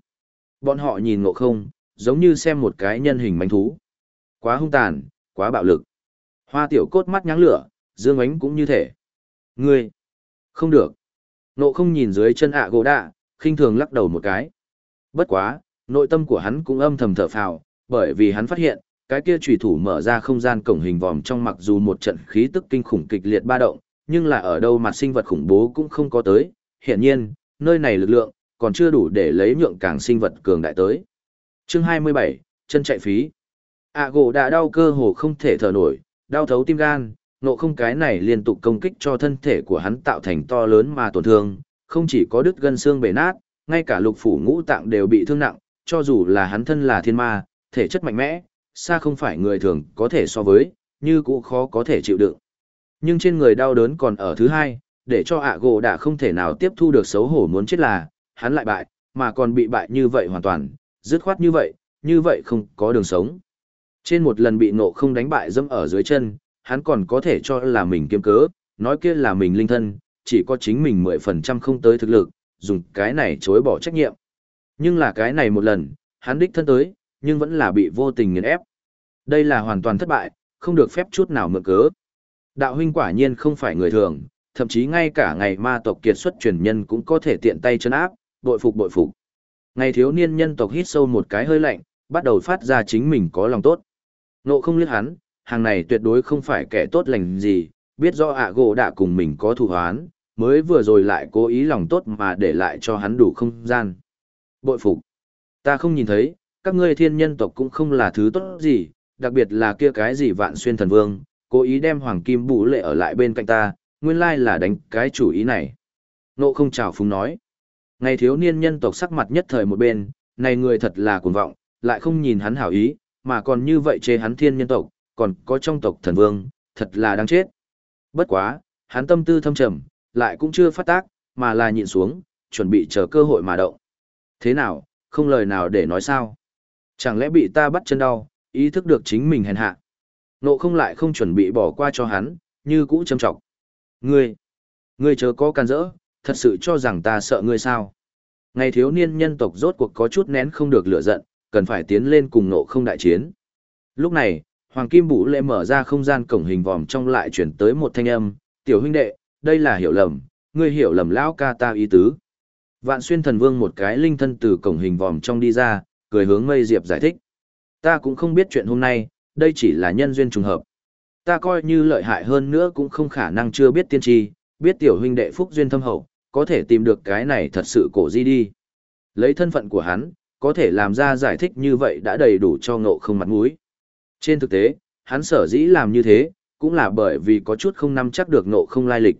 Bọn họ nhìn ngộ không, giống như xem một cái nhân hình manh thú. Quá hung tàn, quá bạo lực. Hoa tiểu cốt mắt nháng lửa, dương ánh cũng như thể. Ngươi, không được. Ngộ không nhìn dưới chân ạ gỗ đạ, khinh thường lắc đầu một cái. Bất quá, nội tâm của hắn cũng âm thầm thở phào, bởi vì hắn phát hiện, cái kia trùy thủ mở ra không gian cổng hình vòm trong mặc dù một trận khí tức kinh khủng kịch liệt ba động, nhưng là ở đâu mặt sinh vật khủng bố cũng không có tới, hiển nhiên, nơi này lực lượng, còn chưa đủ để lấy nhượng càng sinh vật cường đại tới. Chương 27, chân chạy phí. À gỗ đã đau cơ hồ không thể thở nổi, đau thấu tim gan, nộ không cái này liên tục công kích cho thân thể của hắn tạo thành to lớn mà tổn thương, không chỉ có đứt gân xương bể nát, ngay cả lục phủ ngũ tạng đều bị thương nặng, cho dù là hắn thân là thiên ma, thể chất mạnh mẽ, xa không phải người thường có thể so với, như cũng khó có thể chịu đựng. Nhưng trên người đau đớn còn ở thứ hai, để cho ạ gỗ đã không thể nào tiếp thu được xấu hổ muốn chết là, hắn lại bại, mà còn bị bại như vậy hoàn toàn, dứt khoát như vậy, như vậy không có đường sống. Trên một lần bị nộ không đánh bại dâm ở dưới chân, hắn còn có thể cho là mình kiêm cớ, nói kia là mình linh thân, chỉ có chính mình 10% không tới thực lực, dùng cái này chối bỏ trách nhiệm. Nhưng là cái này một lần, hắn đích thân tới, nhưng vẫn là bị vô tình nghiền ép. Đây là hoàn toàn thất bại, không được phép chút nào mượn cớ. Đạo huynh quả nhiên không phải người thường, thậm chí ngay cả ngày ma tộc kiệt xuất truyền nhân cũng có thể tiện tay chân áp, bội phục bội phục. Ngày thiếu niên nhân tộc hít sâu một cái hơi lạnh, bắt đầu phát ra chính mình có lòng tốt. Nộ không liếc hắn, hàng này tuyệt đối không phải kẻ tốt lành gì, biết do ạ gỗ đã cùng mình có thù hoán, mới vừa rồi lại cố ý lòng tốt mà để lại cho hắn đủ không gian. Bội phục. Ta không nhìn thấy, các ngươi thiên nhân tộc cũng không là thứ tốt gì, đặc biệt là kia cái gì vạn xuyên thần vương, cố ý đem hoàng kim bụ lệ ở lại bên cạnh ta, nguyên lai là đánh cái chủ ý này. Nộ không chào phúng nói. Ngày thiếu niên nhân tộc sắc mặt nhất thời một bên, này người thật là cuồng vọng, lại không nhìn hắn hảo ý, mà còn như vậy chê hắn thiên nhân tộc, còn có trong tộc thần vương, thật là đáng chết. Bất quá, hắn tâm tư thâm trầm, lại cũng chưa phát tác, mà là nhịn xuống, chuẩn bị chờ cơ hội mà động. Thế nào, không lời nào để nói sao? Chẳng lẽ bị ta bắt chân đau, ý thức được chính mình hèn hạ. Nộ không lại không chuẩn bị bỏ qua cho hắn, như cũ châm trọng. Ngươi, ngươi chớ có can rỡ, thật sự cho rằng ta sợ ngươi sao? Ngày thiếu niên nhân tộc rốt cuộc có chút nén không được lửa giận, cần phải tiến lên cùng nộ không đại chiến. Lúc này, Hoàng Kim Bụ Lệ mở ra không gian cổng hình vòm trong lại chuyển tới một thanh âm, tiểu huynh đệ, đây là hiểu lầm, ngươi hiểu lầm lão ca ta ý tứ. Vạn xuyên thần vương một cái linh thân từ cổng hình vòm trong đi ra, cười hướng mây diệp giải thích. Ta cũng không biết chuyện hôm nay, đây chỉ là nhân duyên trùng hợp. Ta coi như lợi hại hơn nữa cũng không khả năng chưa biết tiên tri, biết tiểu huynh đệ phúc duyên thâm hậu, có thể tìm được cái này thật sự cổ di đi. Lấy thân phận của hắn, có thể làm ra giải thích như vậy đã đầy đủ cho ngộ không mặt mũi. Trên thực tế, hắn sở dĩ làm như thế, cũng là bởi vì có chút không nắm chắc được ngộ không lai lịch.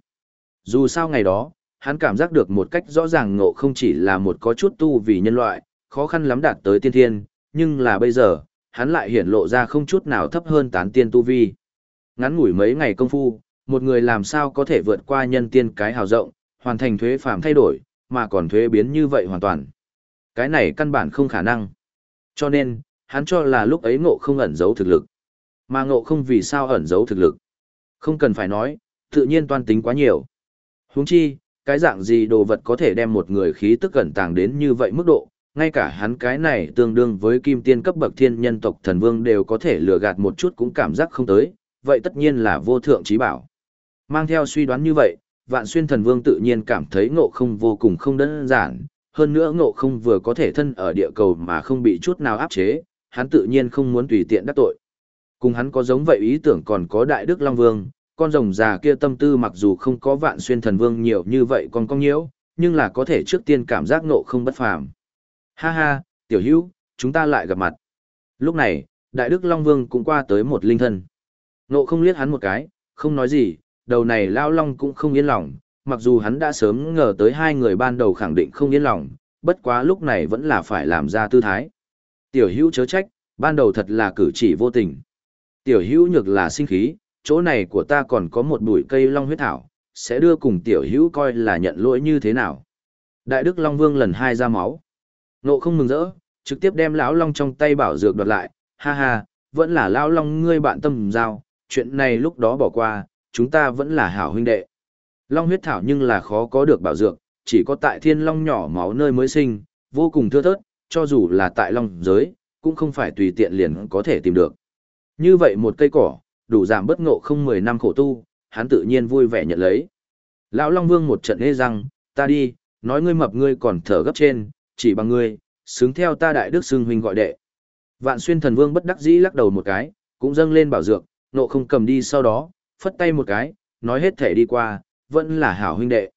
Dù sao ngày đó, hắn cảm giác được một cách rõ ràng ngộ không chỉ là một có chút tu vì nhân loại, khó khăn lắm đạt tới tiên thiên, nhưng là bây giờ, hắn lại hiển lộ ra không chút nào thấp hơn tán tiên tu vi. Ngắn ngủi mấy ngày công phu, một người làm sao có thể vượt qua nhân tiên cái hào rộng, hoàn thành thuế phàm thay đổi, mà còn thuế biến như vậy hoàn toàn. Cái này căn bản không khả năng. Cho nên, hắn cho là lúc ấy ngộ không ẩn giấu thực lực. Mà ngộ không vì sao ẩn giấu thực lực. Không cần phải nói, tự nhiên toan tính quá nhiều. huống chi, cái dạng gì đồ vật có thể đem một người khí tức ẩn tàng đến như vậy mức độ, ngay cả hắn cái này tương đương với kim tiên cấp bậc thiên nhân tộc thần vương đều có thể lừa gạt một chút cũng cảm giác không tới, vậy tất nhiên là vô thượng trí bảo. Mang theo suy đoán như vậy, vạn xuyên thần vương tự nhiên cảm thấy ngộ không vô cùng không đơn giản, hơn nữa ngộ không vừa có thể thân ở địa cầu mà không bị chút nào áp chế, hắn tự nhiên không muốn tùy tiện đắc tội. Cùng hắn có giống vậy ý tưởng còn có đại đức Long Vương, con rồng già kia tâm tư mặc dù không có vạn xuyên thần vương nhiều như vậy còn có nhiễu, nhưng là có thể trước tiên cảm giác ngộ không bất phàm. Ha ha, tiểu hữu, chúng ta lại gặp mặt. Lúc này, đại đức Long Vương cũng qua tới một linh thân. Nộ không liếc hắn một cái, không nói gì, đầu này lao long cũng không yên lòng, mặc dù hắn đã sớm ngờ tới hai người ban đầu khẳng định không yên lòng, bất quá lúc này vẫn là phải làm ra tư thái. Tiểu hữu chớ trách, ban đầu thật là cử chỉ vô tình. Tiểu hữu nhược là sinh khí, chỗ này của ta còn có một bụi cây long huyết thảo, sẽ đưa cùng tiểu hữu coi là nhận lỗi như thế nào. Đại đức Long Vương lần hai ra máu. Nộ không mừng rỡ, trực tiếp đem lão long trong tay bảo dược đoạt lại, ha ha, vẫn là lão long ngươi bạn tâm giao, chuyện này lúc đó bỏ qua, chúng ta vẫn là hảo huynh đệ. Long huyết thảo nhưng là khó có được bảo dược, chỉ có tại thiên long nhỏ máu nơi mới sinh, vô cùng thưa thớt, cho dù là tại long giới, cũng không phải tùy tiện liền có thể tìm được. Như vậy một cây cỏ, đủ giảm bất ngộ không 10 năm khổ tu, hắn tự nhiên vui vẻ nhận lấy. Lão Long Vương một trận hê răng, ta đi, nói ngươi mập ngươi còn thở gấp trên, chỉ bằng ngươi, xứng theo ta đại đức xưng huynh gọi đệ. Vạn xuyên thần vương bất đắc dĩ lắc đầu một cái, cũng dâng lên bảo dược, nộ không cầm đi sau đó, phất tay một cái, nói hết thể đi qua, vẫn là hảo huynh đệ.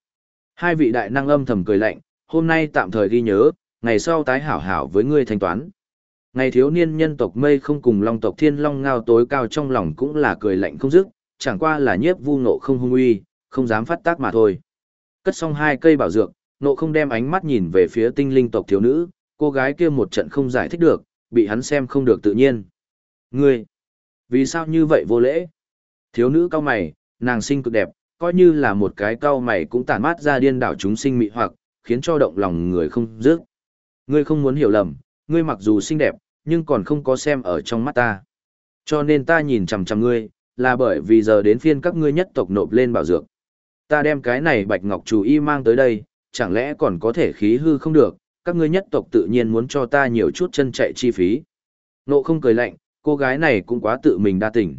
Hai vị đại năng âm thầm cười lạnh, hôm nay tạm thời ghi nhớ, ngày sau tái hảo hảo với ngươi thanh toán. Ngày thiếu niên nhân tộc mây không cùng long tộc thiên long ngao tối cao trong lòng cũng là cười lạnh không dứt, chẳng qua là nhiếp vu nộ không hung uy, không dám phát tác mà thôi. Cất xong hai cây bảo dược, nộ không đem ánh mắt nhìn về phía tinh linh tộc thiếu nữ, cô gái kia một trận không giải thích được, bị hắn xem không được tự nhiên. Ngươi, vì sao như vậy vô lễ? Thiếu nữ cao mày, nàng sinh cực đẹp, coi như là một cái cao mày cũng tản mát ra điên đảo chúng sinh mị hoặc, khiến cho động lòng người không dứt. Ngươi không muốn hiểu lầm, ngươi mặc dù xinh đẹp, nhưng còn không có xem ở trong mắt ta. Cho nên ta nhìn chằm chằm ngươi, là bởi vì giờ đến phiên các ngươi nhất tộc nộp lên bảo dược. Ta đem cái này bạch ngọc chủ y mang tới đây, chẳng lẽ còn có thể khí hư không được, các ngươi nhất tộc tự nhiên muốn cho ta nhiều chút chân chạy chi phí. Nộ không cười lạnh, cô gái này cũng quá tự mình đa tình.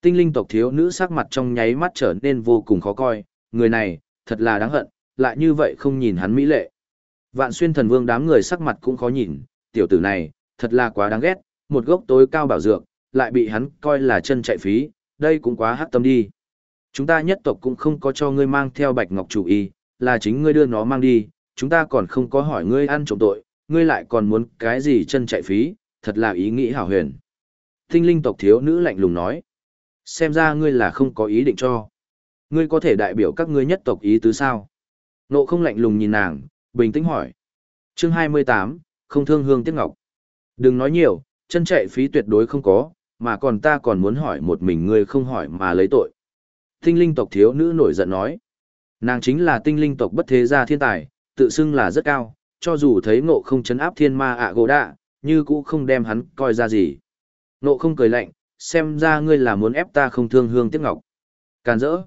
Tinh linh tộc thiếu nữ sắc mặt trong nháy mắt trở nên vô cùng khó coi, người này, thật là đáng hận, lại như vậy không nhìn hắn mỹ lệ. Vạn xuyên thần vương đám người sắc mặt cũng khó nhìn, tiểu tử này, thật là quá đáng ghét, một gốc tối cao bảo dược, lại bị hắn coi là chân chạy phí, đây cũng quá hắc tâm đi. Chúng ta nhất tộc cũng không có cho ngươi mang theo bạch ngọc chủ y, là chính ngươi đưa nó mang đi, chúng ta còn không có hỏi ngươi ăn trộm tội, ngươi lại còn muốn cái gì chân chạy phí, thật là ý nghĩ hảo huyền. Tinh linh tộc thiếu nữ lạnh lùng nói, xem ra ngươi là không có ý định cho. Ngươi có thể đại biểu các ngươi nhất tộc ý tứ sao? Nộ không lạnh lùng nhìn nàng, bình tĩnh hỏi. Chương 28, không thương hương tiếc ngọc. Đừng nói nhiều, chân chạy phí tuyệt đối không có, mà còn ta còn muốn hỏi một mình ngươi không hỏi mà lấy tội. Tinh linh tộc thiếu nữ nổi giận nói. Nàng chính là tinh linh tộc bất thế gia thiên tài, tự xưng là rất cao, cho dù thấy ngộ không chấn áp thiên ma ạ gỗ đạ, như cũ không đem hắn coi ra gì. Ngộ không cười lạnh, xem ra ngươi là muốn ép ta không thương hương tiếc ngọc. Càn rỡ.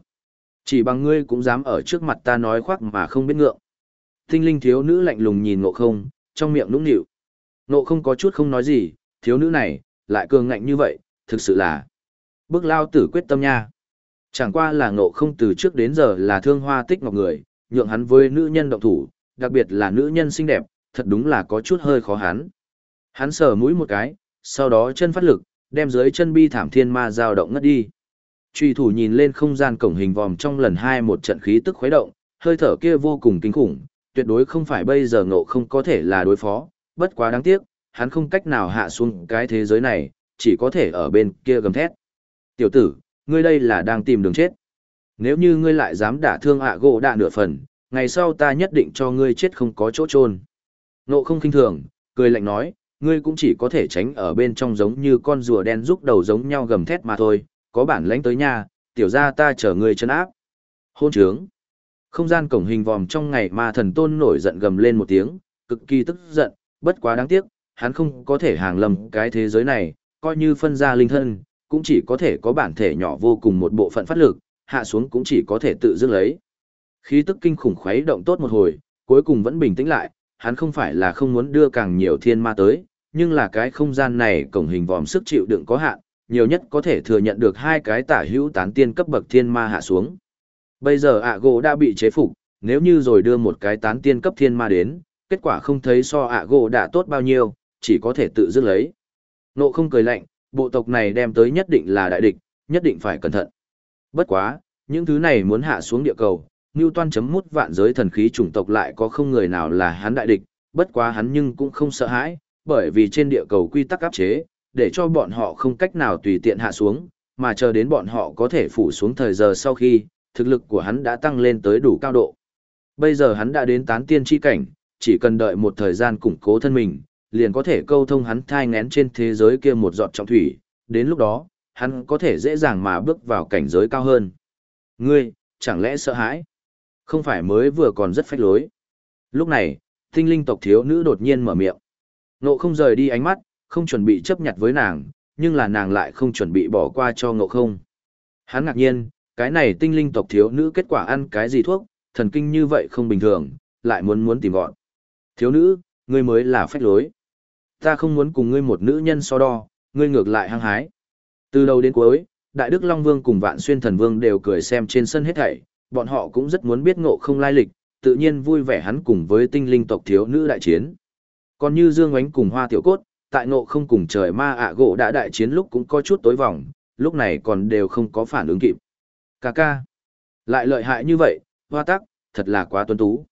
Chỉ bằng ngươi cũng dám ở trước mặt ta nói khoác mà không biết ngượng. Tinh linh thiếu nữ lạnh lùng nhìn ngộ không, trong miệng nũng nịu. Ngộ không có chút không nói gì, thiếu nữ này, lại cường ngạnh như vậy, thực sự là. Bước lao tử quyết tâm nha. Chẳng qua là ngộ không từ trước đến giờ là thương hoa tích ngọc người, nhượng hắn với nữ nhân động thủ, đặc biệt là nữ nhân xinh đẹp, thật đúng là có chút hơi khó hắn. Hắn sờ mũi một cái, sau đó chân phát lực, đem dưới chân bi thảm thiên ma dao động ngất đi. Truy thủ nhìn lên không gian cổng hình vòm trong lần hai một trận khí tức khuấy động, hơi thở kia vô cùng kinh khủng, tuyệt đối không phải bây giờ ngộ không có thể là đối phó, bất quá đáng tiếc, hắn không cách nào hạ xuống cái thế giới này, chỉ có thể ở bên kia gầm thét. Tiểu tử, ngươi đây là đang tìm đường chết. Nếu như ngươi lại dám đả thương ạ gỗ đạ nửa phần, ngày sau ta nhất định cho ngươi chết không có chỗ trôn. Nộ không kinh thường, cười lạnh nói, ngươi cũng chỉ có thể tránh ở bên trong giống như con rùa đen rúc đầu giống nhau gầm thét mà thôi, có bản lãnh tới nhà, tiểu ra ta chở ngươi chân áp. Hôn trướng. Không gian cổng hình vòm trong ngày mà thần tôn nổi giận gầm lên một tiếng, cực kỳ tức giận, bất quá đáng tiếc, hắn không có thể hàng lầm cái thế giới này, coi như phân ra linh thân, cũng chỉ có thể có bản thể nhỏ vô cùng một bộ phận phát lực, hạ xuống cũng chỉ có thể tự dưng lấy. Khí tức kinh khủng khuấy động tốt một hồi, cuối cùng vẫn bình tĩnh lại, hắn không phải là không muốn đưa càng nhiều thiên ma tới, nhưng là cái không gian này cổng hình vòm sức chịu đựng có hạn, nhiều nhất có thể thừa nhận được hai cái tả hữu tán tiên cấp bậc thiên ma hạ xuống. Bây giờ ạ gỗ đã bị chế phục, nếu như rồi đưa một cái tán tiên cấp thiên ma đến, kết quả không thấy so ạ gỗ đã tốt bao nhiêu, chỉ có thể tự dứt lấy. Nộ không cười lạnh, bộ tộc này đem tới nhất định là đại địch, nhất định phải cẩn thận. Bất quá, những thứ này muốn hạ xuống địa cầu, Toan chấm mút vạn giới thần khí chủng tộc lại có không người nào là hắn đại địch, bất quá hắn nhưng cũng không sợ hãi, bởi vì trên địa cầu quy tắc áp chế, để cho bọn họ không cách nào tùy tiện hạ xuống, mà chờ đến bọn họ có thể phủ xuống thời giờ sau khi, thực lực của hắn đã tăng lên tới đủ cao độ. Bây giờ hắn đã đến tán tiên chi cảnh, chỉ cần đợi một thời gian củng cố thân mình, liền có thể câu thông hắn thai ngén trên thế giới kia một giọt trọng thủy, đến lúc đó, hắn có thể dễ dàng mà bước vào cảnh giới cao hơn. Ngươi, chẳng lẽ sợ hãi? Không phải mới vừa còn rất phách lối. Lúc này, tinh linh tộc thiếu nữ đột nhiên mở miệng. Nộ không rời đi ánh mắt, không chuẩn bị chấp nhặt với nàng, nhưng là nàng lại không chuẩn bị bỏ qua cho ngộ không. Hắn ngạc nhiên, cái này tinh linh tộc thiếu nữ kết quả ăn cái gì thuốc, thần kinh như vậy không bình thường, lại muốn muốn tìm gọn. Thiếu nữ, ngươi mới là phách lối. Ta không muốn cùng ngươi một nữ nhân so đo, ngươi ngược lại hăng hái. Từ đầu đến cuối, Đại Đức Long Vương cùng Vạn Xuyên Thần Vương đều cười xem trên sân hết thảy, bọn họ cũng rất muốn biết ngộ không lai lịch, tự nhiên vui vẻ hắn cùng với tinh linh tộc thiếu nữ đại chiến. Còn như Dương Ánh cùng Hoa Tiểu Cốt, tại ngộ không cùng trời ma ạ gỗ đã đại chiến lúc cũng có chút tối vòng, lúc này còn đều không có phản ứng kịp. Cà ca. Lại lợi hại như vậy, hoa tắc, thật là quá tuấn tú.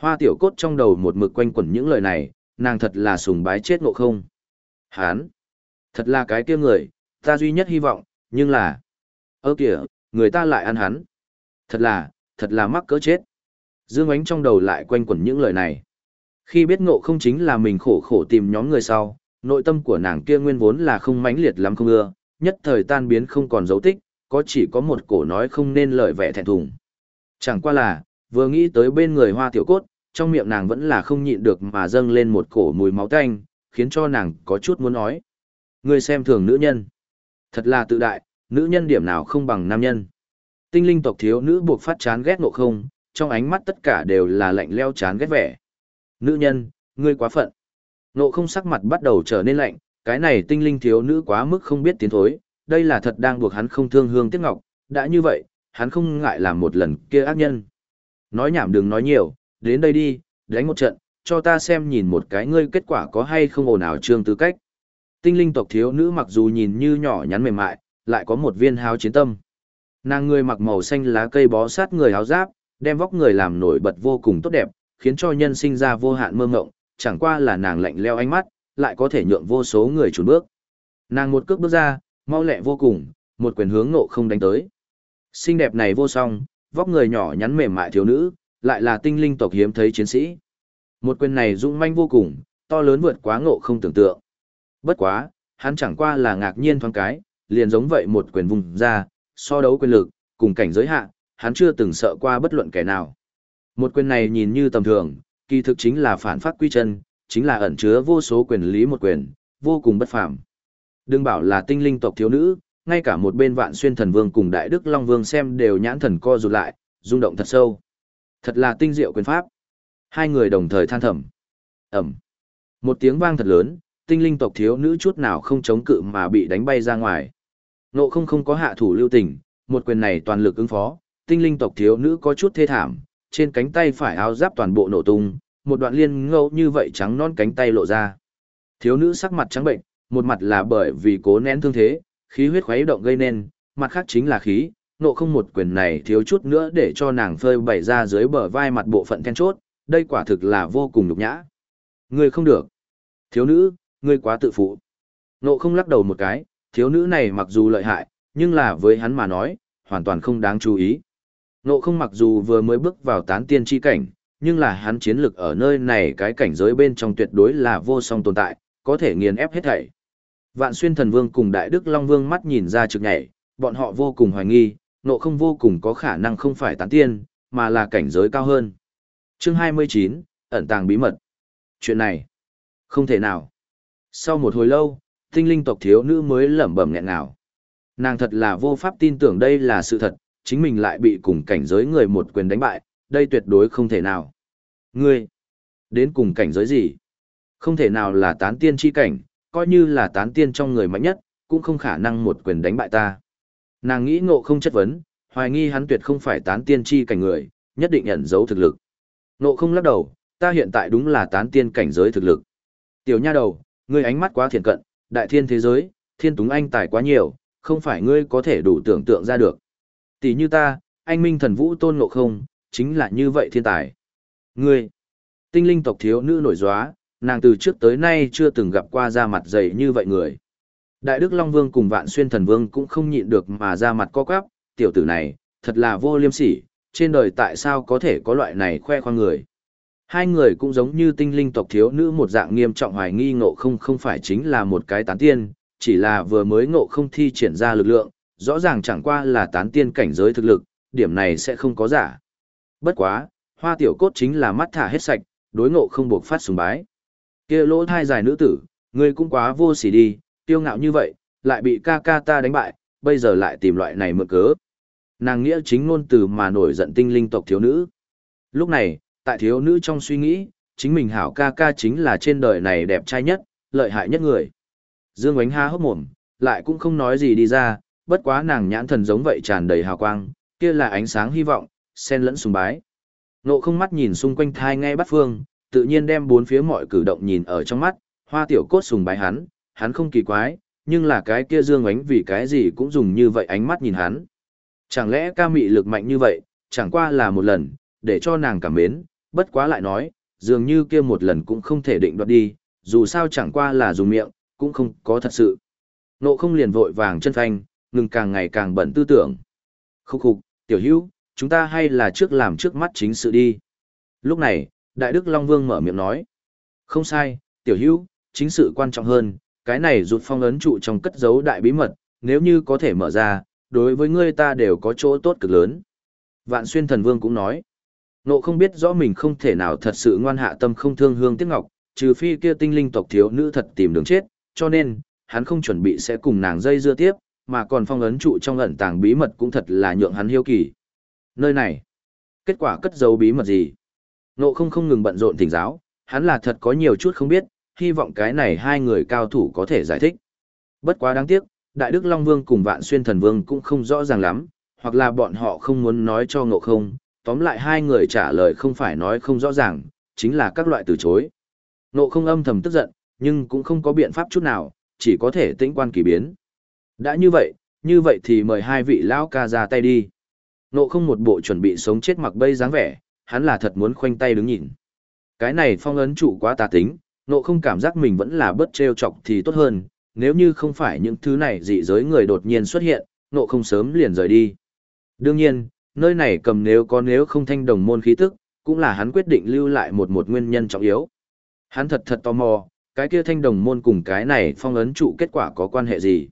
Hoa tiểu cốt trong đầu một mực quanh quẩn những lời này, nàng thật là sùng bái chết ngộ không. Hán. Thật là cái kia người, ta duy nhất hy vọng, nhưng là... ơ kìa, người ta lại ăn hắn. Thật là, thật là mắc cỡ chết. Dương ánh trong đầu lại quanh quẩn những lời này. Khi biết ngộ không chính là mình khổ khổ tìm nhóm người sau, nội tâm của nàng kia nguyên vốn là không mãnh liệt lắm không ưa, nhất thời tan biến không còn dấu tích, có chỉ có một cổ nói không nên lời vẻ thẹn thùng. Chẳng qua là, vừa nghĩ tới bên người hoa tiểu cốt, trong miệng nàng vẫn là không nhịn được mà dâng lên một cổ mùi máu tanh, khiến cho nàng có chút muốn nói. Người xem thường nữ nhân. Thật là tự đại, nữ nhân điểm nào không bằng nam nhân. Tinh linh tộc thiếu nữ buộc phát chán ghét ngộ không, trong ánh mắt tất cả đều là lạnh leo chán ghét vẻ. Nữ nhân, ngươi quá phận. Ngộ không sắc mặt bắt đầu trở nên lạnh, cái này tinh linh thiếu nữ quá mức không biết tiến thối, đây là thật đang buộc hắn không thương hương tiếc ngọc, đã như vậy, hắn không ngại làm một lần kia ác nhân. Nói nhảm đừng nói nhiều, đến đây đi, đánh một trận, cho ta xem nhìn một cái ngươi kết quả có hay không ồn ào trương tư cách. Tinh linh tộc thiếu nữ mặc dù nhìn như nhỏ nhắn mềm mại, lại có một viên háo chiến tâm. Nàng người mặc màu xanh lá cây bó sát người háo giáp, đem vóc người làm nổi bật vô cùng tốt đẹp, khiến cho nhân sinh ra vô hạn mơ ngộng, chẳng qua là nàng lạnh leo ánh mắt, lại có thể nhượng vô số người trốn bước. Nàng một cước bước ra, mau lẹ vô cùng, một quyền hướng nộ không đánh tới. Xinh đẹp này vô song, vóc người nhỏ nhắn mềm mại thiếu nữ, lại là tinh linh tộc hiếm thấy chiến sĩ. Một quyền này dũng manh vô cùng, to lớn vượt quá ngộ không tưởng tượng. Bất quá, hắn chẳng qua là ngạc nhiên thoáng cái, liền giống vậy một quyền vùng ra, so đấu quyền lực, cùng cảnh giới hạ, hắn chưa từng sợ qua bất luận kẻ nào. Một quyền này nhìn như tầm thường, kỳ thực chính là phản phát quy chân, chính là ẩn chứa vô số quyền lý một quyền, vô cùng bất phàm. Đừng bảo là tinh linh tộc thiếu nữ, ngay cả một bên vạn xuyên thần vương cùng đại đức long vương xem đều nhãn thần co rụt lại, rung động thật sâu. Thật là tinh diệu quyền pháp. Hai người đồng thời than thầm. Ẩm. Một tiếng vang thật lớn, tinh linh tộc thiếu nữ chút nào không chống cự mà bị đánh bay ra ngoài. Nộ không không có hạ thủ lưu tình, một quyền này toàn lực ứng phó, tinh linh tộc thiếu nữ có chút thê thảm, trên cánh tay phải áo giáp toàn bộ nổ tung, một đoạn liên ngẫu như vậy trắng non cánh tay lộ ra. Thiếu nữ sắc mặt trắng bệnh, một mặt là bởi vì cố nén thương thế, khí huyết khuấy động gây nên, mặt khác chính là khí, nộ không một quyền này thiếu chút nữa để cho nàng phơi bày ra dưới bờ vai mặt bộ phận then chốt, đây quả thực là vô cùng nhục nhã. Ngươi không được. Thiếu nữ, ngươi quá tự phụ. Nộ không lắc đầu một cái, thiếu nữ này mặc dù lợi hại, nhưng là với hắn mà nói, hoàn toàn không đáng chú ý. Nộ không mặc dù vừa mới bước vào tán tiên chi cảnh, nhưng là hắn chiến lực ở nơi này cái cảnh giới bên trong tuyệt đối là vô song tồn tại, có thể nghiền ép hết thảy. Vạn xuyên thần vương cùng đại đức long vương mắt nhìn ra trực nhảy, bọn họ vô cùng hoài nghi, nộ không vô cùng có khả năng không phải tán tiên, mà là cảnh giới cao hơn. Chương 29, ẩn tàng bí mật. Chuyện này, không thể nào. Sau một hồi lâu, tinh linh tộc thiếu nữ mới lẩm bẩm nghẹn ngào. Nàng thật là vô pháp tin tưởng đây là sự thật, chính mình lại bị cùng cảnh giới người một quyền đánh bại, đây tuyệt đối không thể nào. Ngươi, đến cùng cảnh giới gì? Không thể nào là tán tiên chi cảnh, coi như là tán tiên trong người mạnh nhất, cũng không khả năng một quyền đánh bại ta. Nàng nghĩ ngộ không chất vấn, hoài nghi hắn tuyệt không phải tán tiên chi cảnh người, nhất định ẩn giấu thực lực. Ngộ không lắc đầu, ta hiện tại đúng là tán tiên cảnh giới thực lực. Tiểu nha đầu, ngươi ánh mắt quá thiện cận, đại thiên thế giới, thiên túng anh tài quá nhiều, không phải ngươi có thể đủ tưởng tượng ra được. Tỷ như ta, anh minh thần vũ tôn ngộ không, chính là như vậy thiên tài. Ngươi, tinh linh tộc thiếu nữ nổi gióa, nàng từ trước tới nay chưa từng gặp qua da mặt dày như vậy người. Đại Đức Long Vương cùng Vạn Xuyên Thần Vương cũng không nhịn được mà ra mặt co quắp, tiểu tử này, thật là vô liêm sỉ, trên đời tại sao có thể có loại này khoe khoang người. Hai người cũng giống như tinh linh tộc thiếu nữ một dạng nghiêm trọng hoài nghi ngộ không không phải chính là một cái tán tiên, chỉ là vừa mới ngộ không thi triển ra lực lượng, rõ ràng chẳng qua là tán tiên cảnh giới thực lực, điểm này sẽ không có giả. Bất quá, hoa tiểu cốt chính là mắt thả hết sạch, đối ngộ không buộc phát sùng bái. kia lỗ thai dài nữ tử, ngươi cũng quá vô sỉ đi, tiêu ngạo như vậy, lại bị ca ca ta đánh bại, bây giờ lại tìm loại này mượn cớ. Nàng nghĩa chính ngôn từ mà nổi giận tinh linh tộc thiếu nữ. Lúc này, tại thiếu nữ trong suy nghĩ, chính mình hảo ca ca chính là trên đời này đẹp trai nhất, lợi hại nhất người. Dương Ánh ha hốc mồm, lại cũng không nói gì đi ra, bất quá nàng nhãn thần giống vậy tràn đầy hào quang, kia là ánh sáng hy vọng, xen lẫn sùng bái. Nộ không mắt nhìn xung quanh thai ngay bắt phương, tự nhiên đem bốn phía mọi cử động nhìn ở trong mắt, hoa tiểu cốt sùng bái hắn, hắn không kỳ quái, nhưng là cái kia dương ánh vì cái gì cũng dùng như vậy ánh mắt nhìn hắn. Chẳng lẽ ca mị lực mạnh như vậy, chẳng qua là một lần, để cho nàng cảm mến, bất quá lại nói, dường như kia một lần cũng không thể định đoạt đi, dù sao chẳng qua là dùng miệng, cũng không có thật sự. Nộ không liền vội vàng chân phanh, ngừng càng ngày càng bận tư tưởng. Khúc khục, tiểu hữu, chúng ta hay là trước làm trước mắt chính sự đi. Lúc này, Đại Đức Long Vương mở miệng nói. Không sai, tiểu hữu, chính sự quan trọng hơn, cái này rụt phong ấn trụ trong cất giấu đại bí mật, nếu như có thể mở ra, đối với ngươi ta đều có chỗ tốt cực lớn. Vạn xuyên thần vương cũng nói, nộ không biết rõ mình không thể nào thật sự ngoan hạ tâm không thương hương tiếc ngọc, trừ phi kia tinh linh tộc thiếu nữ thật tìm đường chết, cho nên, hắn không chuẩn bị sẽ cùng nàng dây dưa tiếp, mà còn phong ấn trụ trong ẩn tàng bí mật cũng thật là nhượng hắn hiếu kỳ. Nơi này, kết quả cất giấu bí mật gì? Nộ không không ngừng bận rộn thỉnh giáo, hắn là thật có nhiều chút không biết, hy vọng cái này hai người cao thủ có thể giải thích. Bất quá đáng tiếc, Đại Đức Long Vương cùng Vạn Xuyên Thần Vương cũng không rõ ràng lắm, hoặc là bọn họ không muốn nói cho ngộ không, tóm lại hai người trả lời không phải nói không rõ ràng, chính là các loại từ chối. Ngộ không âm thầm tức giận, nhưng cũng không có biện pháp chút nào, chỉ có thể tĩnh quan kỳ biến. Đã như vậy, như vậy thì mời hai vị lão ca ra tay đi. Ngộ không một bộ chuẩn bị sống chết mặc bây dáng vẻ, hắn là thật muốn khoanh tay đứng nhìn. Cái này phong ấn trụ quá tà tính, nộ không cảm giác mình vẫn là bớt trêu chọc thì tốt hơn, nếu như không phải những thứ này dị giới người đột nhiên xuất hiện, nộ không sớm liền rời đi. Đương nhiên, nơi này cầm nếu có nếu không thanh đồng môn khí tức, cũng là hắn quyết định lưu lại một một nguyên nhân trọng yếu. Hắn thật thật tò mò, cái kia thanh đồng môn cùng cái này phong ấn trụ kết quả có quan hệ gì.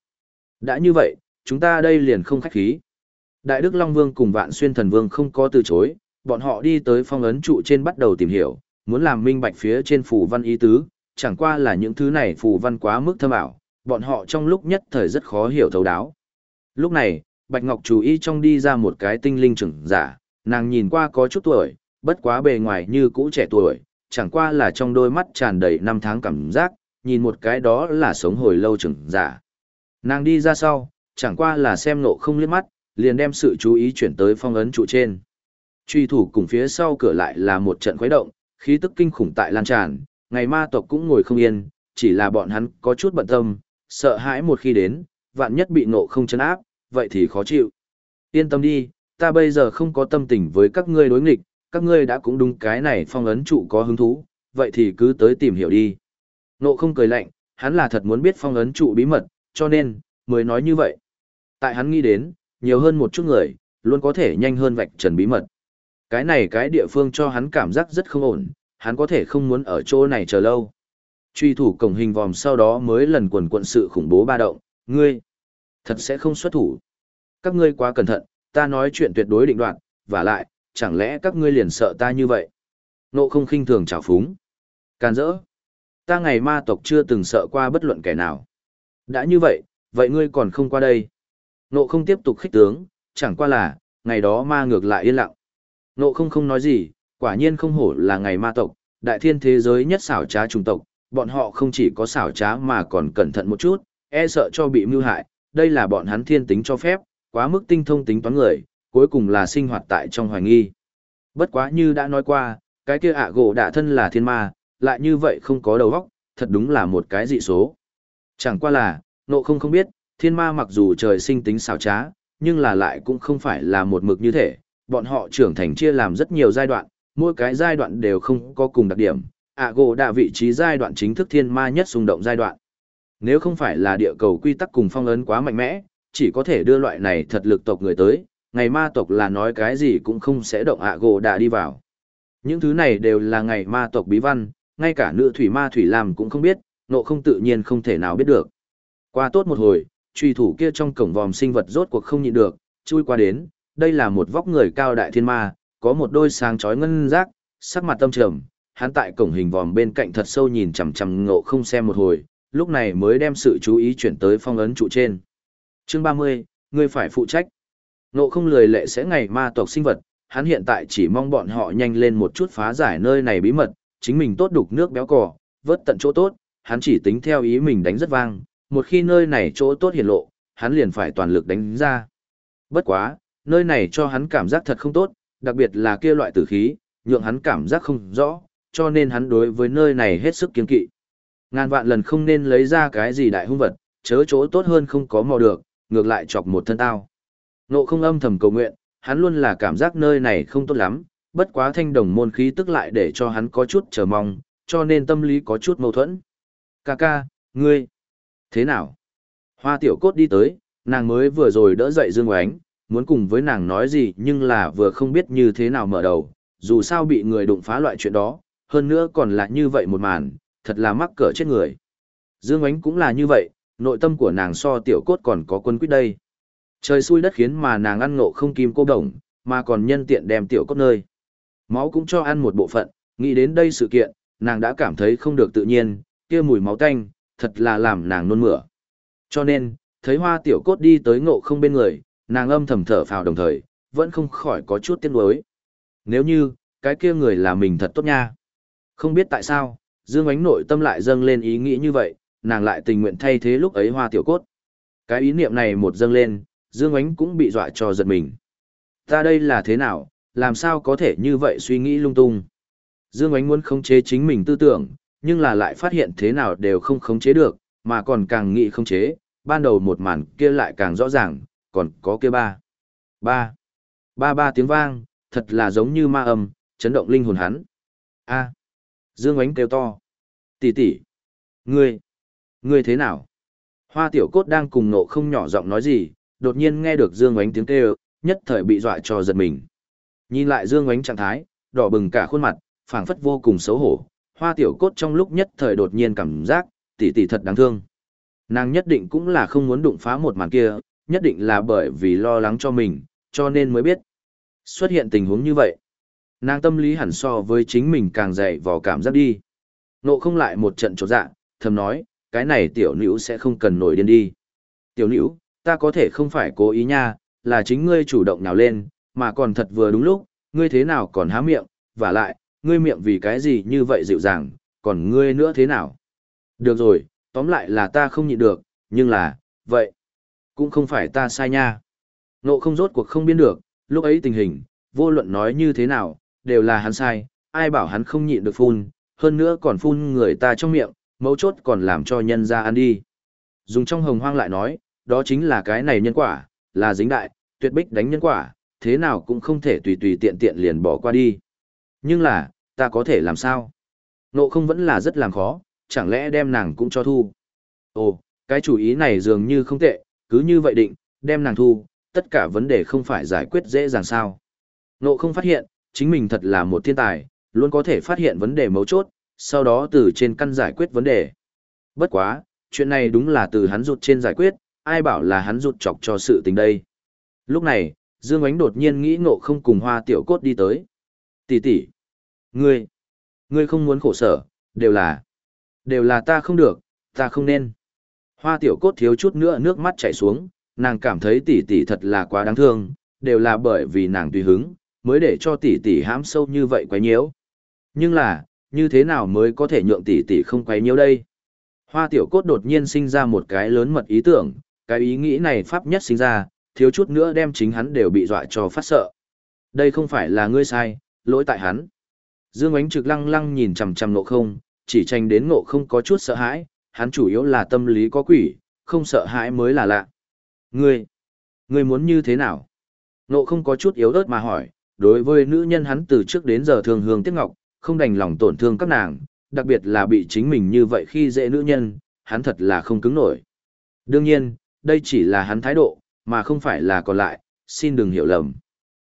Đã như vậy, chúng ta đây liền không khách khí. Đại Đức Long Vương cùng Vạn Xuyên Thần Vương không có từ chối, bọn họ đi tới phong ấn trụ trên bắt đầu tìm hiểu, muốn làm minh bạch phía trên phù văn ý tứ, chẳng qua là những thứ này phù văn quá mức thâm ảo, bọn họ trong lúc nhất thời rất khó hiểu thấu đáo. Lúc này, Bạch Ngọc chú ý trong đi ra một cái tinh linh trưởng giả, nàng nhìn qua có chút tuổi, bất quá bề ngoài như cũ trẻ tuổi, chẳng qua là trong đôi mắt tràn đầy năm tháng cảm giác, nhìn một cái đó là sống hồi lâu trưởng giả. Nàng đi ra sau, chẳng qua là xem nộ không liếc mắt, liền đem sự chú ý chuyển tới phong ấn trụ trên. Truy thủ cùng phía sau cửa lại là một trận khuấy động, khí tức kinh khủng tại lan tràn, ngày ma tộc cũng ngồi không yên, chỉ là bọn hắn có chút bận tâm, sợ hãi một khi đến, vạn nhất bị nộ không chấn áp, vậy thì khó chịu. Yên tâm đi, ta bây giờ không có tâm tình với các ngươi đối nghịch, các ngươi đã cũng đúng cái này phong ấn trụ có hứng thú, vậy thì cứ tới tìm hiểu đi. Nộ không cười lạnh, hắn là thật muốn biết phong ấn trụ bí mật, cho nên, mới nói như vậy. Tại hắn nghĩ đến, nhiều hơn một chút người, luôn có thể nhanh hơn vạch trần bí mật. Cái này cái địa phương cho hắn cảm giác rất không ổn, hắn có thể không muốn ở chỗ này chờ lâu. Truy thủ cổng hình vòm sau đó mới lần quần quận sự khủng bố ba động, ngươi, thật sẽ không xuất thủ. Các ngươi quá cẩn thận, ta nói chuyện tuyệt đối định đoạn, và lại, chẳng lẽ các ngươi liền sợ ta như vậy? Nộ không khinh thường trào phúng. Can dỡ. Ta ngày ma tộc chưa từng sợ qua bất luận kẻ nào. Đã như vậy, vậy ngươi còn không qua đây. Nộ không tiếp tục khích tướng, chẳng qua là, ngày đó ma ngược lại yên lặng. Nộ không không nói gì, quả nhiên không hổ là ngày ma tộc, đại thiên thế giới nhất xảo trá trùng tộc, bọn họ không chỉ có xảo trá mà còn cẩn thận một chút, e sợ cho bị mưu hại, đây là bọn hắn thiên tính cho phép, quá mức tinh thông tính toán người, cuối cùng là sinh hoạt tại trong hoài nghi. Bất quá như đã nói qua, cái kia ạ gỗ đạ thân là thiên ma, lại như vậy không có đầu óc, thật đúng là một cái dị số. Chẳng qua là, nộ không không biết, thiên ma mặc dù trời sinh tính xảo trá, nhưng là lại cũng không phải là một mực như thể, bọn họ trưởng thành chia làm rất nhiều giai đoạn, mỗi cái giai đoạn đều không có cùng đặc điểm, ạ gỗ đã vị trí giai đoạn chính thức thiên ma nhất xung động giai đoạn. Nếu không phải là địa cầu quy tắc cùng phong ấn quá mạnh mẽ, chỉ có thể đưa loại này thật lực tộc người tới, ngày ma tộc là nói cái gì cũng không sẽ động ạ gỗ đã đi vào. Những thứ này đều là ngày ma tộc bí văn, ngay cả nữ thủy ma thủy làm cũng không biết, nộ không tự nhiên không thể nào biết được. Qua tốt một hồi, truy thủ kia trong cổng vòm sinh vật rốt cuộc không nhịn được, chui qua đến, đây là một vóc người cao đại thiên ma, có một đôi sáng chói ngân rác, sắc mặt tâm trầm, hắn tại cổng hình vòm bên cạnh thật sâu nhìn chằm chằm ngộ không xem một hồi, lúc này mới đem sự chú ý chuyển tới phong ấn trụ trên. Chương 30, ngươi phải phụ trách. Ngộ không lười lệ sẽ ngày ma tộc sinh vật, hắn hiện tại chỉ mong bọn họ nhanh lên một chút phá giải nơi này bí mật, chính mình tốt đục nước béo cò, vớt tận chỗ tốt, hắn chỉ tính theo ý mình đánh rất vang, một khi nơi này chỗ tốt hiển lộ, hắn liền phải toàn lực đánh ra. Bất quá, nơi này cho hắn cảm giác thật không tốt, đặc biệt là kia loại tử khí, nhượng hắn cảm giác không rõ, cho nên hắn đối với nơi này hết sức kiên kỵ. Ngàn vạn lần không nên lấy ra cái gì đại hung vật, chớ chỗ tốt hơn không có mò được, ngược lại chọc một thân tao. Nộ không âm thầm cầu nguyện, hắn luôn là cảm giác nơi này không tốt lắm, bất quá thanh đồng môn khí tức lại để cho hắn có chút chờ mong, cho nên tâm lý có chút mâu thuẫn. Ca ca, ngươi, thế nào? Hoa tiểu cốt đi tới, nàng mới vừa rồi đỡ dậy Dương Oánh, muốn cùng với nàng nói gì nhưng là vừa không biết như thế nào mở đầu, dù sao bị người đụng phá loại chuyện đó, hơn nữa còn là như vậy một màn, thật là mắc cỡ chết người. Dương Ánh cũng là như vậy, nội tâm của nàng so tiểu cốt còn có quân quyết đây. Trời xui đất khiến mà nàng ăn ngộ không kim cô đồng, mà còn nhân tiện đem tiểu cốt nơi. Máu cũng cho ăn một bộ phận, nghĩ đến đây sự kiện, nàng đã cảm thấy không được tự nhiên, kia mùi máu tanh, thật là làm nàng nôn mửa. Cho nên, thấy hoa tiểu cốt đi tới ngộ không bên người, nàng âm thầm thở phào đồng thời, vẫn không khỏi có chút tiếc nuối. Nếu như, cái kia người là mình thật tốt nha. Không biết tại sao, Dương Ánh nội tâm lại dâng lên ý nghĩ như vậy, nàng lại tình nguyện thay thế lúc ấy hoa tiểu cốt. Cái ý niệm này một dâng lên, Dương Ánh cũng bị dọa cho giật mình. Ta đây là thế nào, làm sao có thể như vậy suy nghĩ lung tung. Dương Ánh muốn khống chế chính mình tư tưởng, nhưng là lại phát hiện thế nào đều không khống chế được, mà còn càng nghĩ khống chế, ban đầu một màn kia lại càng rõ ràng, còn có kia ba. Ba. Ba ba tiếng vang, thật là giống như ma âm, chấn động linh hồn hắn. A. Dương Ánh kêu to. Tỷ tỷ. Ngươi. Ngươi thế nào? Hoa tiểu cốt đang cùng nộ không nhỏ giọng nói gì, đột nhiên nghe được Dương Ánh tiếng kêu, nhất thời bị dọa cho giật mình. Nhìn lại Dương Ánh trạng thái, đỏ bừng cả khuôn mặt, phảng phất vô cùng xấu hổ. Hoa tiểu cốt trong lúc nhất thời đột nhiên cảm giác, tỷ tỷ thật đáng thương. Nàng nhất định cũng là không muốn đụng phá một màn kia, nhất định là bởi vì lo lắng cho mình, cho nên mới biết. Xuất hiện tình huống như vậy. Nàng tâm lý hẳn so với chính mình càng dày vò cảm giác đi. Nộ không lại một trận trột dạ, thầm nói, cái này tiểu nữ sẽ không cần nổi điên đi. Tiểu nữ, ta có thể không phải cố ý nha, là chính ngươi chủ động nào lên, mà còn thật vừa đúng lúc, ngươi thế nào còn há miệng, và lại, ngươi miệng vì cái gì như vậy dịu dàng, còn ngươi nữa thế nào? Được rồi, tóm lại là ta không nhịn được, nhưng là, vậy, cũng không phải ta sai nha. Nộ không rốt cuộc không biên được, lúc ấy tình hình, vô luận nói như thế nào, đều là hắn sai, ai bảo hắn không nhịn được phun, hơn nữa còn phun người ta trong miệng, mấu chốt còn làm cho nhân ra ăn đi. Dùng trong hồng hoang lại nói, đó chính là cái này nhân quả, là dính đại, tuyệt bích đánh nhân quả, thế nào cũng không thể tùy tùy tiện tiện liền bỏ qua đi. Nhưng là, ta có thể làm sao? Nộ không vẫn là rất làm khó, chẳng lẽ đem nàng cũng cho thu. Ồ, cái chủ ý này dường như không tệ, cứ như vậy định, đem nàng thu, tất cả vấn đề không phải giải quyết dễ dàng sao. Nộ không phát hiện, chính mình thật là một thiên tài, luôn có thể phát hiện vấn đề mấu chốt, sau đó từ trên căn giải quyết vấn đề. Bất quá, chuyện này đúng là từ hắn rụt trên giải quyết, ai bảo là hắn rụt chọc cho sự tình đây. Lúc này, Dương Ánh đột nhiên nghĩ ngộ không cùng hoa tiểu cốt đi tới. Tỷ tỷ, ngươi, ngươi không muốn khổ sở, đều là, đều là ta không được, ta không nên. Hoa tiểu cốt thiếu chút nữa nước mắt chảy xuống, nàng cảm thấy tỷ tỷ thật là quá đáng thương, đều là bởi vì nàng tùy hứng, mới để cho tỷ tỷ hãm sâu như vậy quấy nhiễu. Nhưng là, như thế nào mới có thể nhượng tỷ tỷ không quấy nhiễu đây? Hoa tiểu cốt đột nhiên sinh ra một cái lớn mật ý tưởng, cái ý nghĩ này pháp nhất sinh ra, thiếu chút nữa đem chính hắn đều bị dọa cho phát sợ. Đây không phải là ngươi sai, lỗi tại hắn. Dương ánh trực lăng lăng nhìn chằm chằm ngộ không, chỉ tranh đến ngộ không có chút sợ hãi, hắn chủ yếu là tâm lý có quỷ, không sợ hãi mới là lạ. Ngươi, ngươi muốn như thế nào? Nộ không có chút yếu ớt mà hỏi, đối với nữ nhân hắn từ trước đến giờ thường hương tiếc ngọc, không đành lòng tổn thương các nàng, đặc biệt là bị chính mình như vậy khi dễ nữ nhân, hắn thật là không cứng nổi. Đương nhiên, đây chỉ là hắn thái độ, mà không phải là còn lại, xin đừng hiểu lầm.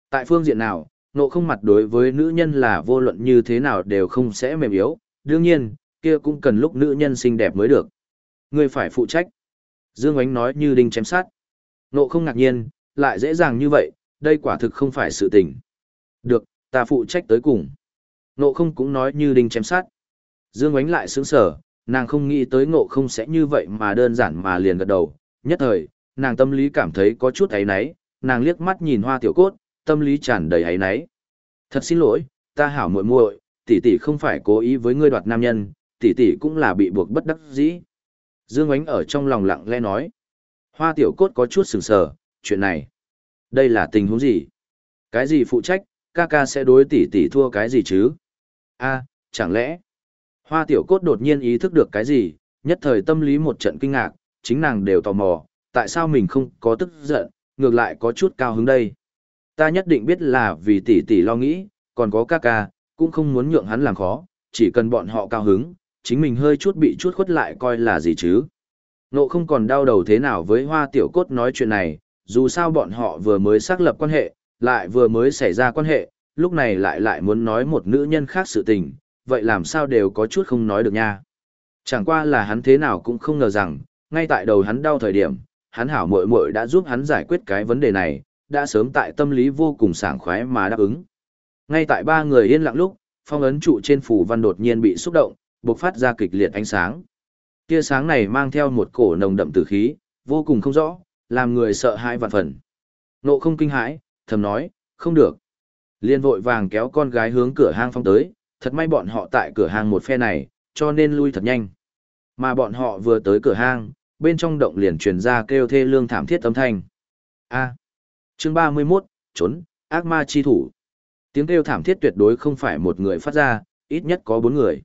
Tại phương diện nào, nộ không mặt đối với nữ nhân là vô luận như thế nào đều không sẽ mềm yếu, đương nhiên, kia cũng cần lúc nữ nhân xinh đẹp mới được. ngươi phải phụ trách. Dương Ánh nói như đinh chém sát. Nộ không ngạc nhiên, lại dễ dàng như vậy, đây quả thực không phải sự tình. Được, ta phụ trách tới cùng. Nộ không cũng nói như đinh chém sát. Dương Ánh lại sướng sở, nàng không nghĩ tới ngộ không sẽ như vậy mà đơn giản mà liền gật đầu. Nhất thời, nàng tâm lý cảm thấy có chút ấy náy, nàng liếc mắt nhìn hoa tiểu cốt, tâm lý tràn đầy ấy náy. Thật xin lỗi, ta hảo muội muội, tỷ tỷ không phải cố ý với ngươi đoạt nam nhân, tỷ tỷ cũng là bị buộc bất đắc dĩ. Dương Ánh ở trong lòng lặng lẽ nói. Hoa tiểu cốt có chút sừng sờ, chuyện này. Đây là tình huống gì? Cái gì phụ trách, ca ca sẽ đối tỷ tỷ thua cái gì chứ? a chẳng lẽ? Hoa tiểu cốt đột nhiên ý thức được cái gì, nhất thời tâm lý một trận kinh ngạc, chính nàng đều tò mò, tại sao mình không có tức giận, ngược lại có chút cao hứng đây. Ta nhất định biết là vì tỷ tỷ lo nghĩ, còn có ca ca, cũng không muốn nhượng hắn làm khó, chỉ cần bọn họ cao hứng, chính mình hơi chút bị chút khuất lại coi là gì chứ. Nộ không còn đau đầu thế nào với hoa tiểu cốt nói chuyện này, dù sao bọn họ vừa mới xác lập quan hệ, lại vừa mới xảy ra quan hệ, lúc này lại lại muốn nói một nữ nhân khác sự tình, vậy làm sao đều có chút không nói được nha. Chẳng qua là hắn thế nào cũng không ngờ rằng, ngay tại đầu hắn đau thời điểm, hắn hảo muội muội đã giúp hắn giải quyết cái vấn đề này, đã sớm tại tâm lý vô cùng sảng khoái mà đáp ứng. Ngay tại ba người yên lặng lúc, phong ấn trụ trên phủ văn đột nhiên bị xúc động, bộc phát ra kịch liệt ánh sáng. Tia sáng này mang theo một cổ nồng đậm tử khí, vô cùng không rõ, làm người sợ hãi vạn phần. Nộ không kinh hãi, thầm nói, không được. Liên vội vàng kéo con gái hướng cửa hang phong tới, thật may bọn họ tại cửa hang một phe này, cho nên lui thật nhanh. Mà bọn họ vừa tới cửa hang, bên trong động liền truyền ra kêu thê lương thảm thiết âm thanh. A. chương 31, trốn, ác ma chi thủ. Tiếng kêu thảm thiết tuyệt đối không phải một người phát ra, ít nhất có bốn người.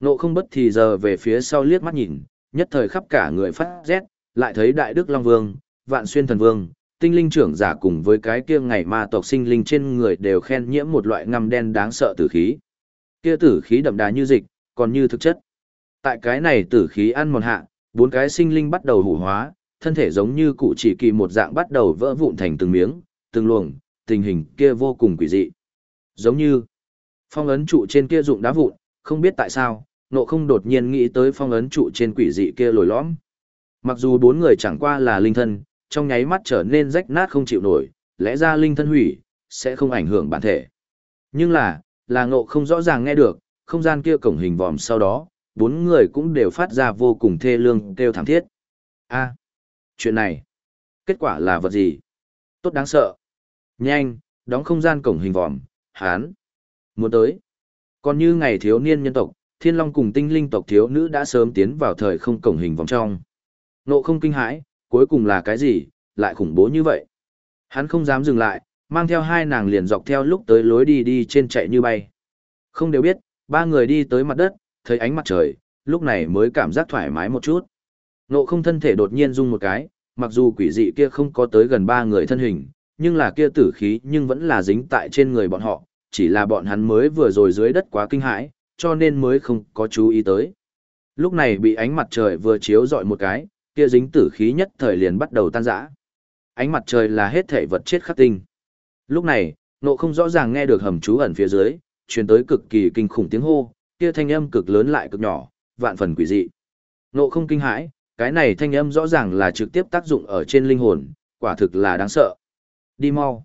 Nộ không bất thì giờ về phía sau liếc mắt nhìn, nhất thời khắp cả người phát rét, lại thấy Đại Đức Long Vương, Vạn Xuyên Thần Vương, tinh linh trưởng giả cùng với cái kia ngày ma tộc sinh linh trên người đều khen nhiễm một loại ngăm đen đáng sợ tử khí. Kia tử khí đậm đà như dịch, còn như thực chất. Tại cái này tử khí ăn mòn hạ, bốn cái sinh linh bắt đầu hủ hóa, thân thể giống như cụ chỉ kỳ một dạng bắt đầu vỡ vụn thành từng miếng, từng luồng, tình hình kia vô cùng quỷ dị. Giống như phong ấn trụ trên kia dụng đá vụn, không biết tại sao, nộ không đột nhiên nghĩ tới phong ấn trụ trên quỷ dị kia lồi lõm. Mặc dù bốn người chẳng qua là linh thân, trong nháy mắt trở nên rách nát không chịu nổi, lẽ ra linh thân hủy, sẽ không ảnh hưởng bản thể. Nhưng là, là ngộ không rõ ràng nghe được, không gian kia cổng hình vòm sau đó, bốn người cũng đều phát ra vô cùng thê lương kêu thảm thiết. a chuyện này, kết quả là vật gì? Tốt đáng sợ. Nhanh, đóng không gian cổng hình vòm, hán. Muốn tới. Còn như ngày thiếu niên nhân tộc, thiên long cùng tinh linh tộc thiếu nữ đã sớm tiến vào thời không cổng hình vòng trong. Nộ không kinh hãi, cuối cùng là cái gì, lại khủng bố như vậy. Hắn không dám dừng lại, mang theo hai nàng liền dọc theo lúc tới lối đi đi trên chạy như bay. Không đều biết, ba người đi tới mặt đất, thấy ánh mặt trời, lúc này mới cảm giác thoải mái một chút. Nộ không thân thể đột nhiên rung một cái, mặc dù quỷ dị kia không có tới gần ba người thân hình, nhưng là kia tử khí nhưng vẫn là dính tại trên người bọn họ, chỉ là bọn hắn mới vừa rồi dưới đất quá kinh hãi, cho nên mới không có chú ý tới. Lúc này bị ánh mặt trời vừa chiếu dọi một cái, kia dính tử khí nhất thời liền bắt đầu tan rã. Ánh mặt trời là hết thể vật chết khắc tinh. Lúc này, nộ không rõ ràng nghe được hầm chú ẩn phía dưới, truyền tới cực kỳ kinh khủng tiếng hô, kia thanh âm cực lớn lại cực nhỏ, vạn phần quỷ dị. Nộ không kinh hãi, cái này thanh âm rõ ràng là trực tiếp tác dụng ở trên linh hồn, quả thực là đáng sợ. Đi mau.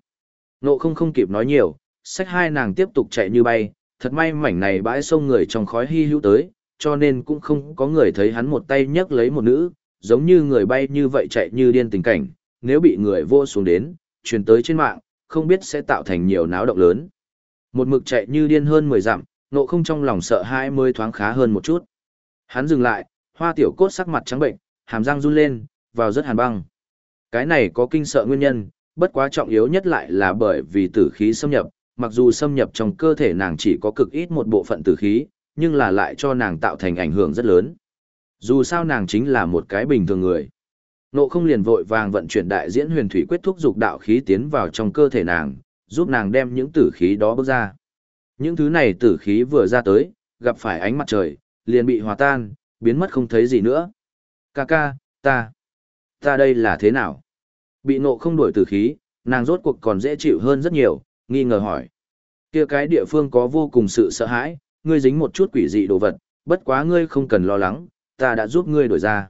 Nộ không không kịp nói nhiều, sách hai nàng tiếp tục chạy như bay, thật may mảnh này bãi sông người trong khói hy hữu tới, cho nên cũng không có người thấy hắn một tay nhấc lấy một nữ, giống như người bay như vậy chạy như điên tình cảnh, nếu bị người vô xuống đến, truyền tới trên mạng, không biết sẽ tạo thành nhiều náo động lớn. Một mực chạy như điên hơn 10 dặm, nộ không trong lòng sợ hai mươi thoáng khá hơn một chút. Hắn dừng lại, hoa tiểu cốt sắc mặt trắng bệnh, hàm răng run lên, vào rất hàn băng. Cái này có kinh sợ nguyên nhân, bất quá trọng yếu nhất lại là bởi vì tử khí xâm nhập, mặc dù xâm nhập trong cơ thể nàng chỉ có cực ít một bộ phận tử khí, nhưng là lại cho nàng tạo thành ảnh hưởng rất lớn. Dù sao nàng chính là một cái bình thường người. Nộ không liền vội vàng vận chuyển đại diễn huyền thủy quyết thúc dục đạo khí tiến vào trong cơ thể nàng, giúp nàng đem những tử khí đó bước ra. Những thứ này tử khí vừa ra tới, gặp phải ánh mặt trời, liền bị hòa tan, biến mất không thấy gì nữa. Ca ca, ta, ta đây là thế nào? Bị nộ không đổi tử khí, nàng rốt cuộc còn dễ chịu hơn rất nhiều, nghi ngờ hỏi. Kia cái địa phương có vô cùng sự sợ hãi, ngươi dính một chút quỷ dị đồ vật, bất quá ngươi không cần lo lắng, ta đã giúp ngươi đổi ra.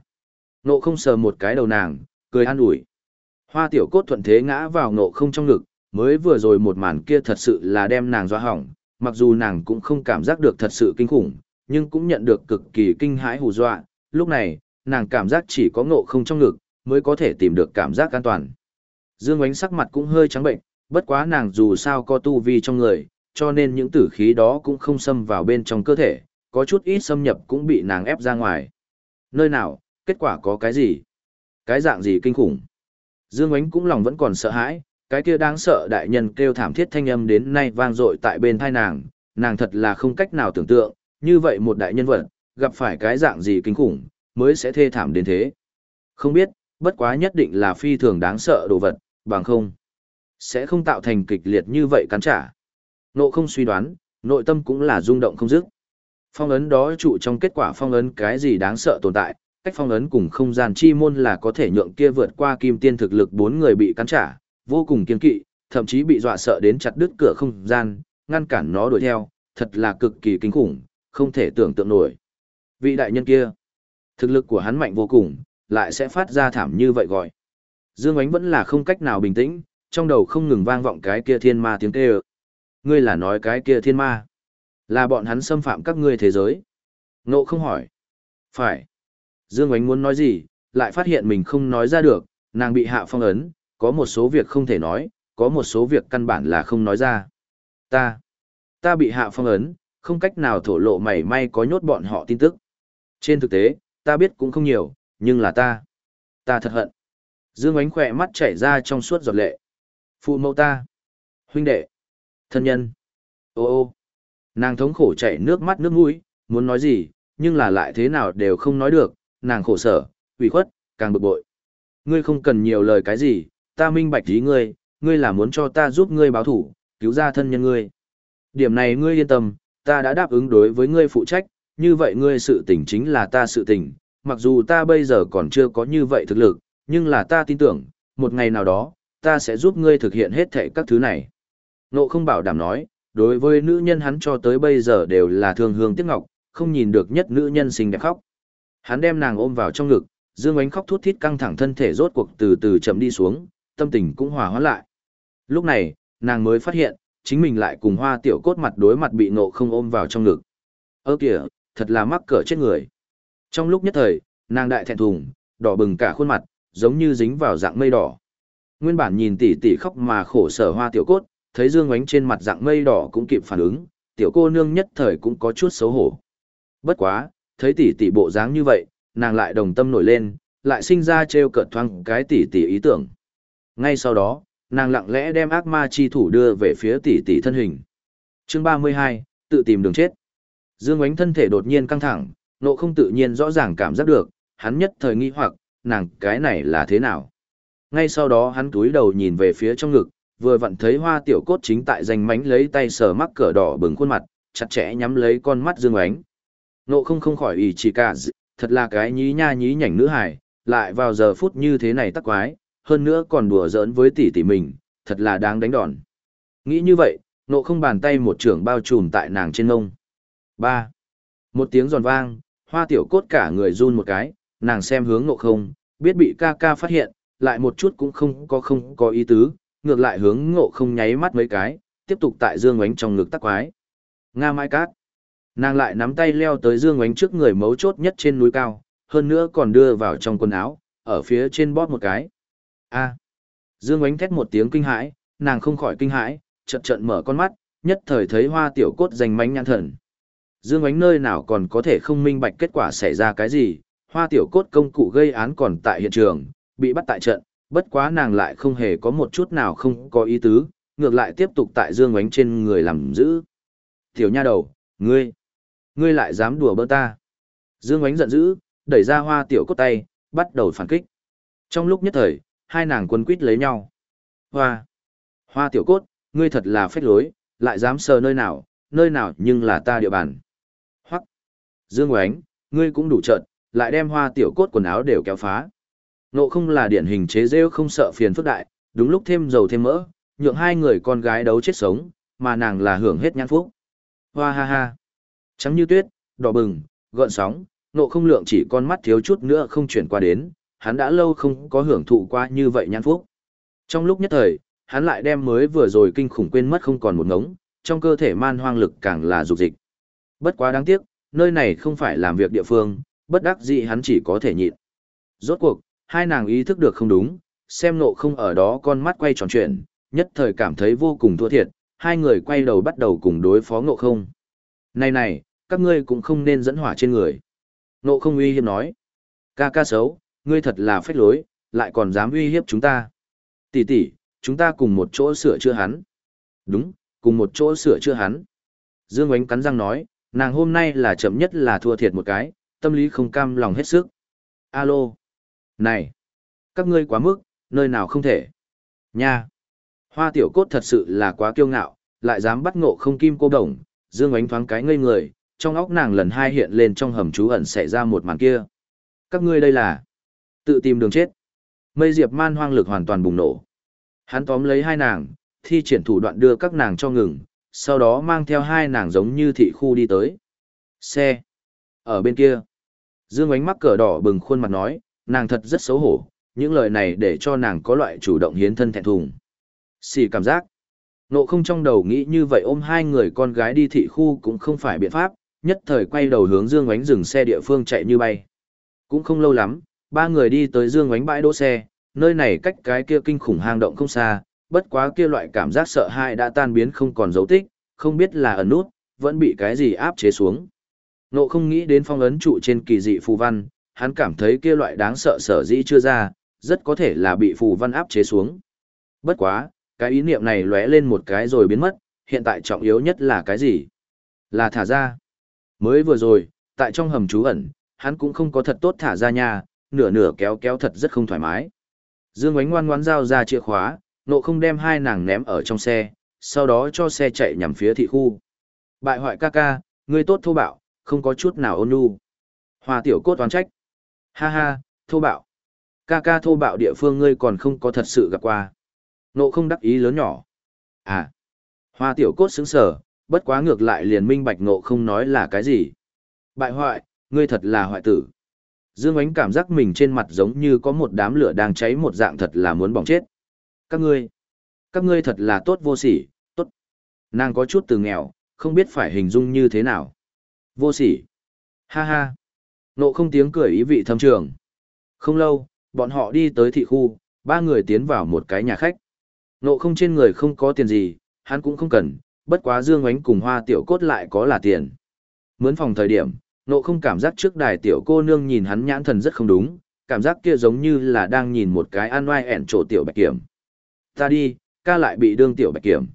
Nộ không sờ một cái đầu nàng, cười an ủi. Hoa tiểu cốt thuận thế ngã vào nộ không trong ngực, mới vừa rồi một màn kia thật sự là đem nàng doa hỏng, mặc dù nàng cũng không cảm giác được thật sự kinh khủng, nhưng cũng nhận được cực kỳ kinh hãi hù dọa, lúc này, nàng cảm giác chỉ có ngộ không trong ngực, mới có thể tìm được cảm giác an toàn. Dương ánh sắc mặt cũng hơi trắng bệnh, bất quá nàng dù sao có tu vi trong người, cho nên những tử khí đó cũng không xâm vào bên trong cơ thể, có chút ít xâm nhập cũng bị nàng ép ra ngoài. Nơi nào, kết quả có cái gì? Cái dạng gì kinh khủng? Dương ánh cũng lòng vẫn còn sợ hãi, cái kia đáng sợ đại nhân kêu thảm thiết thanh âm đến nay vang dội tại bên thai nàng, nàng thật là không cách nào tưởng tượng, như vậy một đại nhân vật, gặp phải cái dạng gì kinh khủng, mới sẽ thê thảm đến thế. Không biết, bất quá nhất định là phi thường đáng sợ đồ vật, bằng không. Sẽ không tạo thành kịch liệt như vậy cắn trả. Nộ không suy đoán, nội tâm cũng là rung động không dứt. Phong ấn đó trụ trong kết quả phong ấn cái gì đáng sợ tồn tại, cách phong ấn cùng không gian chi môn là có thể nhượng kia vượt qua kim tiên thực lực bốn người bị cắn trả, vô cùng kiên kỵ, thậm chí bị dọa sợ đến chặt đứt cửa không gian, ngăn cản nó đuổi theo, thật là cực kỳ kinh khủng, không thể tưởng tượng nổi. Vị đại nhân kia, thực lực của hắn mạnh vô cùng, lại sẽ phát ra thảm như vậy gọi. Dương Ánh vẫn là không cách nào bình tĩnh, trong đầu không ngừng vang vọng cái kia thiên ma tiếng kêu. Ngươi là nói cái kia thiên ma? Là bọn hắn xâm phạm các ngươi thế giới? Nộ không hỏi. Phải. Dương Ánh muốn nói gì, lại phát hiện mình không nói ra được, nàng bị hạ phong ấn, có một số việc không thể nói, có một số việc căn bản là không nói ra. Ta, ta bị hạ phong ấn, không cách nào thổ lộ mảy may có nhốt bọn họ tin tức. Trên thực tế, ta biết cũng không nhiều, nhưng là ta, ta thật hận. Dương ánh khỏe mắt chảy ra trong suốt giọt lệ. Phụ mẫu ta, huynh đệ, thân nhân. Ô ô, nàng thống khổ chảy nước mắt nước mũi, muốn nói gì, nhưng là lại thế nào đều không nói được, nàng khổ sở, ủy khuất, càng bực bội. Ngươi không cần nhiều lời cái gì, ta minh bạch ý ngươi, ngươi là muốn cho ta giúp ngươi báo thủ, cứu ra thân nhân ngươi. Điểm này ngươi yên tâm, ta đã đáp ứng đối với ngươi phụ trách, như vậy ngươi sự tình chính là ta sự tình, mặc dù ta bây giờ còn chưa có như vậy thực lực, nhưng là ta tin tưởng, một ngày nào đó, ta sẽ giúp ngươi thực hiện hết thệ các thứ này. Nộ không bảo đảm nói, đối với nữ nhân hắn cho tới bây giờ đều là thương hương tiếc ngọc, không nhìn được nhất nữ nhân xinh đẹp khóc. Hắn đem nàng ôm vào trong ngực, Dương Ánh khóc thút thít căng thẳng thân thể rốt cuộc từ từ chậm đi xuống, tâm tình cũng hòa hoãn lại. Lúc này, nàng mới phát hiện, chính mình lại cùng hoa tiểu cốt mặt đối mặt bị nộ không ôm vào trong ngực. Ơ kìa, thật là mắc cỡ chết người. Trong lúc nhất thời, nàng đại thẹn thùng, đỏ bừng cả khuôn mặt, giống như dính vào dạng mây đỏ. Nguyên bản nhìn tỷ tỷ khóc mà khổ sở hoa tiểu cốt, thấy Dương Ngoánh trên mặt dạng mây đỏ cũng kịp phản ứng, tiểu cô nương nhất thời cũng có chút xấu hổ. Bất quá, thấy tỷ tỷ bộ dáng như vậy, nàng lại đồng tâm nổi lên, lại sinh ra trêu cợt thoáng cái tỷ tỷ ý tưởng. Ngay sau đó, nàng lặng lẽ đem ác ma chi thủ đưa về phía tỷ tỷ thân hình. Chương 32, tự tìm đường chết. Dương Ngoánh thân thể đột nhiên căng thẳng, nộ không tự nhiên rõ ràng cảm giác được, hắn nhất thời nghi hoặc, nàng cái này là thế nào? Ngay sau đó hắn túi đầu nhìn về phía trong ngực, vừa vặn thấy hoa tiểu cốt chính tại danh mánh lấy tay sờ mắc cỡ đỏ bừng khuôn mặt, chặt chẽ nhắm lấy con mắt Dương ánh Nộ không không khỏi ý chỉ cả, thật là cái nhí nha nhí nhảnh nữ hải lại vào giờ phút như thế này tắc quái, hơn nữa còn đùa giỡn với tỷ tỷ mình, thật là đáng đánh đòn. Nghĩ như vậy, nộ không bàn tay một trưởng bao trùm tại nàng trên ngông. ba Một tiếng giòn vang, hoa tiểu cốt cả người run một cái, nàng xem hướng nộ không, biết bị ca ca phát hiện, lại một chút cũng không có không có ý tứ, ngược lại hướng ngộ không nháy mắt mấy cái, tiếp tục tại dương oánh trong ngực tắc quái. Nga mai cát. Nàng lại nắm tay leo tới dương oánh trước người mấu chốt nhất trên núi cao, hơn nữa còn đưa vào trong quần áo, ở phía trên bóp một cái. A. Dương oánh thét một tiếng kinh hãi, nàng không khỏi kinh hãi, chợt chợt mở con mắt, nhất thời thấy hoa tiểu cốt dành mánh nhãn thần. Dương oánh nơi nào còn có thể không minh bạch kết quả xảy ra cái gì, hoa tiểu cốt công cụ gây án còn tại hiện trường, bị bắt tại trận, bất quá nàng lại không hề có một chút nào không có ý tứ, ngược lại tiếp tục tại Dương oánh trên người làm giữ. Tiểu nha đầu, ngươi, ngươi lại dám đùa bơ ta. Dương oánh giận dữ, đẩy ra hoa tiểu cốt tay, bắt đầu phản kích. Trong lúc nhất thời, hai nàng quân quýt lấy nhau. Hoa, hoa tiểu cốt, ngươi thật là phách lối, lại dám sờ nơi nào, nơi nào nhưng là ta địa bàn. Hoắc, Dương oánh, ngươi cũng đủ trận, lại đem hoa tiểu cốt quần áo đều kéo phá. Nộ không là điển hình chế rêu không sợ phiền phức đại, đúng lúc thêm dầu thêm mỡ, nhượng hai người con gái đấu chết sống, mà nàng là hưởng hết nhãn phúc. Hoa ha ha. Trắng như tuyết, đỏ bừng, gợn sóng, nộ không lượng chỉ con mắt thiếu chút nữa không chuyển qua đến, hắn đã lâu không có hưởng thụ qua như vậy nhãn phúc. Trong lúc nhất thời, hắn lại đem mới vừa rồi kinh khủng quên mất không còn một ngống, trong cơ thể man hoang lực càng là dục dịch. Bất quá đáng tiếc, nơi này không phải làm việc địa phương, bất đắc dĩ hắn chỉ có thể nhịn. Rốt cuộc, hai nàng ý thức được không đúng, xem nộ không ở đó con mắt quay tròn chuyện, nhất thời cảm thấy vô cùng thua thiệt, hai người quay đầu bắt đầu cùng đối phó nộ không. Này này, các ngươi cũng không nên dẫn hỏa trên người. Nộ không uy hiếp nói. Ca ca xấu, ngươi thật là phách lối, lại còn dám uy hiếp chúng ta. Tỷ tỷ, chúng ta cùng một chỗ sửa chữa hắn. Đúng, cùng một chỗ sửa chữa hắn. Dương Oánh cắn răng nói, nàng hôm nay là chậm nhất là thua thiệt một cái, tâm lý không cam lòng hết sức. Alo. Này, các ngươi quá mức, nơi nào không thể. Nha. Hoa tiểu cốt thật sự là quá kiêu ngạo, lại dám bắt ngộ không kim cô đồng, dương ánh thoáng cái ngây người, trong óc nàng lần hai hiện lên trong hầm trú ẩn xảy ra một màn kia. Các ngươi đây là tự tìm đường chết. Mây diệp man hoang lực hoàn toàn bùng nổ. Hắn tóm lấy hai nàng, thi triển thủ đoạn đưa các nàng cho ngừng, sau đó mang theo hai nàng giống như thị khu đi tới. Xe. Ở bên kia. Dương ánh mắc cờ đỏ bừng khuôn mặt nói, nàng thật rất xấu hổ, những lời này để cho nàng có loại chủ động hiến thân thẹn thùng. Xì cảm giác. Nộ không trong đầu nghĩ như vậy ôm hai người con gái đi thị khu cũng không phải biện pháp, nhất thời quay đầu hướng Dương Ngoánh dừng xe địa phương chạy như bay. Cũng không lâu lắm, ba người đi tới Dương Ngoánh bãi đỗ xe, nơi này cách cái kia kinh khủng hang động không xa, bất quá kia loại cảm giác sợ hãi đã tan biến không còn dấu tích, không biết là ẩn nút, vẫn bị cái gì áp chế xuống. Nộ không nghĩ đến phong ấn trụ trên kỳ dị phù văn, hắn cảm thấy kia loại đáng sợ sở dĩ chưa ra, rất có thể là bị phù văn áp chế xuống. Bất quá, cái ý niệm này lóe lên một cái rồi biến mất, hiện tại trọng yếu nhất là cái gì? Là thả ra. Mới vừa rồi, tại trong hầm trú ẩn, hắn cũng không có thật tốt thả ra nha, nửa nửa kéo kéo thật rất không thoải mái. Dương Ánh ngoan ngoãn giao ra chìa khóa, nộ không đem hai nàng ném ở trong xe, sau đó cho xe chạy nhằm phía thị khu. Bại hoại ca ca, ngươi tốt thô bạo, không có chút nào ôn nhu. Hoa tiểu cốt toán trách. Ha ha, thô bạo. Ca ca thô bạo địa phương ngươi còn không có thật sự gặp qua. Nộ không đắc ý lớn nhỏ. À. Hoa tiểu cốt sững sờ, bất quá ngược lại liền minh bạch nộ không nói là cái gì. Bại hoại, ngươi thật là hoại tử. Dương ánh cảm giác mình trên mặt giống như có một đám lửa đang cháy một dạng thật là muốn bỏng chết. Các ngươi. Các ngươi thật là tốt vô sỉ, tốt. Nàng có chút từ nghèo, không biết phải hình dung như thế nào. Vô sỉ. Ha ha. Nộ không tiếng cười ý vị thâm trường. Không lâu, bọn họ đi tới thị khu, ba người tiến vào một cái nhà khách. Nộ không trên người không có tiền gì, hắn cũng không cần, bất quá dương ánh cùng hoa tiểu cốt lại có là tiền. Mướn phòng thời điểm, nộ không cảm giác trước đài tiểu cô nương nhìn hắn nhãn thần rất không đúng, cảm giác kia giống như là đang nhìn một cái an oai ẻn trổ tiểu bạch kiểm. Ta đi, ca lại bị đương tiểu bạch kiểm.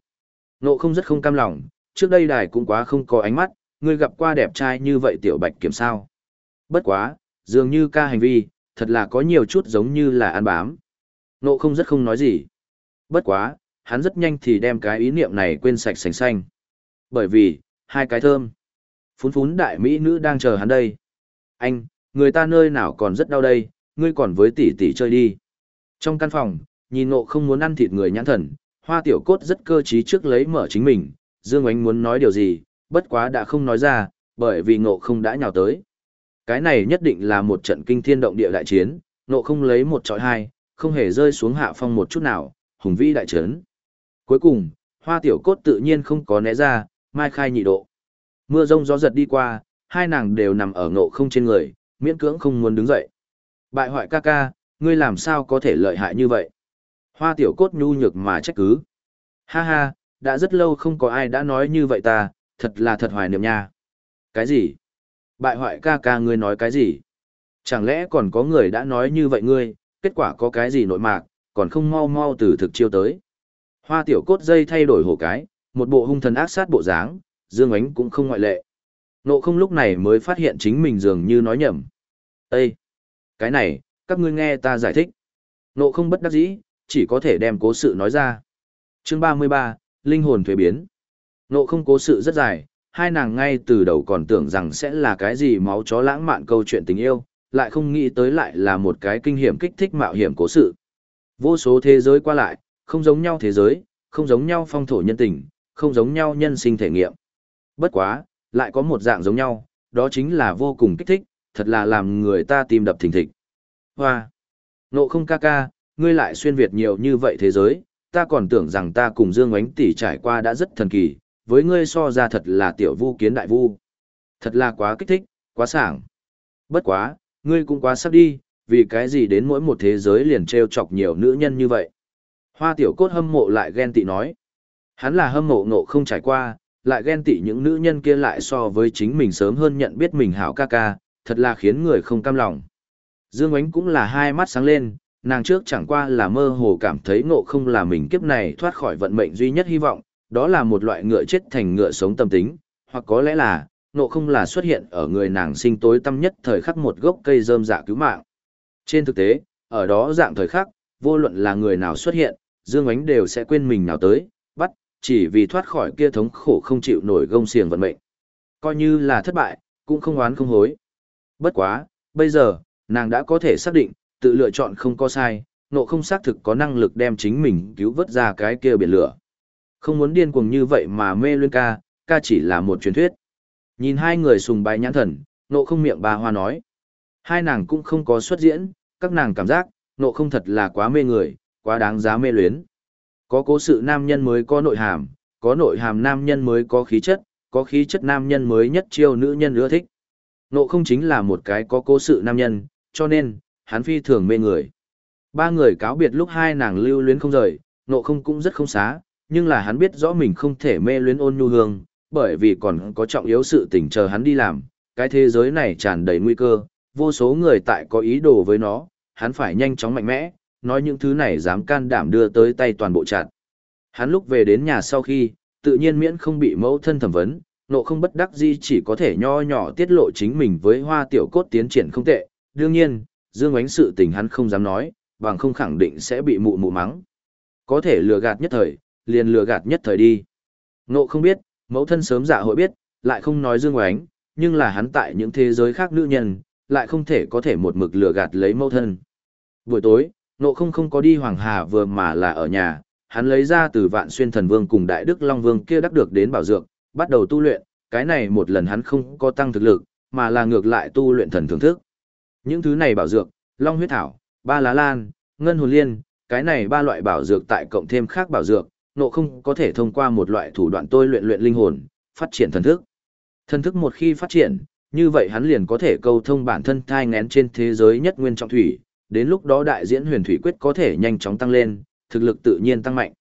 Nộ không rất không cam lòng, trước đây đài cũng quá không có ánh mắt, người gặp qua đẹp trai như vậy tiểu bạch kiểm sao. Bất quá, dường như ca hành vi, thật là có nhiều chút giống như là ăn bám. Nộ không rất không nói gì. Bất quá, hắn rất nhanh thì đem cái ý niệm này quên sạch sành xanh. Bởi vì, hai cái thơm. Phún phún đại mỹ nữ đang chờ hắn đây. Anh, người ta nơi nào còn rất đau đây, ngươi còn với tỷ tỷ chơi đi. Trong căn phòng, nhìn nộ không muốn ăn thịt người nhãn thần, hoa tiểu cốt rất cơ trí trước lấy mở chính mình, Dương Ánh muốn nói điều gì, bất quá đã không nói ra, bởi vì ngộ không đã nhào tới. Cái này nhất định là một trận kinh thiên động địa đại chiến, nộ không lấy một trọi hai, không hề rơi xuống hạ phong một chút nào, hùng vĩ đại trấn. Cuối cùng, hoa tiểu cốt tự nhiên không có né ra, mai khai nhị độ. Mưa rông gió giật đi qua, hai nàng đều nằm ở ngộ không trên người, miễn cưỡng không muốn đứng dậy. Bại hoại ca ca, ngươi làm sao có thể lợi hại như vậy? Hoa tiểu cốt nhu nhược mà trách cứ. Ha ha, đã rất lâu không có ai đã nói như vậy ta, thật là thật hoài niệm nha. Cái gì? Bại hoại ca ca ngươi nói cái gì? Chẳng lẽ còn có người đã nói như vậy ngươi, kết quả có cái gì nội mạc, còn không mau mau từ thực chiêu tới. Hoa tiểu cốt dây thay đổi hổ cái, một bộ hung thần ác sát bộ dáng, Dương Ánh cũng không ngoại lệ. Nộ không lúc này mới phát hiện chính mình dường như nói nhầm. Ê! Cái này, các ngươi nghe ta giải thích. Nộ không bất đắc dĩ, chỉ có thể đem cố sự nói ra. Chương 33, Linh hồn thuế biến. Nộ không cố sự rất dài, hai nàng ngay từ đầu còn tưởng rằng sẽ là cái gì máu chó lãng mạn câu chuyện tình yêu, lại không nghĩ tới lại là một cái kinh hiểm kích thích mạo hiểm cố sự. Vô số thế giới qua lại, không giống nhau thế giới, không giống nhau phong thổ nhân tình, không giống nhau nhân sinh thể nghiệm. Bất quá, lại có một dạng giống nhau, đó chính là vô cùng kích thích, thật là làm người ta tim đập thình thịch. Hoa! Nộ không ca ca, ngươi lại xuyên Việt nhiều như vậy thế giới, ta còn tưởng rằng ta cùng Dương Ngoánh tỷ trải qua đã rất thần kỳ, với ngươi so ra thật là tiểu vu kiến đại vu. Thật là quá kích thích, quá sảng. Bất quá, ngươi cũng quá sắp đi, vì cái gì đến mỗi một thế giới liền treo chọc nhiều nữ nhân như vậy. Hoa tiểu cốt hâm mộ lại ghen tị nói. Hắn là hâm mộ ngộ không trải qua, lại ghen tị những nữ nhân kia lại so với chính mình sớm hơn nhận biết mình hảo ca ca, thật là khiến người không cam lòng. Dương Ánh cũng là hai mắt sáng lên, nàng trước chẳng qua là mơ hồ cảm thấy ngộ không là mình kiếp này thoát khỏi vận mệnh duy nhất hy vọng, đó là một loại ngựa chết thành ngựa sống tâm tính, hoặc có lẽ là, nộ không là xuất hiện ở người nàng sinh tối tâm nhất thời khắc một gốc cây rơm dạ cứu mạng. Trên thực tế, ở đó dạng thời khắc, vô luận là người nào xuất hiện, Dương Ánh đều sẽ quên mình nào tới, bắt, chỉ vì thoát khỏi kia thống khổ không chịu nổi gông xiềng vận mệnh. Coi như là thất bại, cũng không oán không hối. Bất quá, bây giờ, nàng đã có thể xác định, tự lựa chọn không có sai, nộ không xác thực có năng lực đem chính mình cứu vớt ra cái kia biển lửa. Không muốn điên cuồng như vậy mà mê luyên ca, ca chỉ là một truyền thuyết. Nhìn hai người sùng bái nhãn thần, nộ không miệng bà hoa nói. Hai nàng cũng không có xuất diễn, các nàng cảm giác, nộ không thật là quá mê người, quá đáng giá mê luyến. Có cố sự nam nhân mới có nội hàm, có nội hàm nam nhân mới có khí chất, có khí chất nam nhân mới nhất chiêu nữ nhân ưa thích. Nộ không chính là một cái có cố sự nam nhân, cho nên, hắn phi thường mê người. Ba người cáo biệt lúc hai nàng lưu luyến không rời, nộ không cũng rất không xá, nhưng là hắn biết rõ mình không thể mê luyến ôn nhu hương, bởi vì còn có trọng yếu sự tình chờ hắn đi làm, cái thế giới này tràn đầy nguy cơ, vô số người tại có ý đồ với nó, hắn phải nhanh chóng mạnh mẽ, nói những thứ này dám can đảm đưa tới tay toàn bộ chặt. Hắn lúc về đến nhà sau khi, tự nhiên miễn không bị mẫu thân thẩm vấn, nộ không bất đắc di chỉ có thể nho nhỏ tiết lộ chính mình với hoa tiểu cốt tiến triển không tệ. Đương nhiên, dương ánh sự tình hắn không dám nói, bằng không khẳng định sẽ bị mụ mụ mắng. Có thể lừa gạt nhất thời, liền lừa gạt nhất thời đi. Nộ không biết, mẫu thân sớm dạ hội biết, lại không nói dương oánh, nhưng là hắn tại những thế giới khác nữ nhân, lại không thể có thể một mực lừa gạt lấy mẫu thân. Buổi tối, nộ không không có đi Hoàng Hà vừa mà là ở nhà, hắn lấy ra từ vạn xuyên thần vương cùng đại đức long vương kia đắc được đến bảo dược, bắt đầu tu luyện, cái này một lần hắn không có tăng thực lực, mà là ngược lại tu luyện thần thưởng thức. Những thứ này bảo dược, long huyết thảo, ba lá lan, ngân hồn liên, cái này ba loại bảo dược tại cộng thêm khác bảo dược, nộ không có thể thông qua một loại thủ đoạn tôi luyện luyện linh hồn, phát triển thần thức. Thần thức một khi phát triển, như vậy hắn liền có thể câu thông bản thân thai ngén trên thế giới nhất nguyên trọng thủy, đến lúc đó đại diễn huyền thủy quyết có thể nhanh chóng tăng lên, thực lực tự nhiên tăng mạnh.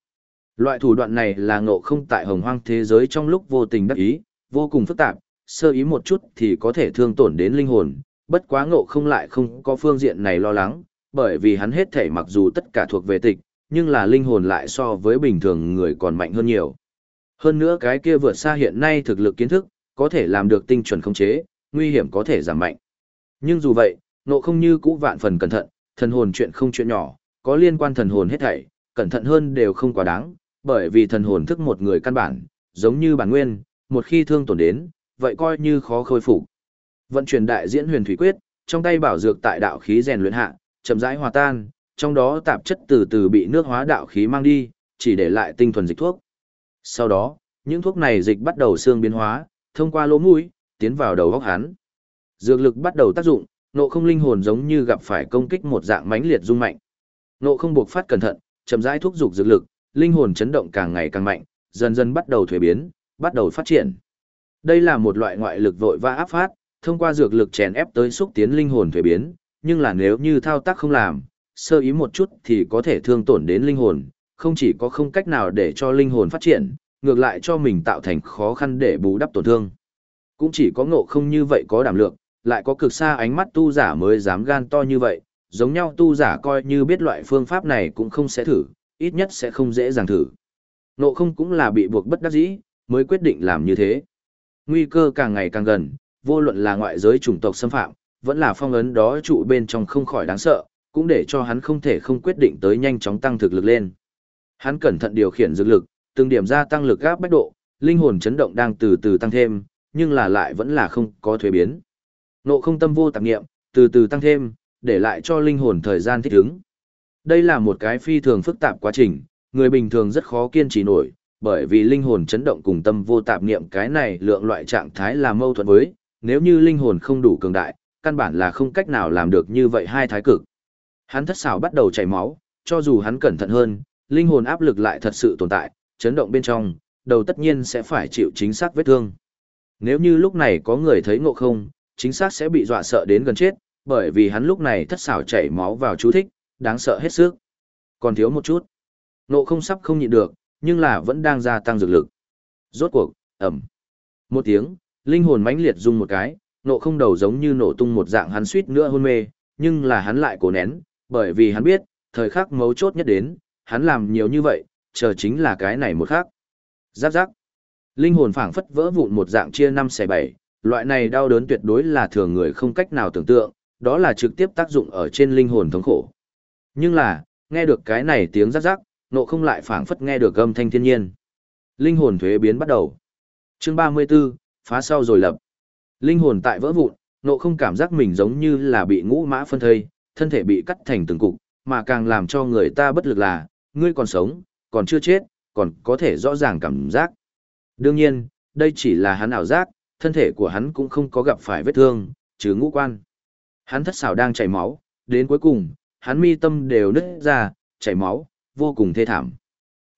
Loại thủ đoạn này là ngộ không tại hồng hoang thế giới trong lúc vô tình đắc ý, vô cùng phức tạp, sơ ý một chút thì có thể thương tổn đến linh hồn, bất quá ngộ không lại không có phương diện này lo lắng, bởi vì hắn hết thể mặc dù tất cả thuộc về tịch, nhưng là linh hồn lại so với bình thường người còn mạnh hơn nhiều. Hơn nữa cái kia vượt xa hiện nay thực lực kiến thức, có thể làm được tinh chuẩn khống chế, nguy hiểm có thể giảm mạnh. Nhưng dù vậy, nộ không như cũ vạn phần cẩn thận, thần hồn chuyện không chuyện nhỏ, có liên quan thần hồn hết thảy, cẩn thận hơn đều không quá đáng, bởi vì thần hồn thức một người căn bản, giống như bản nguyên, một khi thương tổn đến, vậy coi như khó khôi phục. Vận chuyển đại diễn huyền thủy quyết, trong tay bảo dược tại đạo khí rèn luyện hạ, chậm rãi hòa tan, trong đó tạp chất từ từ bị nước hóa đạo khí mang đi, chỉ để lại tinh thuần dịch thuốc. Sau đó, những thuốc này dịch bắt đầu xương biến hóa, thông qua lỗ mũi, tiến vào đầu óc hắn. Dược lực bắt đầu tác dụng, nộ không linh hồn giống như gặp phải công kích một dạng mãnh liệt rung mạnh. Nộ không buộc phát cẩn thận, chậm rãi thúc dục dược lực, linh hồn chấn động càng ngày càng mạnh, dần dần bắt đầu thuế biến, bắt đầu phát triển. Đây là một loại ngoại lực vội vã áp phát, thông qua dược lực chèn ép tới xúc tiến linh hồn thuế biến, nhưng là nếu như thao tác không làm, sơ ý một chút thì có thể thương tổn đến linh hồn, không chỉ có không cách nào để cho linh hồn phát triển, ngược lại cho mình tạo thành khó khăn để bù đắp tổn thương. Cũng chỉ có ngộ không như vậy có đảm lượng, lại có cực xa ánh mắt tu giả mới dám gan to như vậy, giống nhau tu giả coi như biết loại phương pháp này cũng không sẽ thử, ít nhất sẽ không dễ dàng thử. Ngộ không cũng là bị buộc bất đắc dĩ, mới quyết định làm như thế. Nguy cơ càng ngày càng gần, vô luận là ngoại giới chủng tộc xâm phạm, vẫn là phong ấn đó trụ bên trong không khỏi đáng sợ, cũng để cho hắn không thể không quyết định tới nhanh chóng tăng thực lực lên. Hắn cẩn thận điều khiển dược lực, từng điểm gia tăng lực áp bách độ, linh hồn chấn động đang từ từ tăng thêm, nhưng là lại vẫn là không có thuế biến. Nộ không tâm vô tạp nghiệm, từ từ tăng thêm, để lại cho linh hồn thời gian thích ứng. Đây là một cái phi thường phức tạp quá trình, người bình thường rất khó kiên trì nổi, bởi vì linh hồn chấn động cùng tâm vô tạp niệm cái này lượng loại trạng thái là mâu thuẫn với, nếu như linh hồn không đủ cường đại, căn bản là không cách nào làm được như vậy hai thái cực. Hắn thất xảo bắt đầu chảy máu, cho dù hắn cẩn thận hơn, linh hồn áp lực lại thật sự tồn tại, chấn động bên trong, đầu tất nhiên sẽ phải chịu chính xác vết thương. Nếu như lúc này có người thấy ngộ không, chính xác sẽ bị dọa sợ đến gần chết, bởi vì hắn lúc này thất xảo chảy máu vào chú thích, đáng sợ hết sức. Còn thiếu một chút. Ngộ không sắp không nhịn được, nhưng là vẫn đang gia tăng dược lực. Rốt cuộc, ẩm. Một tiếng, linh hồn mãnh liệt rung một cái, ngộ không đầu giống như nổ tung một dạng hắn suýt nữa hôn mê, nhưng là hắn lại cố nén, bởi vì hắn biết, thời khắc mấu chốt nhất đến, hắn làm nhiều như vậy, chờ chính là cái này một khắc. Giáp giáp. Linh hồn phảng phất vỡ vụn một dạng chia năm xẻ bảy, loại này đau đớn tuyệt đối là thường người không cách nào tưởng tượng, đó là trực tiếp tác dụng ở trên linh hồn thống khổ. Nhưng là, nghe được cái này tiếng rắc rắc, nộ không lại phảng phất nghe được âm thanh thiên nhiên. Linh hồn thuế biến bắt đầu. Chương 34, phá sau rồi lập. Linh hồn tại vỡ vụn, nộ không cảm giác mình giống như là bị ngũ mã phân thây, thân thể bị cắt thành từng cục, mà càng làm cho người ta bất lực là, ngươi còn sống, còn chưa chết, còn có thể rõ ràng cảm giác. Đương nhiên, đây chỉ là hắn ảo giác, thân thể của hắn cũng không có gặp phải vết thương, chứ ngũ quan. Hắn thất xảo đang chảy máu, đến cuối cùng, hắn mi tâm đều nứt ra, chảy máu, vô cùng thê thảm.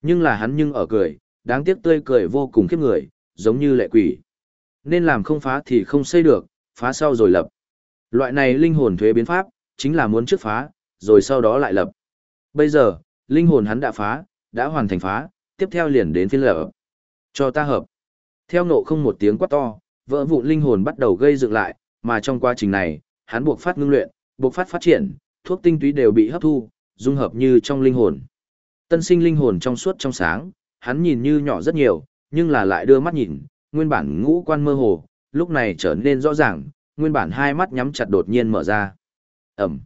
Nhưng là hắn nhưng ở cười, đáng tiếc tươi cười vô cùng khiếp người, giống như lệ quỷ. Nên làm không phá thì không xây được, phá sau rồi lập. Loại này linh hồn thuế biến pháp, chính là muốn trước phá, rồi sau đó lại lập. Bây giờ, linh hồn hắn đã phá, đã hoàn thành phá, tiếp theo liền đến phiên lập. Cho ta hợp. Theo nộ không một tiếng quát to, vỡ vụn linh hồn bắt đầu gây dựng lại, mà trong quá trình này, hắn buộc phát ngưng luyện, buộc phát phát triển, thuốc tinh túy đều bị hấp thu, dung hợp như trong linh hồn. Tân sinh linh hồn trong suốt trong sáng, hắn nhìn như nhỏ rất nhiều, nhưng là lại đưa mắt nhìn, nguyên bản ngũ quan mơ hồ, lúc này trở nên rõ ràng, nguyên bản hai mắt nhắm chặt đột nhiên mở ra. Ẩm.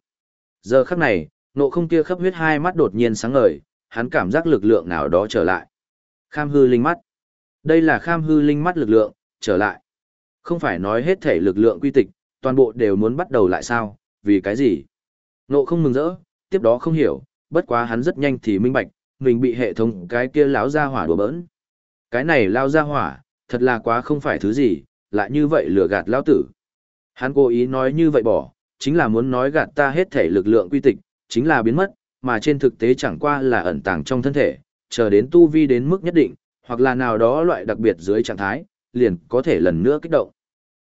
Giờ khắc này, nộ không kia khắp huyết hai mắt đột nhiên sáng ngời, hắn cảm giác lực lượng nào đó trở lại. Kham hư linh mắt. Đây là kham hư linh mắt lực lượng, trở lại. Không phải nói hết thể lực lượng quy tịch, toàn bộ đều muốn bắt đầu lại sao, vì cái gì? Nộ không mừng rỡ, tiếp đó không hiểu, bất quá hắn rất nhanh thì minh bạch, mình bị hệ thống cái kia láo ra hỏa đùa bỡn. Cái này lao ra hỏa, thật là quá không phải thứ gì, lại như vậy lừa gạt lao tử. Hắn cố ý nói như vậy bỏ, chính là muốn nói gạt ta hết thể lực lượng quy tịch, chính là biến mất, mà trên thực tế chẳng qua là ẩn tàng trong thân thể, chờ đến tu vi đến mức nhất định, hoặc là nào đó loại đặc biệt dưới trạng thái, liền có thể lần nữa kích động.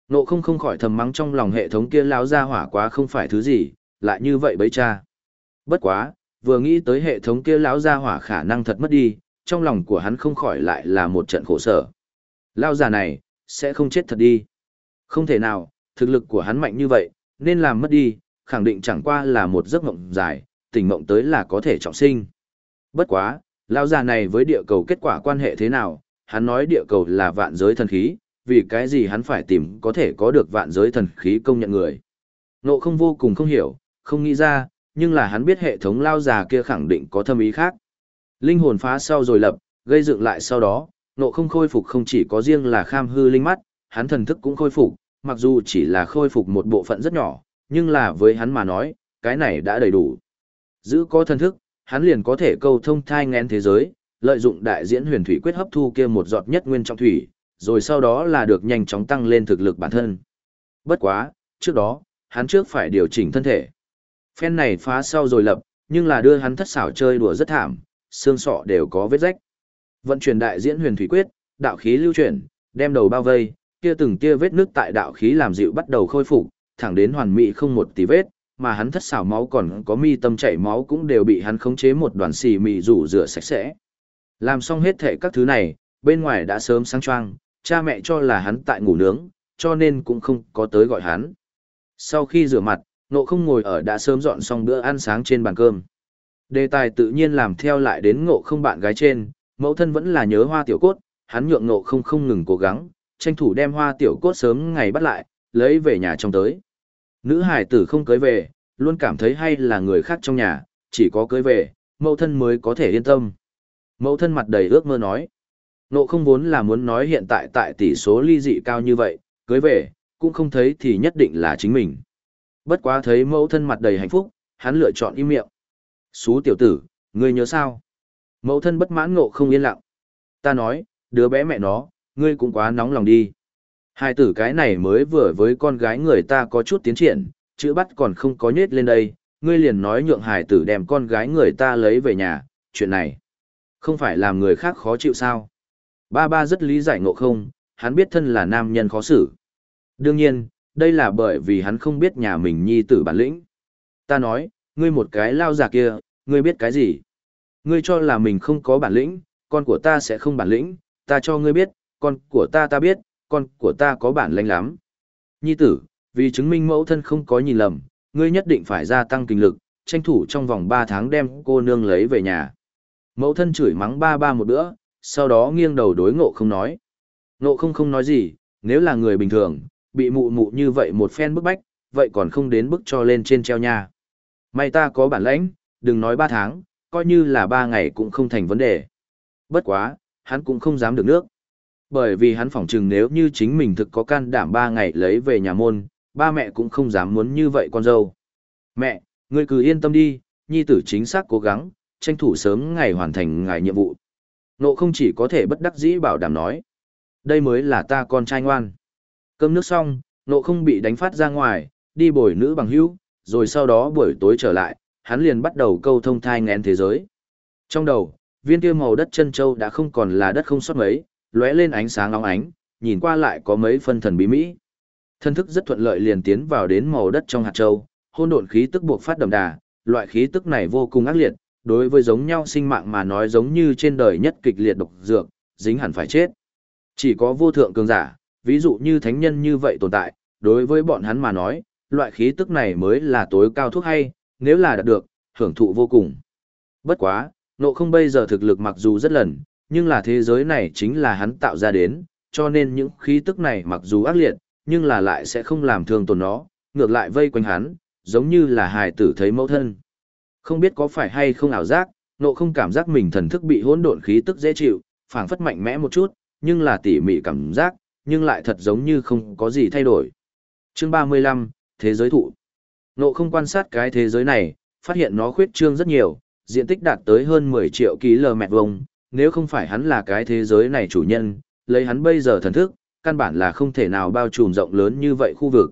Nộ không không khỏi thầm mắng trong lòng hệ thống kia láo ra hỏa quá không phải thứ gì, lại như vậy bấy cha. Bất quá, vừa nghĩ tới hệ thống kia láo ra hỏa khả năng thật mất đi, trong lòng của hắn không khỏi lại là một trận khổ sở. Lao già này, sẽ không chết thật đi. Không thể nào, thực lực của hắn mạnh như vậy, nên làm mất đi, khẳng định chẳng qua là một giấc mộng dài, tỉnh mộng tới là có thể trọng sinh. Bất quá, lão già này với địa cầu kết quả quan hệ thế nào, hắn nói địa cầu là vạn giới thần khí, vì cái gì hắn phải tìm có thể có được vạn giới thần khí công nhận người. Nộ không vô cùng không hiểu, không nghĩ ra, nhưng là hắn biết hệ thống lao già kia khẳng định có thâm ý khác. Linh hồn phá sau rồi lập, gây dựng lại sau đó, nộ không khôi phục không chỉ có riêng là kham hư linh mắt, hắn thần thức cũng khôi phục, mặc dù chỉ là khôi phục một bộ phận rất nhỏ, nhưng là với hắn mà nói, cái này đã đầy đủ. Giữ có thân thức, hắn liền có thể câu thông thai ngén thế giới, lợi dụng đại diễn huyền thủy quyết hấp thu kia một giọt nhất nguyên trong thủy, rồi sau đó là được nhanh chóng tăng lên thực lực bản thân. Bất quá, trước đó, hắn trước phải điều chỉnh thân thể. Phen này phá sau rồi lập, nhưng là đưa hắn thất xảo chơi đùa rất thảm, xương sọ đều có vết rách. Vận chuyển đại diễn huyền thủy quyết, đạo khí lưu chuyển, đem đầu bao vây, kia từng kia vết nước tại đạo khí làm dịu bắt đầu khôi phục, thẳng đến hoàn mỹ không một tí vết, mà hắn thất xảo máu còn có mi tâm chảy máu cũng đều bị hắn khống chế một đoàn xì mị rủ rửa sạch sẽ. Làm xong hết thể các thứ này, bên ngoài đã sớm sáng choang, cha mẹ cho là hắn tại ngủ nướng, cho nên cũng không có tới gọi hắn. Sau khi rửa mặt, nộ không ngồi ở đã sớm dọn xong bữa ăn sáng trên bàn cơm. Đề tài tự nhiên làm theo lại đến ngộ không bạn gái trên, mẫu thân vẫn là nhớ hoa tiểu cốt, hắn nhượng ngộ không không ngừng cố gắng, tranh thủ đem hoa tiểu cốt sớm ngày bắt lại, lấy về nhà trong tới. Nữ hải tử không cưới về, luôn cảm thấy hay là người khác trong nhà, chỉ có cưới về, mẫu thân mới có thể yên tâm. Mẫu thân mặt đầy ước mơ nói. Nộ không vốn là muốn nói hiện tại tại tỷ số ly dị cao như vậy, cưới về, cũng không thấy thì nhất định là chính mình. Bất quá thấy mẫu thân mặt đầy hạnh phúc, hắn lựa chọn im miệng. Xú tiểu tử, ngươi nhớ sao? Mẫu thân bất mãn ngộ không yên lặng. Ta nói, đứa bé mẹ nó, ngươi cũng quá nóng lòng đi. Hai tử cái này mới vừa với con gái người ta có chút tiến triển, chữ bắt còn không có nhết lên đây, ngươi liền nói nhượng hải tử đem con gái người ta lấy về nhà, chuyện này. Không phải làm người khác khó chịu sao? Ba ba rất lý giải ngộ không, hắn biết thân là nam nhân khó xử. Đương nhiên, đây là bởi vì hắn không biết nhà mình nhi tử bản lĩnh. Ta nói, ngươi một cái lao già kia, ngươi biết cái gì? Ngươi cho là mình không có bản lĩnh, con của ta sẽ không bản lĩnh, ta cho ngươi biết, con của ta ta biết, con của ta có bản lĩnh lắm. Nhi tử, vì chứng minh mẫu thân không có nhìn lầm, ngươi nhất định phải gia tăng kinh lực, tranh thủ trong vòng 3 tháng đem cô nương lấy về nhà. Mẫu thân chửi mắng ba ba một bữa, sau đó nghiêng đầu đối ngộ không nói. Ngộ không không nói gì, nếu là người bình thường, bị mụ mụ như vậy một phen bức bách, vậy còn không đến bức cho lên trên treo nha. May ta có bản lãnh, đừng nói ba tháng, coi như là ba ngày cũng không thành vấn đề. Bất quá, hắn cũng không dám được nước. Bởi vì hắn phỏng chừng nếu như chính mình thực có can đảm ba ngày lấy về nhà môn, ba mẹ cũng không dám muốn như vậy con dâu. Mẹ, ngươi cứ yên tâm đi, nhi tử chính xác cố gắng, tranh thủ sớm ngày hoàn thành ngài nhiệm vụ. Nộ không chỉ có thể bất đắc dĩ bảo đảm nói. Đây mới là ta con trai ngoan. Cơm nước xong, nộ không bị đánh phát ra ngoài, đi bồi nữ bằng hữu, rồi sau đó buổi tối trở lại, hắn liền bắt đầu câu thông thai ngén thế giới. Trong đầu, viên kia màu đất chân châu đã không còn là đất không sót mấy, lóe lên ánh sáng long ánh, nhìn qua lại có mấy phân thần bí mỹ. Thân thức rất thuận lợi liền tiến vào đến màu đất trong hạt châu, hôn độn khí tức buộc phát đậm đà, loại khí tức này vô cùng ác liệt, đối với giống nhau sinh mạng mà nói giống như trên đời nhất kịch liệt độc dược, dính hẳn phải chết. Chỉ có vô thượng cường giả, ví dụ như thánh nhân như vậy tồn tại, đối với bọn hắn mà nói, loại khí tức này mới là tối cao thuốc hay, nếu là đạt được, hưởng thụ vô cùng. Bất quá, nộ không bây giờ thực lực mặc dù rất lần, nhưng là thế giới này chính là hắn tạo ra đến, cho nên những khí tức này mặc dù ác liệt, nhưng là lại sẽ không làm thương tổn nó, ngược lại vây quanh hắn, giống như là hài tử thấy mẫu thân. Không biết có phải hay không ảo giác, nộ không cảm giác mình thần thức bị hỗn độn khí tức dễ chịu, phảng phất mạnh mẽ một chút, nhưng là tỉ mỉ cảm giác, nhưng lại thật giống như không có gì thay đổi. Chương 35, Thế giới thụ. Nộ không quan sát cái thế giới này, phát hiện nó khuyết trương rất nhiều, diện tích đạt tới hơn 10 triệu km vuông, nếu không phải hắn là cái thế giới này chủ nhân, lấy hắn bây giờ thần thức, căn bản là không thể nào bao trùm rộng lớn như vậy khu vực.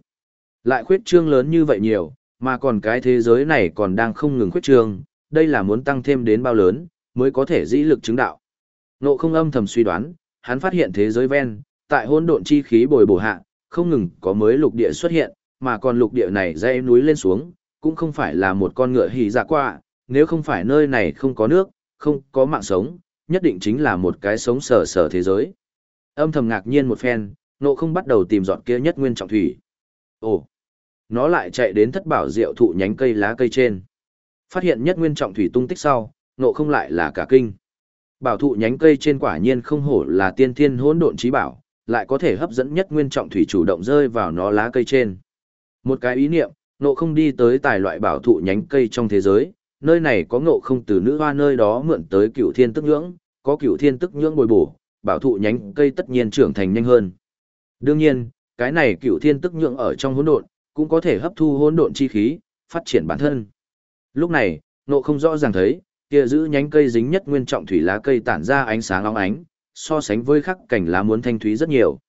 Lại khuyết trương lớn như vậy nhiều, mà còn cái thế giới này còn đang không ngừng khuyết trương, đây là muốn tăng thêm đến bao lớn, mới có thể dĩ lực chứng đạo. Nộ không âm thầm suy đoán, hắn phát hiện thế giới ven, tại hỗn độn chi khí bồi bổ hạ, không ngừng có mới lục địa xuất hiện, mà còn lục địa này dây núi lên xuống, cũng không phải là một con ngựa hỉ dạ qua, nếu không phải nơi này không có nước, không có mạng sống, nhất định chính là một cái sống sờ sờ thế giới. Âm thầm ngạc nhiên một phen, nộ không bắt đầu tìm dọn kia nhất nguyên trọng thủy. Ồ, nó lại chạy đến thất bảo diệu thụ nhánh cây lá cây trên. Phát hiện nhất nguyên trọng thủy tung tích sau, nộ không lại là cả kinh. Bảo thụ nhánh cây trên quả nhiên không hổ là tiên thiên hỗn độn trí bảo, lại có thể hấp dẫn nhất nguyên trọng thủy chủ động rơi vào nó lá cây trên. Một cái ý niệm, nộ không đi tới tài loại bảo thụ nhánh cây trong thế giới, nơi này có ngộ không từ nữ hoa nơi đó mượn tới cựu thiên tức nhưỡng, có cựu thiên tức nhưỡng bồi bổ, bảo thụ nhánh cây tất nhiên trưởng thành nhanh hơn. Đương nhiên, cái này cựu thiên tức nhưỡng ở trong hỗn độn, cũng có thể hấp thu hỗn độn chi khí, phát triển bản thân. Lúc này, ngộ không rõ ràng thấy, kia giữ nhánh cây dính nhất nguyên trọng thủy lá cây tản ra ánh sáng óng ánh, so sánh với khắc cảnh lá muốn thanh thúy rất nhiều.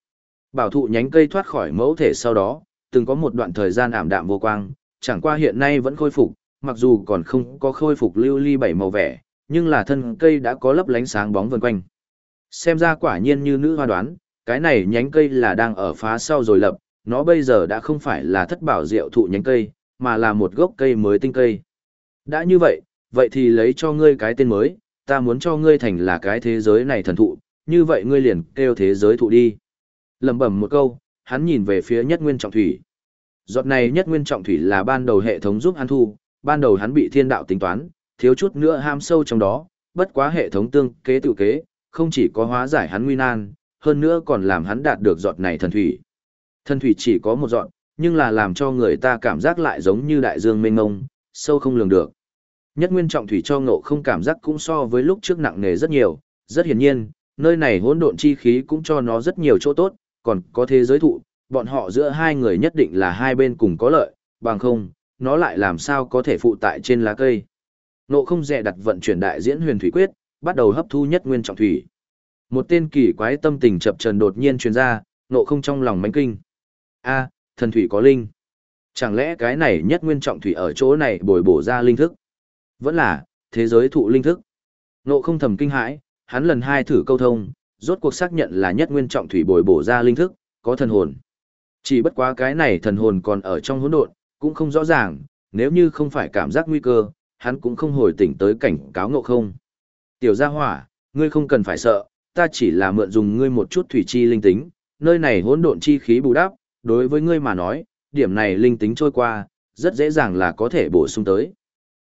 Bảo thụ nhánh cây thoát khỏi mẫu thể sau đó, từng có một đoạn thời gian ảm đạm vô quang, chẳng qua hiện nay vẫn khôi phục, mặc dù còn không có khôi phục lưu ly bảy màu vẻ, nhưng là thân cây đã có lấp lánh sáng bóng vần quanh. Xem ra quả nhiên như nữ hoa đoán, cái này nhánh cây là đang ở phá sau rồi lập, nó bây giờ đã không phải là thất bảo diệu thụ nhánh cây, mà là một gốc cây mới tinh cây. Đã như vậy, vậy thì lấy cho ngươi cái tên mới, ta muốn cho ngươi thành là cái thế giới này thần thụ, như vậy ngươi liền kêu thế giới thụ đi. Lầm bẩm một câu, hắn nhìn về phía nhất nguyên trọng thủy. Giọt này nhất nguyên trọng thủy là ban đầu hệ thống giúp hắn thu, ban đầu hắn bị thiên đạo tính toán, thiếu chút nữa ham sâu trong đó, bất quá hệ thống tương kế tự kế, không chỉ có hóa giải hắn nguy nan, hơn nữa còn làm hắn đạt được giọt này thần thủy. Thần thủy chỉ có một giọt, nhưng là làm cho người ta cảm giác lại giống như đại dương mênh mông, sâu không lường được. Nhất nguyên trọng thủy cho ngộ không cảm giác cũng so với lúc trước nặng nề rất nhiều, rất hiển nhiên, nơi này hỗn độn chi khí cũng cho nó rất nhiều chỗ tốt, còn có thế giới thụ, bọn họ giữa hai người nhất định là hai bên cùng có lợi, bằng không, nó lại làm sao có thể phụ tại trên lá cây. Nộ không dè đặt vận chuyển đại diễn huyền thủy quyết, bắt đầu hấp thu nhất nguyên trọng thủy. Một tên kỳ quái tâm tình chập trần đột nhiên truyền ra, nộ không trong lòng mánh kinh. A, thần thủy có linh. Chẳng lẽ cái này nhất nguyên trọng thủy ở chỗ này bồi bổ ra linh thức? Vẫn là, thế giới thụ linh thức. Nộ không thầm kinh hãi, hắn lần hai thử câu thông, rốt cuộc xác nhận là nhất nguyên trọng thủy bồi bổ ra linh thức, có thần hồn. Chỉ bất quá cái này thần hồn còn ở trong hỗn độn, cũng không rõ ràng, nếu như không phải cảm giác nguy cơ, hắn cũng không hồi tỉnh tới cảnh cáo ngộ không. Tiểu gia hỏa, ngươi không cần phải sợ, ta chỉ là mượn dùng ngươi một chút thủy chi linh tính, nơi này hỗn độn chi khí bù đắp, đối với ngươi mà nói, điểm này linh tính trôi qua, rất dễ dàng là có thể bổ sung tới.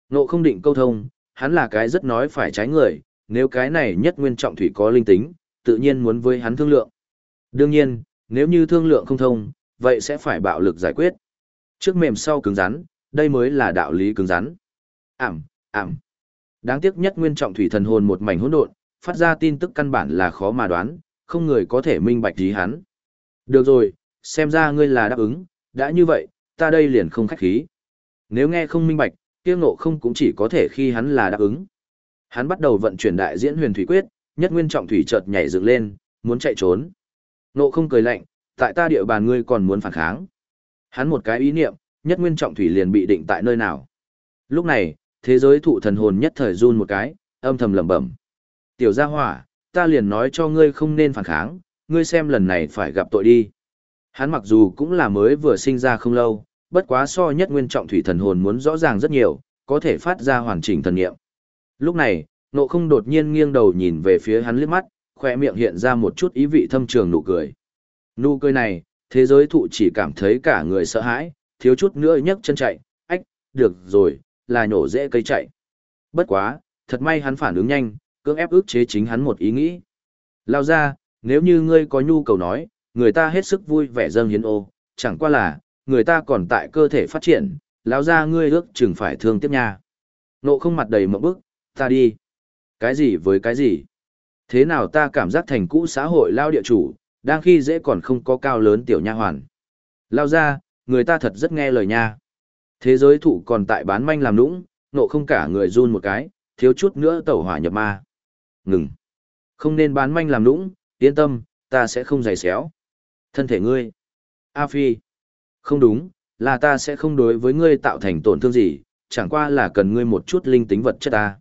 Ngộ không định câu thông, hắn là cái rất nói phải trái người, nếu cái này nhất nguyên trọng thủy có linh tính, tự nhiên muốn với hắn thương lượng. Đương nhiên, nếu như thương lượng không thông, vậy sẽ phải bạo lực giải quyết. Trước mềm sau cứng rắn, đây mới là đạo lý cứng rắn. Ảm, ảm. Đáng tiếc nhất nguyên trọng thủy thần hồn một mảnh hỗn độn, phát ra tin tức căn bản là khó mà đoán, không người có thể minh bạch ý hắn. Được rồi, xem ra ngươi là đáp ứng, đã như vậy, ta đây liền không khách khí. Nếu nghe không minh bạch, tiêu ngộ không cũng chỉ có thể khi hắn là đáp ứng. Hắn bắt đầu vận chuyển đại diễn huyền thủy quyết, nhất nguyên trọng thủy chợt nhảy dựng lên, muốn chạy trốn. Ngộ không cười lạnh, tại ta địa bàn ngươi còn muốn phản kháng. Hắn một cái ý niệm, nhất nguyên trọng thủy liền bị định tại nơi nào. Lúc này, thế giới thụ thần hồn nhất thời run một cái, âm thầm lẩm bẩm. Tiểu gia hỏa, ta liền nói cho ngươi không nên phản kháng, ngươi xem lần này phải gặp tội đi. Hắn mặc dù cũng là mới vừa sinh ra không lâu, bất quá so nhất nguyên trọng thủy thần hồn muốn rõ ràng rất nhiều, có thể phát ra hoàn chỉnh thần nghiệm. Lúc này, nộ không đột nhiên nghiêng đầu nhìn về phía hắn liếc mắt, khỏe miệng hiện ra một chút ý vị thâm trường nụ cười. Nụ cười này, thế giới thụ chỉ cảm thấy cả người sợ hãi, thiếu chút nữa nhấc chân chạy, ách, được rồi, là nhổ dễ cây chạy. Bất quá, thật may hắn phản ứng nhanh, cưỡng ép ức chế chính hắn một ý nghĩ. Lao ra, nếu như ngươi có nhu cầu nói, người ta hết sức vui vẻ dâng hiến ô, chẳng qua là, người ta còn tại cơ thể phát triển, lao ra ngươi ước chừng phải thương tiếp nha. Nộ không mặt đầy mộng bức, ta đi. Cái gì với cái gì? Thế nào ta cảm giác thành cũ xã hội lao địa chủ, đang khi dễ còn không có cao lớn tiểu nha hoàn. Lao ra, người ta thật rất nghe lời nha. Thế giới thụ còn tại bán manh làm nũng, nộ không cả người run một cái, thiếu chút nữa tẩu hỏa nhập ma. Ngừng. Không nên bán manh làm nũng, yên tâm, ta sẽ không giày xéo. Thân thể ngươi. A Phi. Không đúng, là ta sẽ không đối với ngươi tạo thành tổn thương gì, chẳng qua là cần ngươi một chút linh tính vật chất ta.